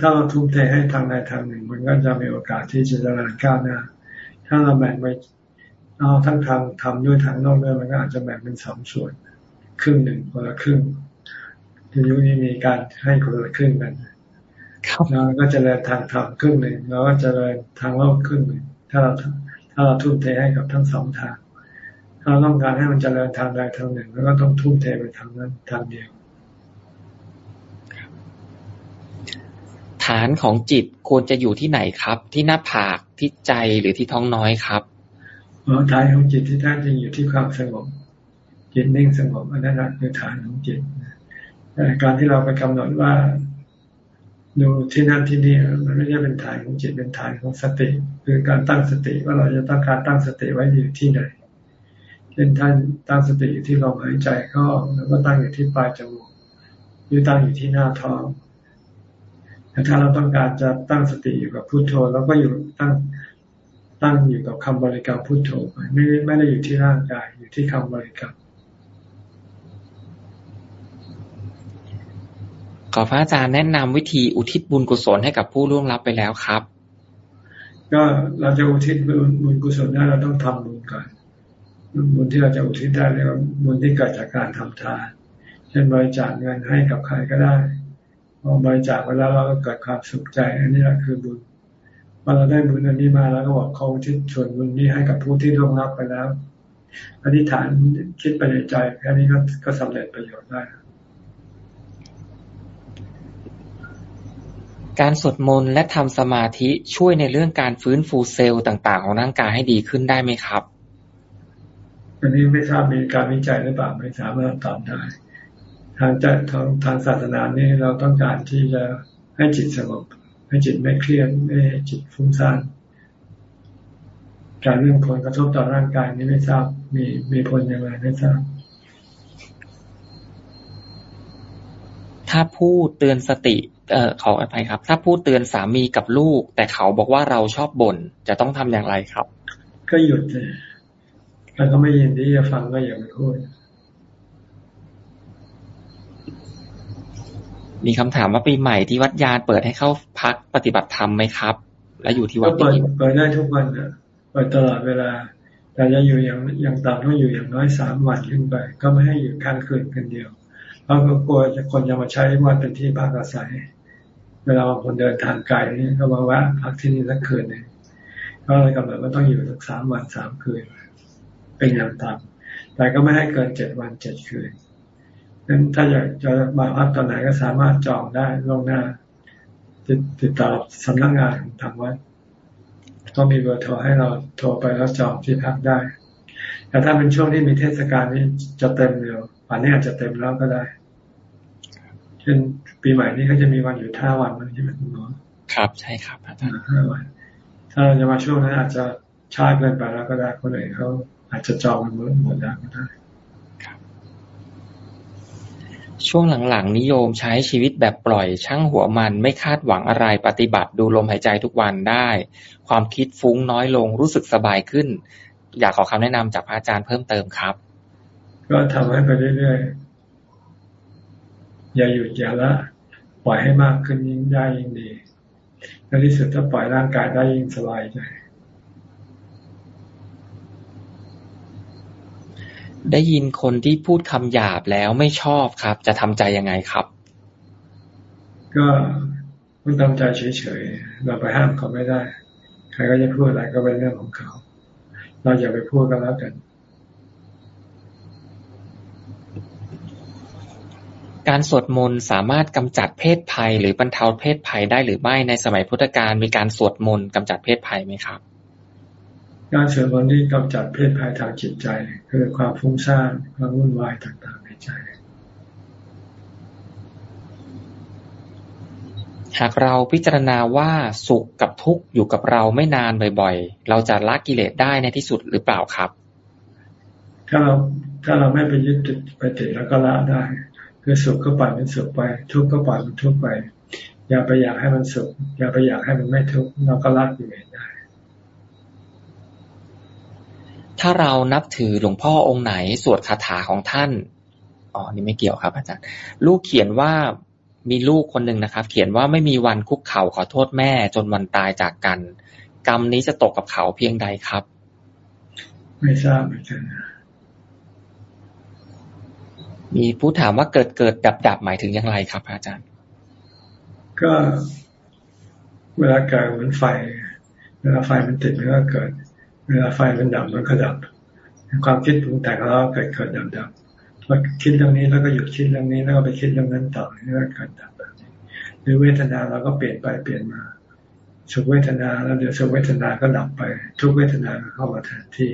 ถ้าเราทุ่มเทให้ทางใดทางหนึ่ง มันก็จะมีโอกาสที่จะเจริญก้าวหน้า ถ้าเราแบ่งไป เอาทั้งทางทำด้วยทางโลกด้วยมันก็อาจจะแบ่งเป็นสองส่วน ครึ่งหนึ่งคนละครึ่งทียุคนี้มีการให้คนละครึ่งกันเราก็เจริญทางธรรมครึ่งหนึ่งเราก็เจริญทางโลกครึ่งหนึ่งถ้าเราถ้าเราทุ่มเทให้กับทั้งสองทาง ถ้าเราต้องการให้มันเจริญทางใดทางหนึ่ง แล้วก็ต้องทุ่มเทไปทางนั้นทางเดียว ฐานของจิตควรจะอยู่ที่ไหนครับ ที่หน้าผากที่ใจหรือที่ท้องน้อยครับ ฐานของจิตที่แท้จริงอยู่ที่ความสงบ จิตนิ่งสงบอันนั้นคือฐานของจิตแต่การที่เราไปกำหนดว่าดูที่นั่นที่นี่มันไม่ใช่เป็นฐานของจิตเป็นฐานของสติ คือการตั้งสติว่าเราจะต้องการตั้งสติไว้อยู่ที่ไหนเช่นท่านตั้งสติอยู่ที่ลมหายใจเข้าแล้วก็ตั้งอยู่ที่ปลายจมูกหรือตั้งอยู่ที่หน้าท้องแต่ถ้าเราต้องการจะตั้งสติอยู่กับพุโทโธเราก็อยู่ตั้ง ตั้งอยู่กับคำบริกรรมพุโทโธไม่ไม่ได้อยู่ที่ร่างกายอยู่ที่คำบริกรรมขอพระอาจารย์แนะนำวิธีอุทิศบุญกุศลให้กับผู้ล่วงลับไปแล้วครับ ก็เราจะอุทิศบุญกุศลได้เราต้องทำบุญก่อนบุญที่เราจะอุทิศได้เรียกว่าบุญที่เกิดจากการทำทานเช่นบริจาคเงินให้กับใครก็ได้พอบริจาคไปแล้วเราก็เกิดความสุขใจ อันนี้แหละคือบุญ พอเราได้บุญอันนี้มาแล้วก็บอกเขาทิศส่วนบุญนี้ให้กับผู้ที่ร่วงรับไปแล้วอธิษฐานคิดไปในใจแค่นี้ก็ก็สำเร็จประโยชน์ได้ การสวดมนต์และทำสมาธิช่วยในเรื่องการฟื้นฟูเซลล์ต่างๆ ของร่างกายให้ดีขึ้นได้ไหมครับอันนี้ไม่ทราบมีการวิจัยหรือเปล่าไม่สามารถตอบได้ ทางจะทางทางศาสนานี้เราต้องการที่จะให้จิตสงบ ให้จิตไม่เครียดไม่ให้จิตฟุ้งซ่านการเรื่องผลกระทบต่อร่างกายนี้ไม่ทราบมีมีผลอย่างไรไม่ทราบ ถ้าพูดเตือนสติ เอ่อขออภัยครับ ถ้าพูดเตือนสามีกับลูก แต่เขาบอกว่าเราชอบบ่นจะต้องทำอย่างไรครับ ก็หยุดเลยถ้าเขาไม่ยินที่จะฟังก็อย่าไปพูด มีคำถามว่าปีใหม่ที่วัดยานเปิดให้เข้าพักปฏิบัติธรรมไหมครับ และอยู่ที่วัก็ดเปิดนี้เปิดได้ทุกวันนะเปิดตลอดเวลาแต่จะอยู่อย่างอย่างต่ำต้องอยู่อย่างน้อยสามวันขึ้นไป ก็ไม่ให้อยู่ค้างคืนกันเดียวเพราะก็กลัวจะคนจะมาใช้วัดเป็นที่พักอาศัย เวลาบางคนเดินทางไกลนี่ก็มาแวะพักที่นี่สักคืนหนึงก็เลยกำหนดว่าต้องอยู่สักสามวันสามคืน เป็นอย่างต่ำแต่ก็ไม่ให้เกินเจ็ดวันเจ็ดคืน นั้นถ้าอยากจะมาพักตอนไหนก็สามารถจองได้ล่วงหน้า ติดติดต่อสำนักงานของทางวัดก็มีเบอร์โทรให้เราโทรไปแล้วจองที่พักได้ แต่ถ้าเป็นช่วงที่มีเทศกาลนี้จะเต็มเร็วป่านนี้อาจจะเต็มแล้วก็ได้ เช่นปีใหม่นี้เขาจะมีวันอยู่ห้าวันมันใช่ไหมคุณหมอครับใช่ครับอาจารย์ห้าวัน ถ้าเราจะมาช่วงนั้นอาจจะช้าเกินไปแล้วก็ได้คนอื่นเขาอาจจะจองกันหมดหมดแล้วก็ได้ ช่วงหลังๆ นิยมใช้ชีวิตแบบปล่อย ช่างหัวมัน ไม่คาดหวังอะไร ปฏิบัติดูลมหายใจทุกวันได้ ความคิดฟุ้งน้อยลง รู้สึกสบายขึ้น อยากขอคำแนะนำจากอาจารย์เพิ่มเติมครับ ก็ทำให้ไปเรื่อยๆ อย่าหยุดอย่าละ ปล่อยให้มากขึ้นยิ่งได้ยิ่งดีในที่สุดถ้าปล่อยร่างกายได้ยิ่งสบายใจ ได้ยินคนที่พูดคำหยาบแล้วไม่ชอบครับ จะทำใจยังไงครับ ก็ต้องทำใจเฉยๆเราไปห้ามเขาไม่ได้ ใครก็จะพูดอะไรก็เป็นเรื่องของเขา เราอย่าไปพูดก็แล้วกัน การสวดมนต์สามารถกำจัดเพศภัย หรือบรรเทาเพศภัยได้หรือไม่ในสมัยพุทธกาลมีการสวดมนต์กำจัดเพศภัยไหมครับ การสวดมนต์ที่กำจัดเพศภัยทางจิตใจ คือความฟุ้งซ่านความวุ่นวายต่างๆในใจ หากเราพิจารณาว่าสุขกับทุกข์อยู่กับเราไม่นานบ่อยๆ เราจะละกิเลสได้ในที่สุดหรือเปล่าครับ ถ้าเราถ้าเราไม่ไปยึดติดไปติดแล้วก็ละได้ คือสุขก็ปล่อยมันสุขไป ทุกข์ก็ปล่อยมันทุกข์ไป อย่าไปอยากให้มันสุข อย่าไปอยากให้มันไม่ทุกข์เราก็ละกิเลสได้ ถ้าเรานับถือหลวงพ่อองค์ไหนสวดคาถาของท่านอ๋อนี่ไม่เกี่ยวครับ อาจารย์ ลูกเขียนว่ามีลูกคนหนึ่งนะครับ เขียนว่าไม่มีวันคุกเข่าขอโทษแม่ จนวันตายจากกัน กรรมนี้จะตกกับเขาเพียงใดครับ ไม่ทราบเหมือนกันนะมีผู้ถามว่าเกิดเกิดดับดับหมายถึงอย่างไรครับ อาจารย์ ก็เวลาเกิดเหมือนไฟ เวลาไฟมันติดมันก็เกิด เวลาไฟมันดับมันก็ดับ ความคิดปรุงแต่งของเราเกิดเกิดดับดับพอคิดเรื่องนี้แล้วก็หยุดคิดเรื่องนี้แล้วก็ไปคิดเรื่องนั้นต่อนี่ก็เกิดดับแบบนี้หรือเวทนาเราก็เปลี่ยนไปเปลี่ยนมาสุขเวทนาแล้วเดี๋ยวสุขเวทนาก็ดับไป ทุกเวทนาก็เข้ามาแทนที่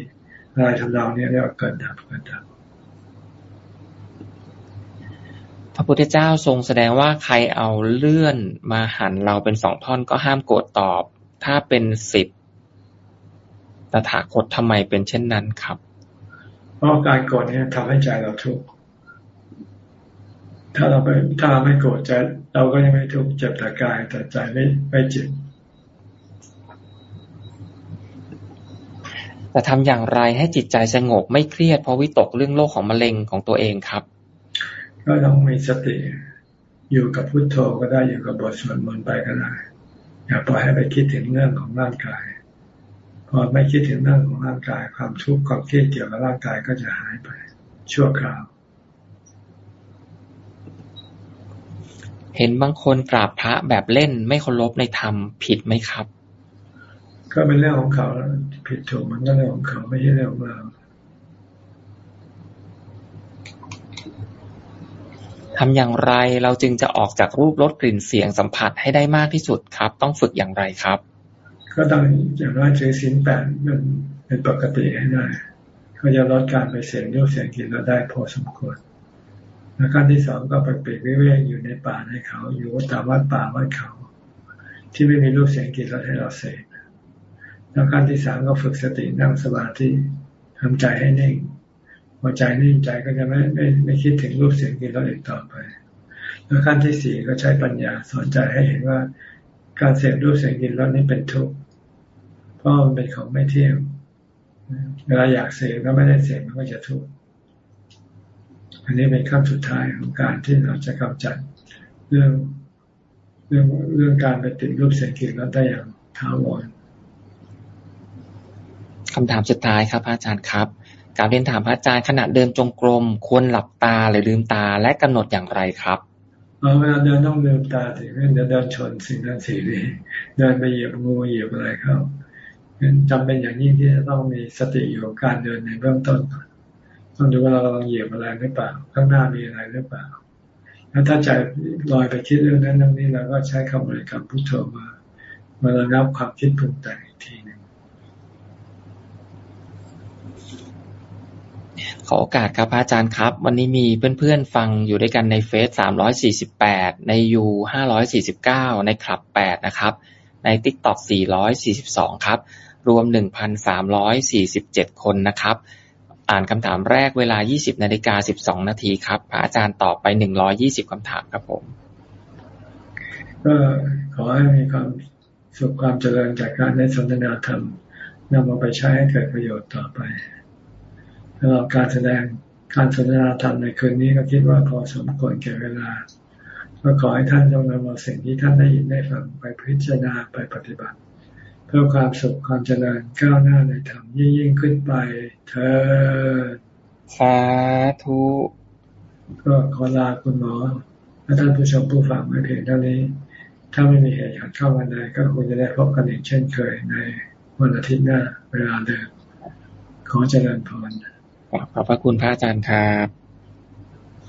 อะไรทำนองนี้เรียกว่าเกิดดับเกิดดับพระพุทธเจ้าทรงแสดงว่าใครเอาเลื่อนมาหันเราเป็นสองท่อนก็ห้ามโกรธตอบ ถ้าเป็นสิบ ตถาคตทำไมเป็นเช่นนั้นครับ เพราะการโกรธเนี่ยทำให้ใจเราทุกข์ถ้าเราไปถ้าเราไม่โกรธใจเราก็ยังไม่ทุกข์เจ็บแต่กายแต่ใจไม่ไม่เจ็บแต่ทำอย่างไรให้จิตใจสงบไม่เครียดเพราะวิตกเรื่องโรคของมะเร็งของตัวเองครับ ก็ต้องมีสติอยู่กับพุทโธก็ได้อยู่กับบทสวดมนต์ไปก็ได้อย่าปล่อยให้ไปคิดถึงเรื่องของร่างกาย พอไม่คิดถึงเรื่องของร่างกาย ความทุกข์ความเครียดเกี่ยวกับร่างกายก็จะหายไป ชั่วคราว เห็นบางคนกราบพระแบบเล่นไม่เคารพในธรรมผิดไหมครับ ก็เป็นเรื่องของเขาผิดถูกมันก็เรื่องของเขาไม่ใช่เรื่องของเราทำอย่างไรเราจึงจะออกจากรูปรสกลิ่นเสียงสัมผัสให้ได้มากที่สุดครับ ต้องฝึกอย่างไรครับ ก็ต้องอย่างน้อยถือศีลแปดมันเป็นปกติให้ได้ก็จะลดการไปเสียงรูปเสียงกินเราได้พอสมควรแล้วขั้นที่สองก็ไปเปรกวิเวกอยู่ในป่าในเขา อยู่ตามวัดป่าวัดเขา ที่ไม่มีรูปเสียงกินเราให้เราเสกแล้วขั้นที่สามก็ฝึกสตินั่งสมาธิทำใจให้นิ่งพอใจนิ่งใจก็จะไม่ไม่ไม่คิดถึงรูปเสียงกินเราอีกต่อไป แล้วขั้นที่สี่ก็ใช้ปัญญาสอนใจให้เห็นว่าการเสพรูปเสียงกินรสนี้เป็นทุกข์ ราะมันเป็นของไม่เที่ยงเวลาอยากเสพก็ไม่ได้เสพมันก็จะทุกข์อันนี้เป็นขั้นสุดท้ายของการที่เราจะกำจัดเรื่องเรื่องเรื่องการไปติดรูปเสียงกลิ่นแล้วได้อย่างท้าวรคำถามสุดท้ายครับอาจารย์ครับการเรียนถามพระอาจารย์ขณะเดินจงกรม ควรหลับตาหรือลืมตาและกำหนดอย่างไรครับเวลาเดินต้องลืมตาถึงเดินชนสิ่งนั้นสิ่งนี้เดินไปเหยียบงูเหยียบอะไรเข้า จำเป็นอย่างยิ่งที่จะต้องมีสติอยู่กับการเดินในเบื้องต้นก่อนต้องดูว่าเรากำลังเหยียบอะไรหรือเปล่า ข้างหน้ามีอะไรหรือเปล่า แล้วถ้าใจลอยไปคิดเรื่องนั้นเรื่องนี้เราก็ใช้คำบริกรรมพุทโธมามาระงับความคิดปรุงแต่งอีกทีหนึ่งขอโอกาสครับอาจารย์ครับ วันนี้มีเพื่อนๆฟังอยู่ด้วยกันในเฟซสามร้อยสี่สิบแปดในยูห้าร้อยสี่สิบเก้าในคลับแปดนะครับ ในติ๊กต็อกสี่ร้อยสี่สิบสองครับ รวม 1,347 คนนะครับ อ่านคำถามแรกเวลา 20นาฬิกา12 นาทีครับพระอาจารย์ตอบไป 120 คำถามครับผม ก็ขอให้มีความสุขความเจริญจากการได้สนทนาธรรมนำมาไปใช้ให้เกิดประโยชน์ต่อไปสำหรับการแสดงการสนทนาธรรมในคืนนี้ก็คิดว่าพอสมควรแก่เวลาก็ขอให้ท่านจงนำเอาสิ่งที่ท่านได้ยินได้ฟังไปพิจารณาไปปฏิบัติ พื่อความสุขความเจริญก้าวหน้าในธรรมยิ่งยิ่งขึ้นไป เธอสาธุก็ขอลาคุณหมอและท่านผู้ชมผู้ฟังไม่เพียงเท่านี้ ถ้าไม่มีเหตุขัดข้าวันใดก็คงจะได้พบกันอีกเช่นเคยในวันอาทิตย์หน้าเวลาเดิมขอเจริญพรขอบพระคุณพระอาจารย์ครับ